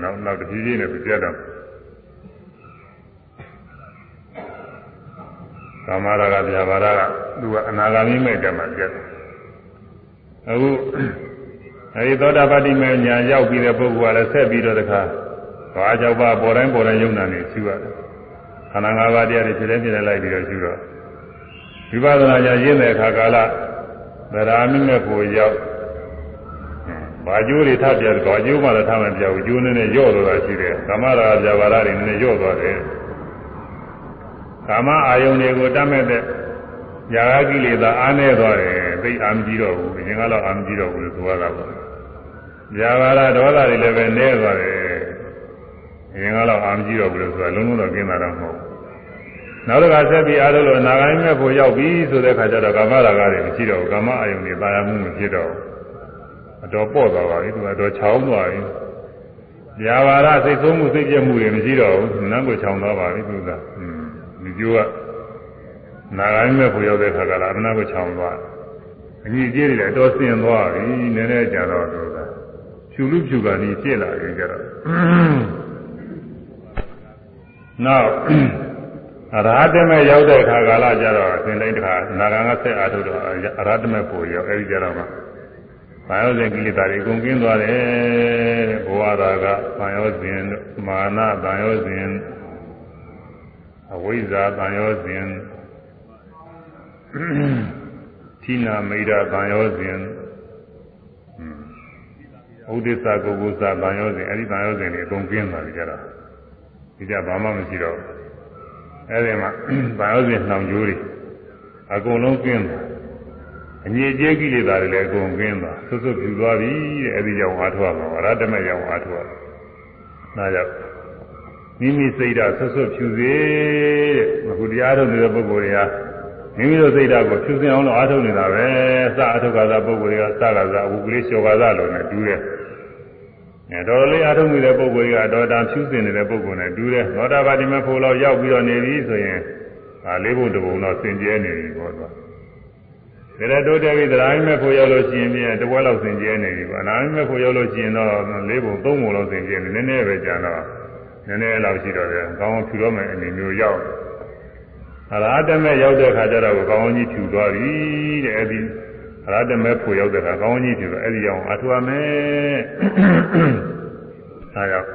[SPEAKER 1] နောက်နောက်တဖြည်းဖြည်းနဲ့သူပြတ်တော့ ကာမရာဂဗျာပါဒကသူကအနာဂါမိမဲ့တည်းမှာပြတ်တယ်အခုအဲဒီသောတာပတိမေညာရောက်ပြီးတဲ့ပုဂ္ဂိုလ်ကလည်းဆက်ပြီးတော့တခါဘာကြောက်ပါပေါ်တိုင်းပေါ်တိုင်းယုံနာနေရှိရတယ်ခန္ဓာ၅ပါးတရားတွေဖြစ်တဲ့ဖြစ်တဲ့လိုက်ပြီးတော့ရှိတော့ဝိပဿနာညာရင်းတဲ့အခါကာလသရာမိမဲ့ကိုရောက်ဘာကျိုးတွေထပြတယ်ဘာကျိုးမှလည်းထမပြဘူးကျိုးနည်းနည်းညော့သွားတာရှိတယ်ကာမရာဇာဘာရတွေနည်းနည်းညော့သွားတယ် ကာမအာယုန်တွေကိုတတ်မဲ့တဲ့ຢာကိလေသာအားနေသွားတယ်သိအာမကြည့်တော့ဘူးအရင်ကတော့အာမကြည့်တော့ဘူးလို့ဆိုရတာပေါ့ຢာဘာရဒေါသတွေလည်းပဲနည်းသွားတယ်အရင်ကတော့အာမကြည့်တော့ဘူးလို့ဆိုတာလုံးလုံးတော့ကျင်းတာတော့မဟုတ်ဘူးနောက်တစ်ခါဆက်ပြီးအားလုံးလို့နာဂိုင်းမဲ့ဖို့ရောက်ပြီဆိုတဲ့ခါကျတော့ကာမရာဂတွေမရှိတော့ဘူးကာမအာယုန်တွေပါရမှုမဖြစ်တော့ဘူးအတော်ပေါ့သွားပါပြီသူကအတော်ချောင်းသွားပြီ။ညာဘာရစိတ်ဆိုးမှုစိတ်ပြည့်မှုတွေမရှိတော့ဘူး။နန်းကိုချောင်းသွားပါပြီသူက။อืมဒီ ม ကျိုးကနာဂိုင်းမဲ့ဖို့ရောက်တဲ့ခါကလာအမနာကိုချောင်းသွား။အညီကြီးတွေလည်းအတော်ဆင်းသွားပြီ။နည်းနည်းကြာတော့သူကဖြူလူဖြူကနေပြည့်လာပြီကြတော့။နောက်အရဟတမေရောက်တဲ့ခါကာလကျတော့သင်တိုင်းတစ်ခါနာဂံကဆက်အားထုတ်တော့အရဟတမေဖို့ရောက်အဲဒီကျတော့မှဘာယောဇဉ်ကိလေသာတွေအကုန်ကျင်းသွားတယ်တဲ့ဘဝရာကဘာယောဇဉ်မာနဘာယောဇဉ် အဝိဇ္ဇာဘာယောဇဉ်သီနာမိဒဘာယောဇဉ်ဥဒိစ္စကုကုသဘာယောဇဉ်အဲဒီဘာယောဇဉ်တွေအကုန်ကျင်းသွားပြီကြတော့ဒီကြဘာမှမရှိတော့အဲဒီမှာဘာယောဇဉ်နှောင်ကြိုးတွေအကုန်လုံးကျင်းသွားအငြိအကျေးကိလေသာတွေလည်းအကုန်ကင်းသွားဆွတ်ဆွတ်ပြူသွားပြီတဲ့အဲဒီကြောင့်အားထုတ်ရမှာရတ္တမဲ့ကြောင့်အားထုတ်ရနာကြောင့် မိမိစိတ်ဓာတ်ဆွတ်ဆွတ်ဖြူစေတဲ့အခုတရားထုတ်နေတဲ့ပုဂ္ဂိုလ်တွေကမိမိတို့စိတ်ဓာတ်ကိုဖြူစင်အောင်လို့အားထုတ်နေတာပဲစအားထုတ်ကြတာပုဂ္ဂိုလ်တွေကစကားစားဝုကလေးလျှော်ကားစားလို့နဲ့တူးတယ်အဲတော်လေးအားထုတ်နေတဲ့ပုဂ္ဂိုလ်တွေကတော်တာဖြူစင်နေတဲ့ပုဂ္ဂိုလ်နဲ့တူးတယ်သောတာပတိမဖို့လောက်ရောက်ပြီးတော့နေပြီဆိုရင်ဒါလေးဘုံတစ်ဘုံတော့စင်ကြဲနေပြီပေါ့ကွာဒါလည်းတိုးတက်ပြီးသရာမင်းဖို့ရောက်လို့ရှိရင်ပြန်တပွဲလောက်စင်ကြဲနေပြီပေါ့အနာမင်းဖို့ရောက်လို့ရှိရင်တော့လေးပုံသုံးပုံလောက်စင်ကြဲနေနည်းနည်းပဲကြာတော့ နည်းနည်းလောက်ရှိတော့တယ်ကောင်းအောင်ဖြူတော့မယ်အနေမျိုးရောက်အရာတမဲ့ရောက်တဲ့ခါကျတော့ကောင်းအောင်ကြီးဖြူသွားပြီတဲ့အဲ့ဒီအရာတမဲ့ဖို့ရောက်တဲ့ခါကောင်းအောင်ကြီးဖြူတော့အဲ့ဒီအောင်အထူရမယ်ဒါကြောင့်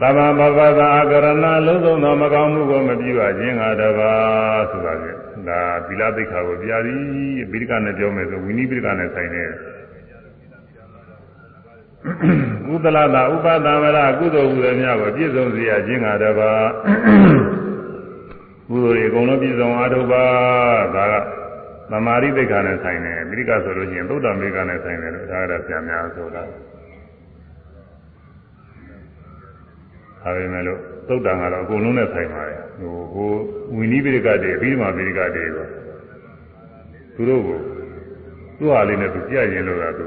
[SPEAKER 1] သဗ္ဗဘဗသာအကရဏလုံးစုံသောမကောင်းမှုကိုမပြုအပ်ခြင်းငါတပါးဆိုတာဖြင့်ဒါသီလသိက္ခာကိုပြသည်ပိဋကနဲ့ပြောမယ်ဆိုဝိနည်းပိဋကနဲ့ဆိုင်တယ် ကုသလတာဥပသမရကုသိုလ်ဟုသည်များကိုပြည့်စုံစေရခြင်းငါတပါးကုသိုလ်တွေအကုန်လုံးပြည့်စုံအားထုတ်ပါဒါကသမာဓိသိက္ခာနဲ့ဆိုင်တယ်မိရိကဆိုလို့ရှိရင်သုဒ္ဓမေကနဲ့ဆိုင်တယ်လို့ဒါကြဆရာများဆိုတာဒါပေမဲ့လို့သုဒ္ဓံကတော့အကုန်လုံးနဲ့ဆိုင်ပါတယ်ဟိုဟိုဝိနည်းပိရိကတွေအဘိဓမ္မာပိရိကတွေကိုသူတို့ကိုသူ့ဟာလေးနဲ့သူကြည့်ရင်လို့ကသူ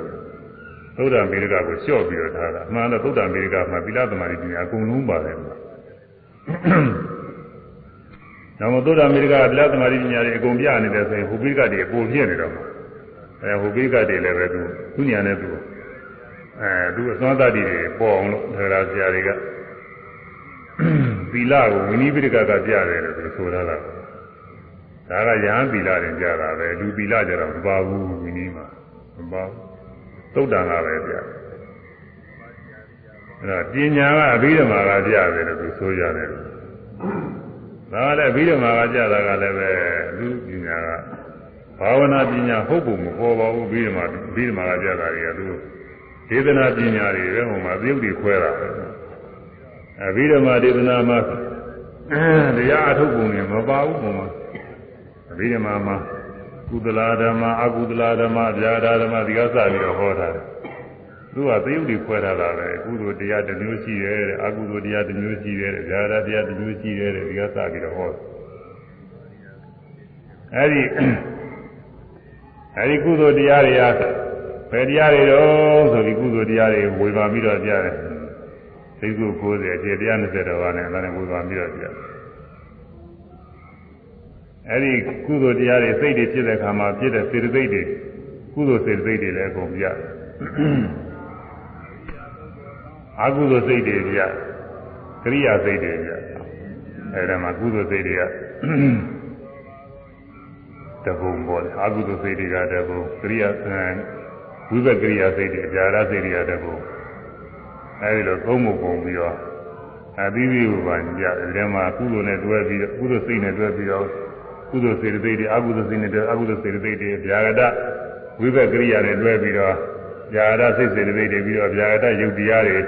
[SPEAKER 1] သုဒ္ဓံပိရိကကိုလျှော့ပြီးတော့ထားတာအမှန်တော့သုဒ္ဓံပိရိကမှာသီလသမာဓိပညာအကုန်လုံးပါတယ်နောက်မသုဒ္ဓအမေရိကဗလသမารိပညာတွေအကုန်ပြနေတယ်ဆိုရင်ဟိုပိကတွေအပေါ်ပြည့်နေတော့မှာအဲဟိုပိကတွေလည်းပဲသူသူညာနဲ့သူအဲသူအစွမ်းတတ္တိတွေပေါ်အောင်လို့ဒါကြဆရာတွေကသီလကိုဝိနည်းပိကကပြတယ်လို့သူဆိုထားတာဒါကယဟန်သီလတင်ကြတာပဲလူသီလကြတော့မပါဘူးဝိနည်းမှာမပါဘူး သုတ်တန်ကပဲပြအဲဒါပညာကအဘိဓမ္မာကပြတယ်လို့သူဆိုရတယ်ဒါကလည်းပြီးတော့မှကကြတာကလည်းပဲလူပညာကဘာဝနာပညာဟုတ်ပုံမပေါ်ပါဘူးပြီးတော့မှပြီးတော့မှကကြတာတွေကသူဒေသနာပညာတွေပဲဟိုမှာသရုပ်တွေခွဲတာပဲအဲပြီးတော့မှဒေသနာမှာတရားအထုတ်ပုံတွေမပါဘူးပုံမှာပြီးတော့မှမှာ ကုသလာဓမ္မအကုသလာဓမ္မဗျာဒဓမ္မဒီကစပြီးတော့ဟောတာတယ်သူကသရုပ်တွေခွဲထားတာပဲကုသိုလ်တရားတစ်မျိုးရှိတယ်တဲ့အကုသိုလ်တရားတစ်မျိုးရှိတယ်တဲ့ဇာတာတရားတစ်မျိုးရှိတယ်တဲ့ဒီကစပြီးတော့ဟောအဲဒီအဲဒီကုသိုလ်တရားတွေကဘယ်တရားတွေတော့ဆိုပြီးကုသိုလ်တရားတွေဝေဘာပြီးတော့ကြားတယ်သိကု90အကျေ120တော်ပါနဲ့အဲ့ဒါနဲ့ဝေဘာပြီးတော့ကြား အဲဒီကုသိုလ်တရားတွေစိတ်တွေဖြစ်တဲ့အခါမှာဖြစ်တဲ့စေတသိက်တွေကုသိုလ်စေတသိက်တွေလည်းအကုန်ပြအကုသိုလ်စိတ်တွေပြကရိယာစိတ်တွေပြအဲဒါမှာကုသိုလ်စိတ်တွေကတဘုံပေါ်တယ်အကုသိုလ်စိတ်တွေကတဘုံကရိယာဝိဘက်ကရိယာစိတ်တွေအကြာရစိတ်တွေကတဘုံအဲဒီလိုသုံးမှုပုံပြီးတော့အသီးသီးကိုပါကြတယ်ဒီမှာကုသိုလ်နဲ့တွဲပြီးကုသိုလ်စိတ်နဲ့တွဲပြီးတော့ ကုသိုလ်စေတသိက်တွေအကုသိုလ်စိတ်နဲ့တွဲအကုသိုလ်စေတသိက်တွေဗျာဂတဝိဘက်ကရိယာနဲ့တွဲပြီးတော့ဗျာဂတစိတ်စေတသိက်တွေပြီးတော့ဗျာဂတယုတ်တရားတွေ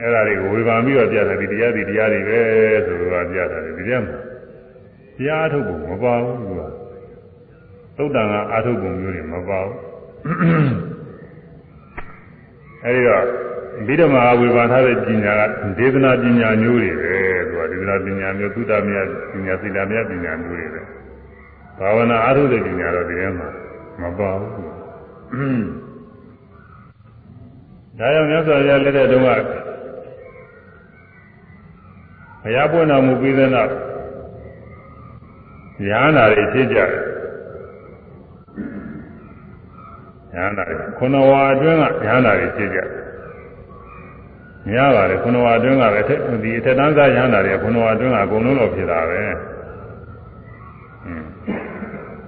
[SPEAKER 1] အဲ့ဒါတွေကိုဝေဖန်ပြီးတော့ပြတယ်ဒီတရားဒီတရားတွေပဲဆိုတော့ပြတယ်ဒီထဲမှာတရားအထုတ်ဖို့မပါဘူးသူကသုတ်တန်ကအာထုတ်ပုံမျိုးတွေမပါဘူးအဲဒီတော့ဗိဓမာဝေဖန်ထားတဲ့ပညာကဒေသနာပညာမျိုးတွေပဲ သူကဒေသနာပညာမျိုးသုတ္တမယပညာစိတ္တမယပညာမျိုးတွေပဲဘာဝနာအာထုတ်တဲ့ပညာတော့ဒီထဲမှာမပါဘူးဒါကြောင့်မြတ်စွာဘုရားလက်ထက်တုန်းကဘုရားပွင့်တော်မူပြီးတဲ့နောက်ညာနာတွေဖြစ်ကြတယ်ညာနာတွေခုနဝါအတွင်းကညာနာတွေဖြစ်ကြတယ် များပါတယ်ခုနဝါအတွင်းကပဲဒီအထက်တန်းစားညာနာတွေခုနဝါအတွင်းကအကုန်လုံးတော့ဖြစ်တာပဲ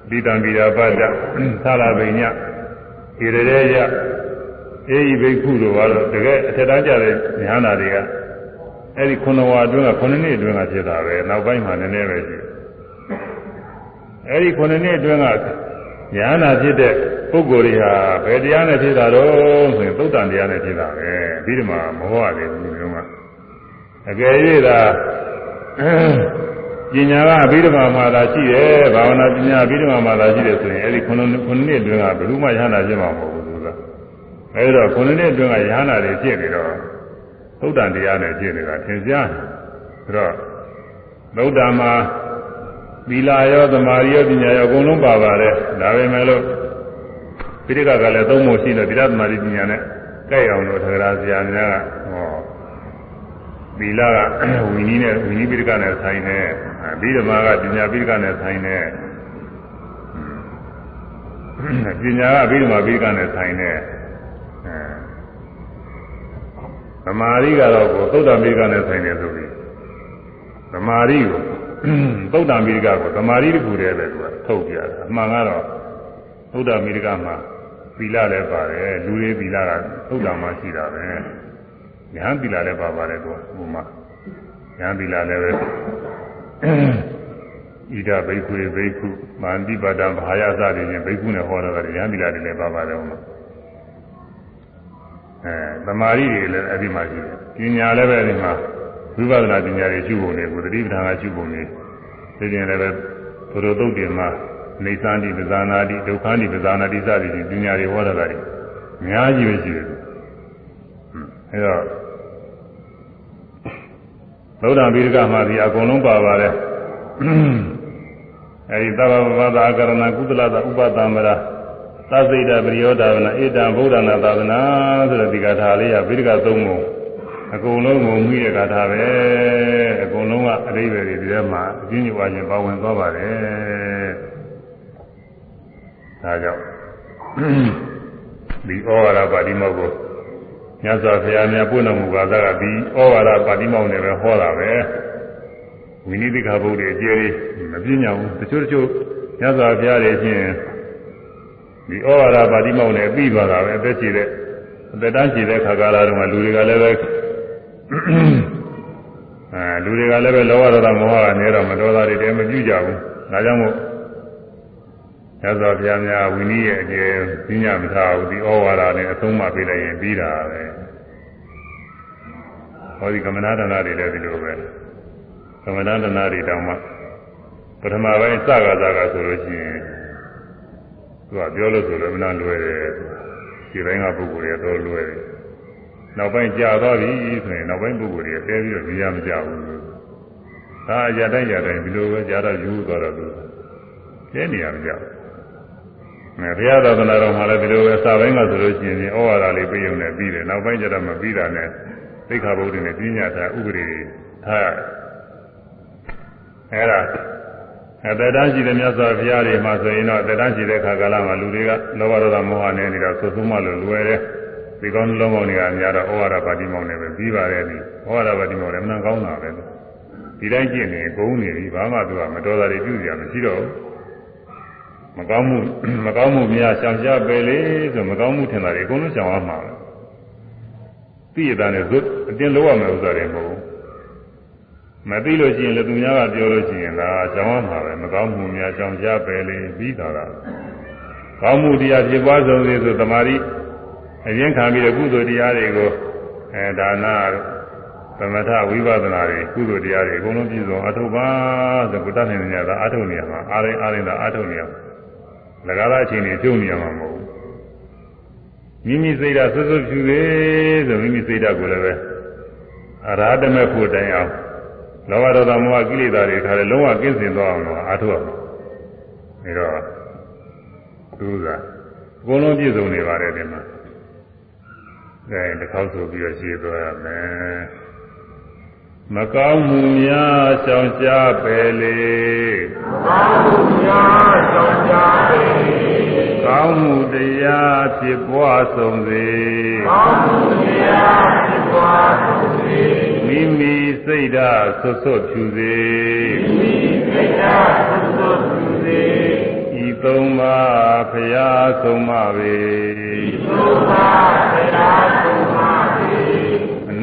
[SPEAKER 1] ဒီတံပိရာပတ္တသာလပိညဣရရေယအေဟိဘိက္ခုတို့ကတော့တကယ်အထက်တန်းကြတဲ့ညာနာတွေကအဲ့ဒီခုနဝါအတွင်းကခုနှစ်နှစ်အတွင်းကဖြစ်တာပဲနောက်ပိုင်းမှာနည်းနည်းပဲရှိအဲ့ဒီခုနှစ်နှစ်အတွင်းက ညာနာဖြစ်တဲ့ပုဂ္ဂိုလ်တွေဟာဘယ်တရားနဲ့ဖြစ်တာတော့ဆိုရင်သုတ်တန်တရားနဲ့ဖြစ်တာပဲပြီးဒီမှာမဟုတ်ရတယ်ဘုရားကအကယ်၍သာပညာကအဘိဓမ္မာမှာသာရှိတယ်ဘာဝနာပညာအဘိဓမ္မာမှာသာရှိတယ်ဆိုရင်အဲ့ဒီခုနှစ်ခုနှစ်အတွင်းကဘယ်သူမှရဟနာဖြစ်မှာမဟုတ်ဘူးသူကအဲ့တော့ခုနှစ်နှစ်အတွင်းကရဟနာတွေဖြစ်နေတော့သုတ်တန်တရားနဲ့ဖြစ်နေတာသင်ကြားတယ်ဒါတော့သုတ်တန်မှာ သီလရောသမာဓိရောပညာရောအကုန်လုံးပါပါတယ်ဒါပဲမဲ့လို့ပိဋကကလည်းသုံးဖို့ရှိတယ်သီလသမာဓိပညာနဲ့ကြိုက်အောင်လို့ထကြရာဆရာများကဟောသီလကဝီနည်းနဲ့ဝီနည်းပိဋကနဲ့ဆိုင်တယ်ဘိဓမ္မာကပညာပိဋကနဲ့ဆိုင်တယ်ပညာကဘိဓမ္မာပိဋကနဲ့ဆိုင်တယ်သမာဓိကတော့ကိုသုဒ္ဓမိကနဲ့ဆိုင်တယ်ဆိုပြီးသမာဓိကို သုဒ္ဓမိကကိုသမာဓိတခုတည်းပဲသူကထုတ်ပြတယ်အမှန်ကတော့သုဒ္ဓမိကမှာသီလလည်းပါတယ်လူတွေသီလကသုဒ္ဓမှာရှိတာပဲဉာဏ်သီလလည်းပါပါတယ်သူကဟိုမှာဉာဏ်သီလလည်းပဲဣဒဘိက္ခုဘိက္ခုမန္တိပါဒံဘာယသတွေချင်းဘိက္ခုနဲ့ဟောတာကဉာဏ်သီလတွေလည်းပါပါတယ်ဟိုမှာအဲသမာဓိတွေလည်းအဲ့ဒီမှာရှိတယ်ပညာလည်းပဲအဲ့ဒီမှာ ဝိပဿနာပညာတွေရှုပုံတွေကိုသတိပဋ္ဌာန်ကရှုပုံတွေဒီပြင်လည်းပဲဘုရောသုတ်တင်မှာနေသန္တိပဇာနာတိဒုက္ခန္တိပဇာနာတိစသည်ဖြင့်ပညာတွေဟောတာတွေအများကြီးပဲရှိတယ်အဲတော့ဗုဒ္ဓဗိဒကမှာဒီအကုန်လုံးပါပါတယ်အဲဒီသဗ္ဗဗသာကရဏကုသလသဥပတံမရာသစိတ်တပရိယောဒဝနာဣတံဗုဒ္ဓနာသာသနာဆိုတဲ့ဒီကထာလေးကဗိဒကသုံးပုံ အကုန်လုံးကိုမိတဲ့ကထာပဲအကုန်လုံးကအရိပဲတွေဒီထဲမှာအချင်းချင်းဝါချင်းပါဝင်သွားပါတယ်ဒါကြောင့်ဒီဩဝါဒပါဠိမောက်ကိုမြတ်စွာဘုရားများပွင့်တော်မူပါသကဒီဩဝါဒပါဠိမောက်နဲ့ပဲဟောတာပဲဝိနည်းသိက္ခာပုဒ်တွေအကျယ်ကြီးမပြညာဘူးတချို့တချို့မြတ်စွာဘုရားတွေချင်းဒီဩဝါဒပါဠိမောက်နဲ့ပြီးသွားတာပဲအသက်ကြီးတဲ့အသက်တန်းကြီးတဲ့ခါကာလတုန်းကလူတွေကလည်းပဲ အဲလူတွေကလည်းပဲလောဘဒေါသမောဟကနေတော့မတော်တာတွေတည်းမပြုကြဘူးဒါကြောင့်မို့ရသော်ဘုရားများဝိနည်းရဲ့အကျယ်ပြညာမထားဘူးဒီဩဝါဒနဲ့အဆုံးမပေးလိုက်ရင်ပြီးတာပဲဟောဒီကမ္မနာဒနာတွေလည်းဒီလိုပဲကမ္မနာဒနာတွေတောင်မှပထမပိုင်းစကားစကားဆိုလို့ရှိရင်သူကပြောလို့ဆိုလို့မနာလွယ်တယ်ဒီပိုင်းကပုဂ္ဂိုလ်တွေတော့လွယ်တယ် နောက်ပိုင်းကြာသွားပြီဆိုရင်နောက်ပိုင်းပုဂ္ဂိုလ်တွေတဲပြီးတော့ကြရမကြဘူးဒါအရာတိုင်းအရာတိုင်းဒီလိုပဲကြာတော့ယူသွားတော့သူတဲနေရမကြဘူးအဲဘုရားသာသနာတော်မှာလည်းဒီလိုပဲစာပိုင်းကဆိုလို့ရှိရင်ဩဝါဒလေးပြည့်ုံနဲ့ပြီးတယ်နောက်ပိုင်းကျတော့မပြီးတာနဲ့သိက္ခာပုဒ်တွေနဲ့ပြညာတာဥပဒေထားရတယ်အဲဒါအတ္တတန်းရှိတဲ့မြတ်စွာဘုရားတွေမှာဆိုရင်တော့အတ္တတန်းရှိတဲ့ခါကာလမှာလူတွေကလောဘဒေါသမောဟနဲ့နေတော့သုသုံးမလို့လွယ်တယ် ဒီကောင်းနှလုံးပေါင်းတွေကအများတော့ဩဝါဒပါတိမောင်းနဲ့ပဲပြီးပါတယ်ဒီဩဝါဒပါတိမောင်းလည်းမနှံကောင်းတာပဲဒီတိုင်းကျင့်နေဂုံးနေပြီဘာမှသူကမတော်တာတွေပြုကြမရှိတော့ဘူးမကောင်းမှုမကောင်းမှုများရှောင်ရှားပဲလေဆိုမကောင်းမှုထင်တာတွေအကုန်လုံးရှောင်ရမှာပဲသိရတာနဲ့ဇွတ်အတင်းလုံးရမယ်ဥစ္စာတွေမဟုတ်ဘူးမသိလို့ရှိရင်လည်းသူများကပြောလို့ရှိရင်လားရှောင်ရမှာပဲမကောင်းမှုများရှောင်ရှားပဲလေပြီးတာလားကောင်းမှုတရားဖြစ်ပွားဆုံးစေဆိုတမာရီ အရင်ခံပြီးတဲ့ကုသိုလ်တရားတွေကိုအဲဒါနာသမထဝိပဿနာတွေကုသိုလ်တရားတွေအကုန်လုံးပြည့်စုံအထုပ်ပါဆိုကုတ္တနေနေရတာအထုပ်နေရမှာအားရင်းအားရင်းသာအထုပ်နေရမှာလကားသားအချိန်တွေကျုံနေရမှာမဟုတ်ဘူးမိမိစိတ်ဓာတ်ဆွဆွဖြူသေးဆိုမိမိစိတ်ဓာတ်ကိုလည်းပဲအရာဓမဲ့ဖို့တိုင်အောင်လောဘဒေါသမောဟကိလေသာတွေခါလဲလုံးဝကင်းစင်သွားအောင်လို့အားထုတ်အောင်ဒါတော့သူကအကုန်လုံးပြည့်စုံနေပါတယ်ဒီမှာ အဲတစ်ခေါက်ဆိုပြီးတော့ရှင်းသွားရမယ်မကောင်းမှုများရှောင်ရှားပဲလေ
[SPEAKER 2] မကောင်းမှုများရှောင်ရှားပဲ
[SPEAKER 1] ကောင်းမှုတရားဖြစ်ပွားဆုံးစေ
[SPEAKER 2] ကောင်းမှုတရားဖြစ်ပွားဆုံးစေ
[SPEAKER 1] မိမိစိတ်ဓာတ်ဆွတ်ဆွတ်ဖြူစေ
[SPEAKER 2] မိမိစိတ်ဓာတ်ဆွတ်ဆွတ်ဖြူစေ
[SPEAKER 1] ဤသုံးပါးဖရာဆုံးမပေ
[SPEAKER 2] ဤသုံးပါးဖရာဆုံးမပေ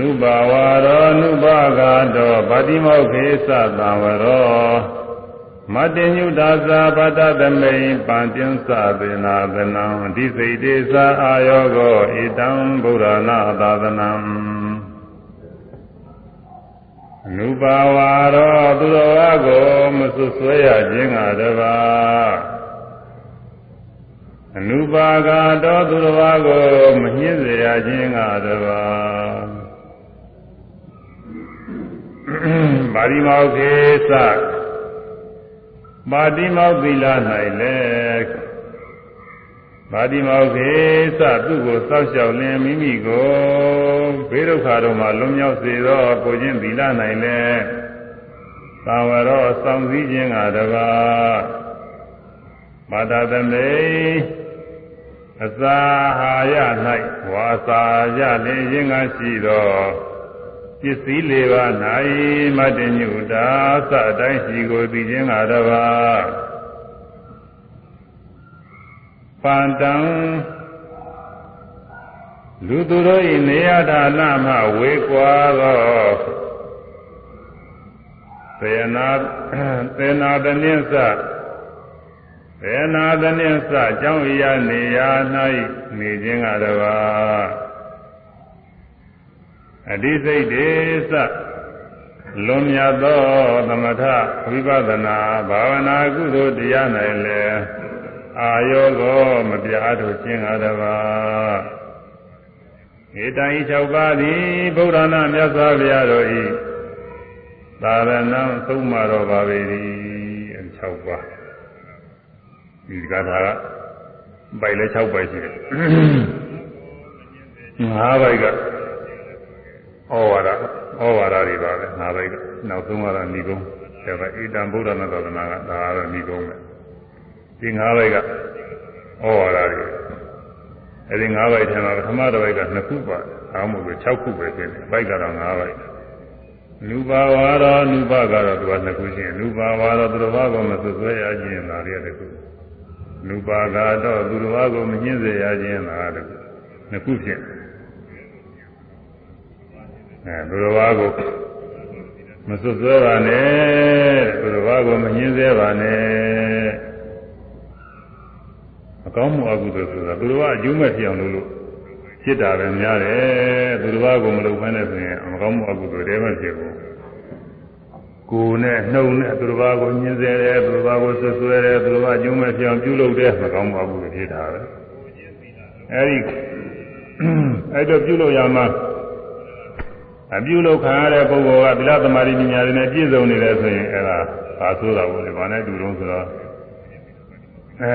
[SPEAKER 1] အနုဘာဝရောအနုဘာဂတောဗတိမောခေသတံဝရောမတ္တညုဒါသာဗတသမိန်ပန္တင်္စသေနာသနံအဓိစိတ်တေသာအာယောဂောဣတံဗုဒ္ဓနာသာသနံအနုပါဝါရောသူတော်ဘာကိုမဆွဆွဲရခြင်းကတပါအနုပါကတော့သူတော်ဘာကိုမညှင်းစေရခြင်းကတပါ ပါရိမောခေသပါတိမောသီလ၌လည်းပါတိမောခေသသူ့ကိုစောက်ရှောက်လင်မိမိကိုဘေးဒုက္ခတို့မှလွန်မြောက်စေသောကိုချင်းသီလ၌လည်းသာဝရောစောင့်စည်းခြင်းကတပါမာတာသမေအစာဟာရ၌ဝါစာရလင်ရင်ကရှိသော ပစ္စည်းလေးပါး၌မတ္တညုတာသအတိုင်းရှိကိုသိခြင်းကတပါပန္တံလူသူတို့၏နေရဌာနမှဝေကွာသောသေနာသေနာတနည်းစသေနာတနည်းစအကြောင်းအရာနေရာ၌နေခြင်းကတပါ အဓိစိတ်ဒေသလွန်မြတ်သောသမထဝိပဿနာဘာဝနာကုသိုလ်တရား၌လည်းအာယောကောမပြတ်ထုတ်ခြင်းအတပါဧတံဤ6ပါးသည်ဗုဒ္ဓနာမြတ်စွာဘုရားတို့ဤသာရဏံသုံးမတော်ပါပေ၏6ပါးဒီကထာကပိုက်လဲ6ပိုက်ရှိတယ်5ပိုက်က ဩဝါဒဩဝါဒတွေပါပဲ5ပိုက်ကနောက်ဆုံးကတော့ဏိကုံးဒါပဲဣတံဗုဒ္ဓနာသာသနာကဒါကတော့ဏိကုံးပဲဒီ5ပိုက်ကဩဝါဒတွေအဲဒီ5ပိုက်ထဲမှာပထမတစ်ပိုက်က2ခုပါအားမို့ပဲ6ခုပဲဖြစ်တယ်ပိုက်ကတော့5ပိုက်နုပါဝါရောနုပကတော့သူကနှစ်ခုရှိရင်နုပါဝါရောသူတော်ဘာကိုမသွဆွဲရခြင်းလားတဲ့တခုနုပါကတော့သူတော်ဘာကိုမညှင်းစေရခြင်းလားတဲ့နှစ်ခုဖြစ် အဲသူတော်ဘာကိုမသွဆွဲပါနဲ့သူတော်ဘာကိုမညှင်းစေပါနဲ့အကောင်းမှုအကုသိုလ်ဆိုတာသူတော်ဘာအကျိုးမဲ့ဖြစ်အောင်လုပ်လို့ဖြစ်တာပဲများတယ်သူတစ်ပါးကိုမလုပ်ဖဲနဲ့ဆိုရင်မကောင်းမှုအကုသိုလ်တည်းမဖြစ်ဘူးကိုယ်နဲ့နှုတ်နဲ့သူတစ်ပါးကိုညှင်းဆဲတယ်သူတစ်ပါးကိုဆွဆွဲတယ်သူတစ်ပါးအကျုံးမဲ့ပြောင်းပြုလုပ်တယ်မကောင်းမှုအကုသိုလ်ဖြစ်တာပဲအဲဒီအဲ့တော့ပြုလုပ်ရမှာ အပြုလုပ်ခံရတဲ့ပုဂ္ဂိုလ်ကသီလသမာဓိပညာတွေနဲ့ပြည့်စုံနေတယ်ဆိုရင်အဲ့ဒါသာဆိုတာကိုလေဘာနဲ့တူတော့ဆိုတော့အဲ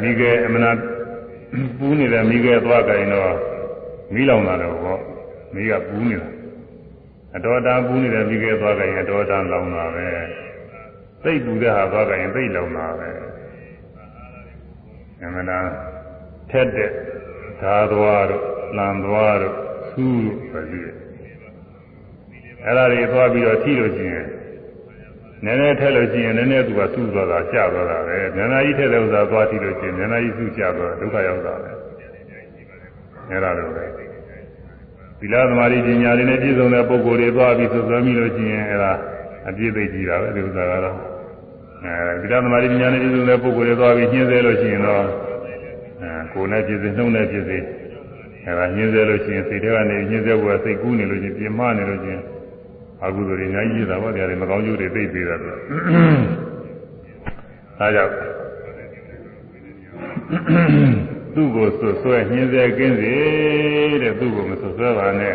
[SPEAKER 1] မိကေအမနာပူးနေတဲ့မိကေသွားကြရင်တော့မီးလောင်တာတော့ဟောမီးကပူးနေတာအတော်တန်ပူးနေတဲ့မိခဲသွားကြရင်အတော်တန်လောင်တာပဲသိပ်ပူတဲ့ဟာသွားကြရင်သိပ်လောင်တာပဲအမှန်တရားထက်တဲ့ဓာသွားတို့လံသွားတို့ဆူးတို့ပဲရှိတယ် အဲ့ဒါတွေသွားပြီးတော့ထိလို့ရှိရင်နည်းနည်းထက်လို့ရှိရင်နည်းနည်းသူကဆူးသွားတာကျသွားတာပဲဉာဏ်ကြီးထက်တဲ့ဥစ္စာသွားထိလို့ရှိရင်ဉာဏ်ကြီးဆူးကျသွားဒုက္ခရောက်တာပဲအဲ့ဒါလိုပဲသီလသမာဓိပညာတွေနဲ့ပြည့်စုံတဲ့ပုဂ္ဂိုလ်တွေသွားပြီးသုသွဲမိလို့ရှိရင်အဲ့ဒါအပြည့်သိကြည့်တာပဲဒီဥစ္စာကတော့အဲသီလသမာဓိပညာနဲ့ပြည့်စုံတဲ့ပုဂ္ဂိုလ်တွေသွားပြီးညှင်းဆဲလို့ရှိရင်တော့အဲကိုယ်နဲ့ပြည့်စုံနှုံနဲ့ပြည့်စုံအဲဒါညှင်းဆဲလို့ရှိရင်စိတ်ထဲကနေညှင်းဆဲဖို့စိတ်ကူးနေလို့ရှိရင်ပြင်းမနေလို့ရှိရင် အကုသိုလ်တွေအများကြီးတာပေါ့တရားတွေမကောင်းကျိုးတွေသိပေးတာတော့ဒါကြောင့်သူ့ကိုဆွဆွဲညှင်းဆဲကင်းစေတဲ့သူ့ကိုမဆွဆွဲပါနဲ့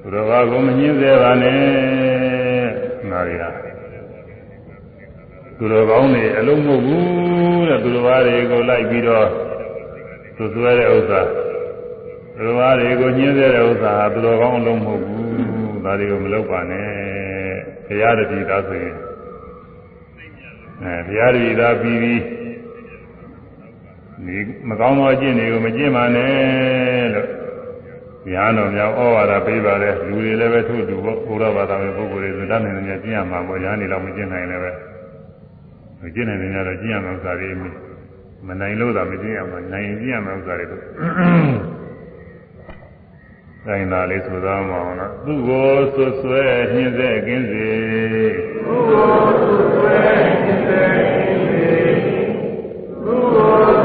[SPEAKER 1] သူတော်ဘာကိုမညှင်းဆဲပါနဲ့နာရီဟာသူတော်ကောင်းတွေအလုံးမဟုတ်ဘူးတဲ့သူတော်ဘာတွေကိုလိုက်ပြီးတော့ဆွဆွဲတဲ့ဥစ္စာသူတော်ဘာတွေကိုညှင်းဆဲတဲ့ဥစ္စာဟာသူတော်ကောင်းအလုံးမဟုတ်ဘူး ဒါတွေကိုမလုပ်ပါနဲ့ဘုရားတတိသားဆိုရင်အဲဘုရားတတိသားပြီးပြီးဒီမကောင်းသောအကျင့်တွေကိုမကျင့်ပါနဲ့လို့ညာတော်များဩဝါဒပေးပါလေလူတွေလည်းပဲထို့တူပေါ့ဘုရားဘာသာဝင်ပုဂ္ဂိုလ်တွေသတ္တနိုင်နေကျင့်ရမှာပေါ့ညာနေတော့မကျင့်နိုင်လည်းပဲမကျင့်နိုင်နေတော့ကျင့်ရမှာဥစ္စာတွေမနိုင်လို့သာမကျင့်ရမှာနိုင်ရင်ကျင့်ရမှာဥစ္စာတွေ တို့တိုင်းသာလေးဆိုသားမအောင်လားသူ့ကိုဆွဆွဲညှင်းစေကင်းစေသူ့ကိုဆွဆွဲညှင်းစေကင်းစေသူ့ကို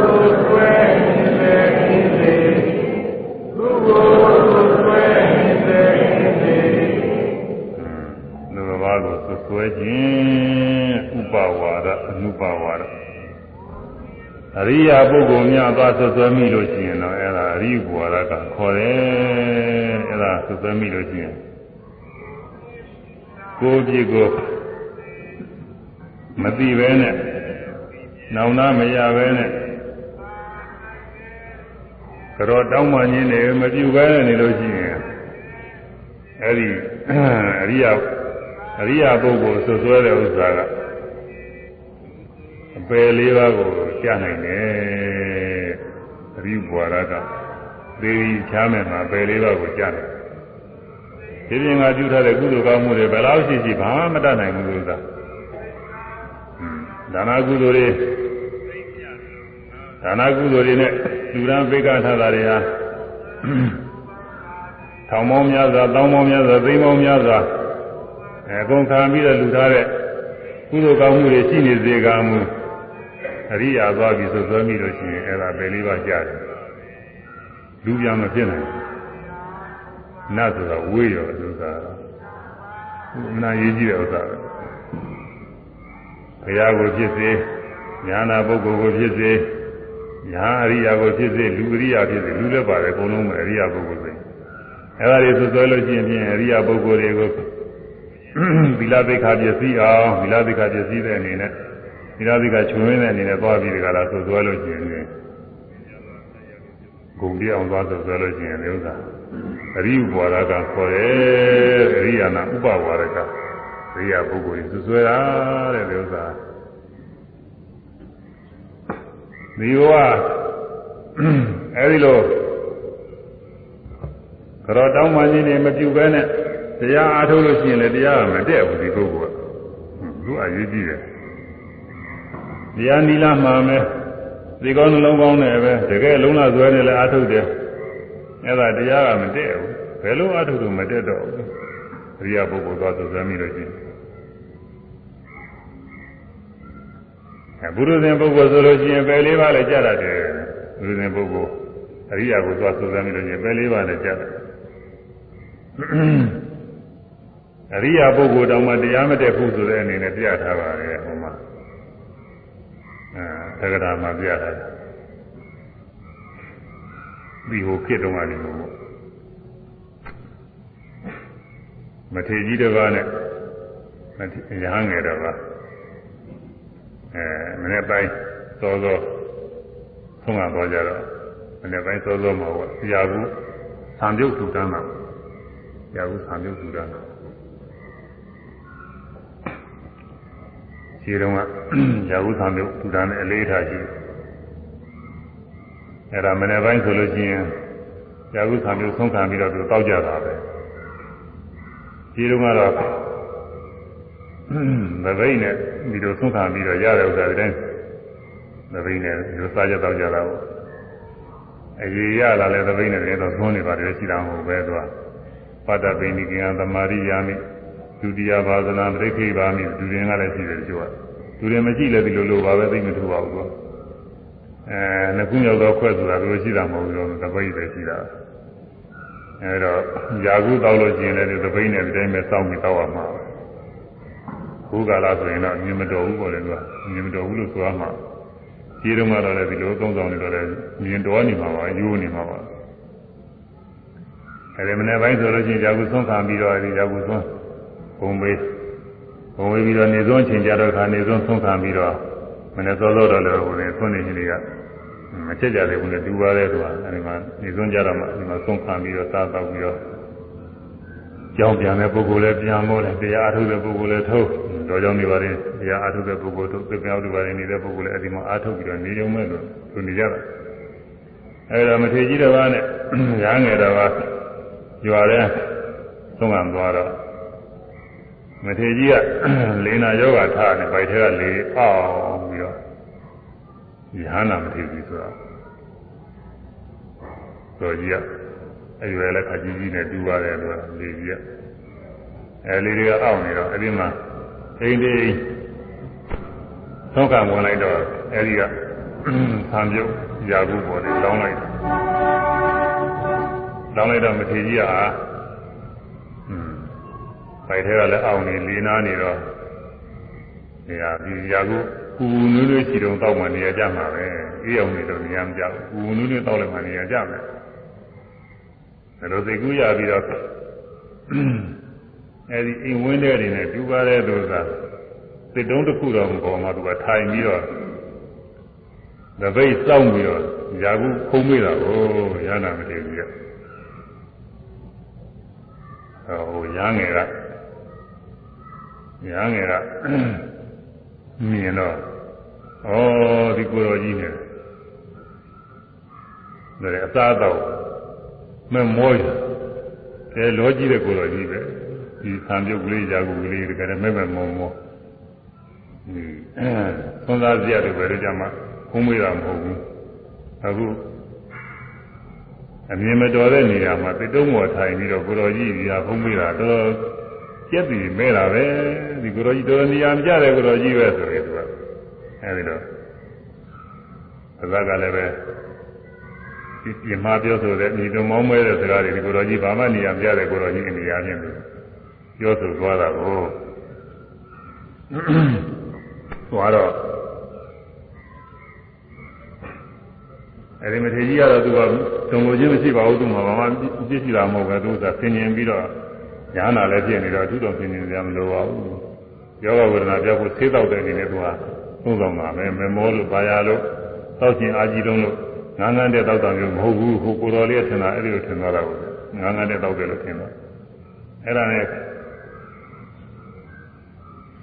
[SPEAKER 1] ဆွဲခြင်းဥပဝါဒအနုပဝါဒအရိယာပုဂ္ဂိုလ်များသွားဆွဆွဲမိလို့ရှိရင်တော့အဲ့ဒါအ ရိဘဝါဒကခေါ်တယ်အဲ့ဒါဆွဆွဲမိလို့ရှိရင်ကိုယ်ပြည့်ကိုမသိပဲနဲ့နောင်နာမရပဲနဲ့ကြောတောင်းမှညင်းနေမပြုပဲနေလို့ရှိရင်အဲ့ဒီအရိယာအရိယာပုဂ္ဂိုလ်ဆွဆွဲတဲ့ဥစ္စာကအပယ်လေးပါးကိုကြားနိုင်တယ်အရိဘွာရက သေရီချားမယ်မှာပယ်လေးပါးကိုကြားတယ်ဒီပြင်ကပြုထားတဲ့ကုသိုလ်ကောင်းမှုတွေဘယ်လောက်ရှိရှိဘာမှမတတ်နိုင်ဘူးလို့သာဒါနာကုသိုလ်တွေဒါနာကုသိုလ်တွေနဲ့လူရန်ပိကထားတာတွေဟာထောင်ပေါင်းများစွာတောင်းပေါင်းများစွာသိန်းပေါင်းများစွာအဲအကုန်ခံပြီးတော့လူထားတဲ့ကုသိုလ်ကောင်းမှုတွေရှိနေစေကမူအရိယာသွားပြီးဆိုသွဲမိလို့ရှိရင်အဲ့ဒါပဲလေးပါကြားတယ် လူပြန်မဖြစ်နိုင်နတ်ဆိုတာဝေးရောလူသာမနာရေးကြည့်တဲ့ဥစ္စာပဲဘုရားကိုဖြစ်စေညာနာပုဂ္ဂိုလ်ကိုဖြစ်စေညာအရိယာကိုဖြစ်စေလူအရိယာဖြစ်စေလူလည်းပါတယ်အကုန်လုံးပဲအရိယာပုဂ္ဂိုလ်ဆိုအဲ့ဒါတွေဆွဆွဲလို့ရှိရင်ဖြင့်အရိယာပုဂ္ဂိုလ်တွေကိုသီလသိက္ခာပစ္စည်းအောင်သီလသိက္ခာပစ္စည်းတဲ့အနေနဲ့သီလသိက္ခာချွင်းတဲ့အနေနဲ့သွားပြီးဒီကလာဆွဆွဲလို့ရှိရင် ဂုံပြအောင်သွားဆွဆွဲလို့ရှိရင်ဒီဥစ္စာအရိယဘဝရကခေါ်တယ်အရိယာနာဥပဝါရကအရိယာပုဂ္ဂိုလ်ကြီးဆွဆွဲတာတဲ့ဒီဥစ္စာဒီဘဝအဲဒီလိုကြောတောင်းမှကြီးနေမပြုဘဲနဲ့တရားအားထုတ်လို့ရှိရင်လည်းတရားကမတည့်ဘူးဒီပုဂ္ဂိုလ်ကသူအရေးကြီးတယ်တရားနီလာမှာမယ် ဒီကောင်းနှလုံးကောင်းနဲ့ပဲတကယ်လုံးလာဇွဲနဲ့လည်းအားထုတ်တယ်အဲ့ဒါတရားကမတည့်ဘူးဘယ်လိုအားထုတ်လို့မတည့်တော့ဘူးအရိယာပုဂ္ဂိုလ်သွားသုဇမ်းမိလို့ရှိရင်အဲဘုရုဇင်ပုဂ္ဂိုလ်ဆိုလို့ရှိရင်ပယ်လေးပါးလည်းကြားရတယ်ဘုရုဇင်ပုဂ္ဂိုလ်အရိယာကိုသွားသုဇမ်းမိလို့ရှိရင်ပယ်လေးပါးလည်းကြားတယ်အရိယာပုဂ္ဂိုလ်တောင်မှတရားမတည့်ဘူးဆိုတဲ့အနေနဲ့ပြထားပါတယ်ဟိုမှာ အဲသက္ကရာမှာပြထားတယ်ဒီဟိုခေတ်တုန်းကနေလို့မထေကြီးတစ်ပါးနဲ့မထေရဟန်းငယ်တစ်ပါးအဲမနေ့ပိုင်းစောစောဆုံးမသွားကြတော့မနေ့ပိုင်းစောစောမှာဟောရာဘူးသံပြုတ်ထူတန်းတာရာဘူးသံပြုတ်ထူတန်းတာ ခြေတုံးကရာဟုသံမျိုးထူတာနဲ့အလေးထားရှိတယ်အဲ့ဒါမနေ့ပိုင်းဆိုလို့ရှိရင်ရာဟုသံမျိုးဆုံးခံပြီးတော့သူတောက်ကြတာပဲခြေတုံးကတော့မဘိတ်နဲ့ဒီလိုဆုံးခံပြီးတော့ရတဲ့ဥစ္စာတွေတိုင်းမဘိတ်နဲ့ဒီလိုစားကြတောက်ကြတာပေါ့အရေးရလာလဲသဘိတ်နဲ့တကယ်တော့သွန်းနေပါတယ်ရှိတာမဟုတ်ပဲသူကပတ္တပိဏိကံသမာရိယာမိ ဒုတိယဘာသနာပြိခိပါမိဒုရင်ကလည်းရှိတယ်ကြိုးကဒုရင်မရှိလည်းဒီလိုလိုပါပဲသိမထူပါဘူးကွာအဲနှစ်ခုမြောက်တော့ခွဲဆိုတာဒီလိုရှိတာမဟုတ်ဘူးတော့တပိတ်ပဲရှိတာအဲတော့ယာကုတောက်လို့ကျင်လည်းဒီတပိတ်နဲ့ဒီတိုင်းပဲစောင့်ပြီးတောက်ရမှာခုကာလဆိုရင်တော့မြင်မတော်ဘူးပေါ့လေကွာမြင်မတော်ဘူးလို့ဆိုရမှာခြေတုံးကတော့လည်းဒီလိုသုံးဆောင်နေတော့လည်းမြင်တော်နေမှာပါယူနေမှာပါအဲဒီမနေ့ပိုင်းဆိုလို့ချင်းယာကုဆုံးခံပြီးတော့ဒီယာကုဆုံး ဘုံမေးဘုံမေးပြီးတော့နေစွန်းချိန်ကြတော့ခါနေစွန်းဆုံးခံပြီးတော့မနေ့စောစောတော့လည်းဟိုနေသွန်းနေခြင်းတွေကမချက်ကြသေးဘူးနဲ့ဒူပါတဲ့သူကအဲဒီမှာနေစွန်းကြတော့မှဒီမှာဆုံးခံပြီးတော့စားတော့ပြီးတော့ကြောင်းပြန်တဲ့ပုဂ္ဂိုလ်လည်းပြန်မို့တယ်တရားအထုတ်တဲ့ပုဂ္ဂိုလ်လည်းထုတ်တော်ကြောင်းနေပါရင်တရားအထုတ်တဲ့ပုဂ္ဂိုလ်တို့သပြောက်တွေပါရင်နေတဲ့ပုဂ္ဂိုလ်လည်းအဲဒီမှာအထုတ်ပြီးတော့နေကြုံမဲ့လို့သူနေကြတာအဲဒါမထေကြီးတစ်ပါးနဲ့ရားငယ်တစ်ပါးကြွားတဲ့သုံးကံသွားတော့ မထေကြီးကလေနာယောဂထားတယ်ဗိုက်ထဲကလေအောင်ပြီးတော့ယဟနာမထေကြီးဆိုတာတော်ကြီးကအရွယ်လည်းခကြီးကြီးနဲ့တူပါတယ်လို့လေကြီးကအဲလေတွေကအောက်နေတော့အဲဒီမှာအိမ်တိသုံးကံဝင်လိုက်တော့အဲဒီကဆံပြုတ်ရာဘူးပေါ်နေလောင်းလိုက်လောင်းလိုက်တော့မထေကြီးကပို က်ထဲကလည်းအောင်နေလေနာနေတော့နေရာဒီရာကုပူနွေးနွေးချီတုံတောက်မှနေရာကြမှာပဲအေးအောင်နေတော့နေရာမကြဘူးပူနွေးနွေးတောက်လည်းမှနေရာကြမယ်ဒါလိုသိကူးရပြီးတော့အဲဒီအိမ်ဝင်းတဲ့တွေနဲ့ပြူပါတဲ့သူကစိတ်တုံးတစ်ခုတော့မပေါ်မှာသူကထိုင်ပြီးတော့တပိတ်စောင့်ပြီးတော့ရာကုဖုံးမိတာကိုရဟနာမတည်ဘူးရဟိုရဟငယ်က ညာငယ်ကမြင်တော့ဩဒီကိုတော်ကြီးနဲ့ဒါလည်းအသားတော့မမောရအဲလောကြီးတဲ့ကိုတော်ကြီးပဲဒီသံပြုတ်ကလေးကြာကူကလေးတကယ်မဲ့မဲ့မောမောဒီအဲသုံးသားစရာတွေပဲကြမှာခုံးမေးတာမဟုတ်ဘူးအခုအမြင်မတော်တဲ့နေရာမှာတိတုံးမော်ထိုင်ပြီးတော့ကိုတော်ကြီးကြီးကခုံးမေးတာတော်ကျက်ပြီးမဲတာပဲ ဒီကိုရောကြီးတော်နေရာမကြတဲ့ကိုရောကြီးပဲဆိုရင်သူကအဲဒီတော့အသက်ကလည်းပဲဒီပြမပြောဆိုတဲ့ညီတော်မောင်းမဲတဲ့စကားတွေဒီကိုရောကြီးဘာမှနေရာမကြတဲ့ကိုရောကြီးအနေရာချင်းပြီပြောဆိုသွားတာကိုသွားတော့အဲဒီမထေကြီးကတော့သူကတုံလို့ချင်းမရှိပါဘူးသူမှဘာမှပြည့်စုံတာမဟုတ်ပဲသူကဆင်ញင်ပြီးတော့ညာနာလည်းဖြစ်နေတော့အထူးတော့ဆင်ញင်ကြမလို့ပါဘူး ယောဂဝေဒနာပြောက်ဖို့ဆေးတော့တဲ့အနေနဲ့သူကသုံးဆောင်တာပဲမေမောလို့ဘာယာလို့တောက်ချင်းအာကြီးလုံးလို့ငန်းငန်းတဲ့တောက်တာမျိုးမဟုတ်ဘူးဟိုကိုတော်လေးထင်တာအဲ့ဒီလိုထင်သွားတာကိုငန်းငန်းတဲ့တောက်တယ်လို့ထင်တာအဲ့ဒါနဲ့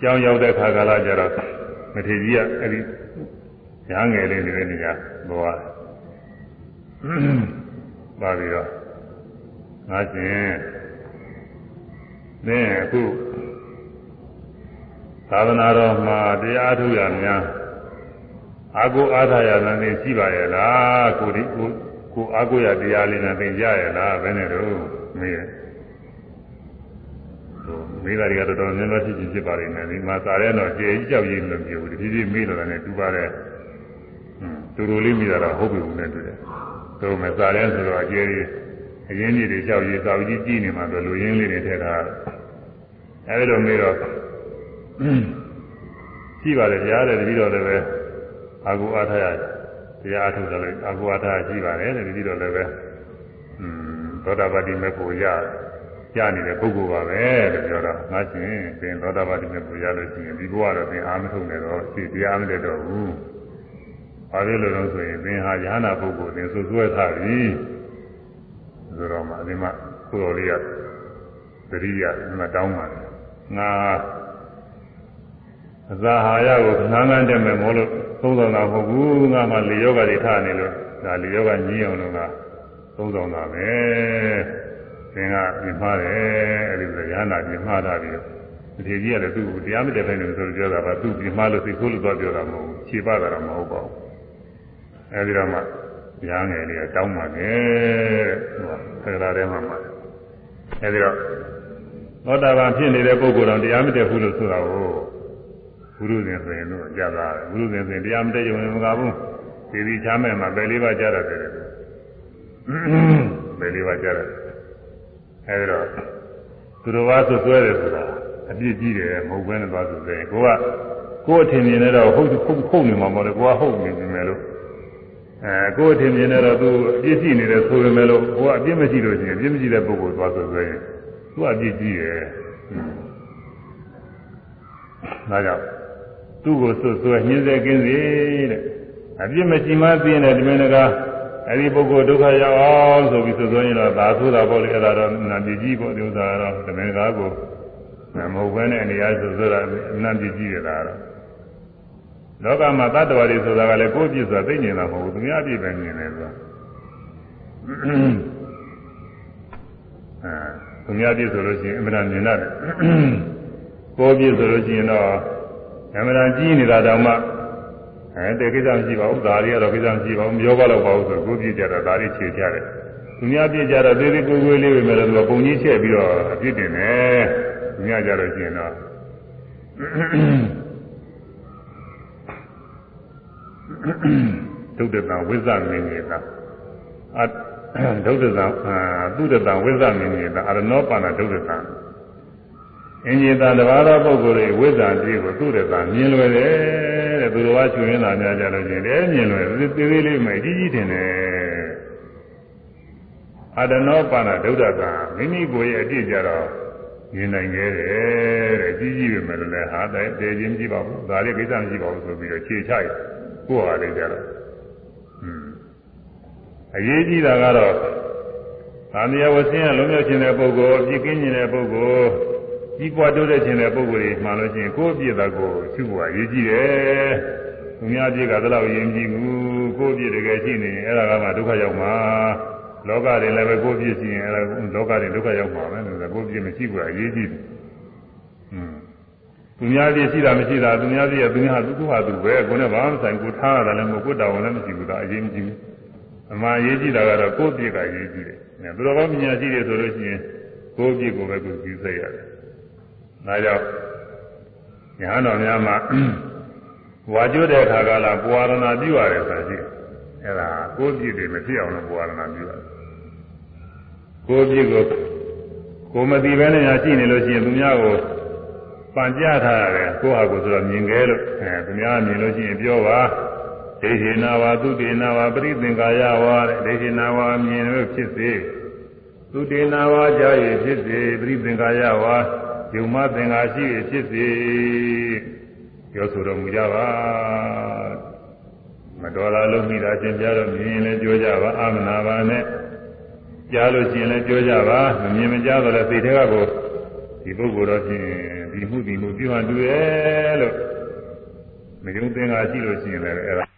[SPEAKER 1] ကြောင်းရောက်တဲ့ခါကာလကျတော့မထေကြီးကအဲ့ဒီညာငယ်လေးနေတဲ့နေရာဘောပါပြီးတော့ငါရှင်သင်အခု သာသနာတော်မှာတရားထုတ်ရများအာကိုအားထားရတဲ့နေရှိပါရဲ့လားကိုဒီကိုကိုအာကိုရတရားလေးနဲ့သင်ကြရဲ့လားဘယ်နဲ့တော့မေးတယ်မိသားတွေကတော်တော်များများဖြစ်ဖြစ်ဖြစ်ပါလိမ့်မယ်ဒီမှာစာရဲတော့ကျေကြီးကြောက်ရည်လို့ပြောဘူးဒီဒီမေးလို့လည်းတူပါတယ်ဟွန်းတူတူလေးမိတာတော့ဟုတ်ပြီဘူးနဲ့တူတယ်တို့မဲ့စာရဲဆိုတော့အကျေကြီးအရင်းကြီးတွေကြောက်ရည်စာကြီးကြည့်နေမှဆိုလူရင်းလေးတွေထည့်ထားအဲဒီလိုမေးတော့ ရှိပါတယ်ကြားတယ်တတိတော့လည်းပဲအာဟုအားထားရတရားအထုတ်တယ်လည်းအာဟုအားထားရှိပါတယ်တဲ့တတိတော့လည်းပဲอืมသောတာပတိမေဖို့ရရနေတဲ့ပုဂ္ဂိုလ်ပါပဲလို့ပြောတော့ငါရှင်သင်သောတာပတိမေဖို့ရလို့ရှိရင်ဒီဘဝတော့သင်အာမထုတ်နေတော့ရှိတရားမတက်တော့ဘူး။ဘာလို့လဲလို့ဆိုရင်သင်ဟာယ ahanan ပုဂ္ဂိုလ်သင်ဆွဆွဲထားပြီ။ဆိုတော့မှအဒီမှာကိုယ်တော်လေးကသတိရမတောင်းပါနဲ့။ငါ အဇာဟာရကိုငန်းငန်းတက်မယ်မို့လို့သုံးဆောင်တာမဟုတ်ဘူးငါမှလေယောဂတွေထားနေလို့ဒါလေယောဂညင်းအောင်လို့ကသုံးဆောင်တာပဲသင်ကပြင်မှားတယ်အဲ့ဒီလိုရဟနာပြင်မှားတာပြီးဒီထေကြီးကလည်းသူ့ကိုတရားမတက်တိုင်းလို့ဆိုပြောတာပါသူပြင်မှားလို့စိတ်ဆိုးလို့သွားပြောတာမဟုတ်ဘူးခြေပတာတော့မဟုတ်ပါဘူးအဲ့ဒီတော့မှရဟန်းငယ်လေးကတောင်းပါနဲ့တဲ့ဆရာထဲမှာမှာအဲ့ဒီတော့သောတာပန်ဖြစ်နေတဲ့ပုဂ္ဂိုလ်တော်တရားမတက်ဘူးလို့ဆိုတာကို ဘုရုဇင်ဆိုရင်တော့ကြတာဘုရုဇင်ဆိုရင်တရားမတက်ကြုံမကဘူးဒီဒီချမ်းမဲ့မှာပဲလေးပါးကြရတယ်ပဲလေးပါးကြရတယ်အဲဒီတော့သူတော်ဘာဆိုဆွဲတယ်ဆိုတာအပြစ်ကြီးတယ်မဟုတ်ဘဲနဲ့သွားဆိုတယ်ကိုကကိုယ်အထင်မြင်နေတော့ဟုတ်ဟုတ်ဟုတ်နေမှာမဟုတ်လေကိုကဟုတ်နေပြီမယ်လို့အဲကိုယ်အထင်မြင်နေတော့သူအပြစ်ရှိနေတယ်ဆိုပေမဲ့လို့ကိုကအပြစ်မရှိလို့ရှိရင်အပြစ်မရှိတဲ့ပုဂ္ဂိုလ်သွားဆိုဆွဲရင်သူကအပြစ်ကြီးတယ်ဒါကြောင့် သူ့ကိုဆွဆွဲညှင်းစေကင်းစေတဲ့အပြစ်မရှိမှသိရင်ဒီမင်းကအဲ့ဒီပုဂ္ဂိုလ်ဒုက္ခရောက်အောင်ဆိုပြီးဆွဆွဲရင်တော့ဒါဆိုတာပေါ့လေအဲ့ဒါတော့နာပြည်ကြီးပေါ့ဒီဥစ္စာကတော့ဒီမင်းကားကိုမဟုတ်ဘဲနဲ့အနေအားဆွဆွဲတာနာပြည်ကြီးတယ်လားတော့လောကမှာတတ္တဝါတွေဆိုတာကလည်းကိုယ့်ပြစ်ဆိုတာသိနေတာမဟုတ်ဘူးသူများပြစ်ပဲမြင်တယ်ဆိုတာအဲသူများပြစ်ဆိုလို့ရှိရင်အမှန်တန်မြင်ရတယ်ကိုယ့်ပြစ်ဆိုလို့ရှိရင်တော့ အမှန်တန်ကြီးနေတာတောင်မှအဲတကိစ္စမရှိပါဘူးဒါတွေကတော့ကိစ္စမရှိပါဘူးမပြောပါတော့ပါဘူးဆိုကိုပြည့်ကြတော့ဒါတွေခြေချတယ်သူများပြည့်ကြတော့သေးသေးကိုယ်ကိုယ်လေးပဲမဲ့လို့ပုံကြီးချက်ပြီးတော့အပြစ်တင်တယ်သူများကြတော့ကျင်တော့ဒုဒ္ဒတံဝိဇ္ဇမင်းကြီးကအဒုဒ္ဒတံသုဒ္ဒတံဝိဇ္ဇမင်းကြီးကအရဏောပါဏဒုဒ္ဒတံ အင်ကြီးသာတဘာသောပုဂ္ဂိုလ်တွေဝိဇ္ဇာကြည့်ကိုသုဒ္ဒတံမြင်လွယ်တယ်တဲ့သူတော်ဘာချွေရင်းသာများကြလို့ချင်းတယ်မြင်လွယ်သေးသေးလေးမှကြီးကြီးတင်တယ်အတနောပါဏဒုဒ္ဒတံမိမိကိုယ်ရဲ့အပြည့်ကြတော့မြင်နိုင်ခဲ့တယ်တဲ့ကြီးကြီးပဲမလို့လဲဟာတဲ့တည်ခြင်းကြည့်ပါဘူးဒါလေးကိစ္စမရှိပါဘူးဆိုပြီးတော့ခြေချရကိုယ်ဟာလေးကြတော့อืมအရေးကြီးတာကတော့သံဃာဝဆင်းရလုံးမြောက်ခြင်းတဲ့ပုဂ္ဂိုလ်အပြစ်ကင်းခြင်းတဲ့ပုဂ္ဂိုလ် ကြီးပွားတိုးတဲ့ခြင်းတဲ့ပုဂ္ဂိုလ်တွေမှလို့ရှိရင်ကိုယ့်အပြစ်သာကိုရှုဖို့အရေးကြီးတယ်။သူများအပြစ်ကတလောက်ရင်ကြည့်ဘူးကိုယ့်အပြစ်တကယ်ရှိနေရင်အဲ့ဒါကမှဒုက္ခရောက်မှာလောကတွေလည်းပဲကိုယ့်အပြစ်ရှိရင်အဲ့ဒါလောကတွေဒုက္ခရောက်မှာပဲလို့ဆိုကိုယ့်အပြစ်မရှိဘူးအရေးကြီးတယ်။ဟွန်းသူများအပြစ်ရှိတာမရှိတာသူများအပြစ်ကသူများသူသူဟာသူပဲကိုယ်နဲ့ဘာမှမဆိုင်ကိုထားရတယ်လည်းမဟုတ်ကိုယ်တောင်းလည်းမရှိဘူးဒါအရေးမကြီးဘူး။အမှန်အရေးကြီးတာကတော့ကိုယ့်အပြစ်ကအရေးကြီးတယ်။သူတော်ကောင်းမြညာရှိတယ်ဆိုလို့ရှိရင်ကိုယ့်အပြစ်ကိုပဲကိုယ်ကြည့်စိတ်ရတယ်။ ဒါကြောင့်ညာတော်များမှာဝါကျွတ်တဲ့အခါကလာပွာရဏပြုရတယ်ဆိုတာရှိတယ်။အဲဒါကိုယ်ပြည့်တွေမဖြစ်အောင်လို့ပွာရဏပြုရတယ်။ကိုယ်ပြည့်ကိုကိုမသိပဲနဲ့ညာရှိနေလို့ရှိရင်သူများကိုပန်ကြထားရတယ်ကိုယ့်ဟာကိုယ်ဆိုတော့မြင်ခဲလို့အဲသူများမြင်လို့ရှိရင်ပြောပါဒိဋ္ဌိနာဝါသုတေနာဝါပရိသင်္ကာယဝါတဲ့ဒိဋ္ဌိနာဝါမြင်လို့ဖြစ်စေသုတေနာဝါကြားရဖြစ်စေပရိသင်္ကာယဝါ ယုံမသင်္ကာရှိရဖြစ်စေပြောဆိုတော်မူကြပါမတော်တာလုံးမိတာသင်ပြတော့မြင်လည်းပြောကြပါအာမနာပါနဲ့ကြားလို့ရှိရင်လည်းပြောကြပါမမြင်မကြားတော့လည်းသိတဲ့ကကိုဒီပုဂ္ဂိုလ်တော့ဖြင့်ဒီမှုဒီမှုပြုဟန်တူရဲ့လို့မယုံသင်္ကာရှိလို့ရှိရင်လည်းအဲ့ဒါ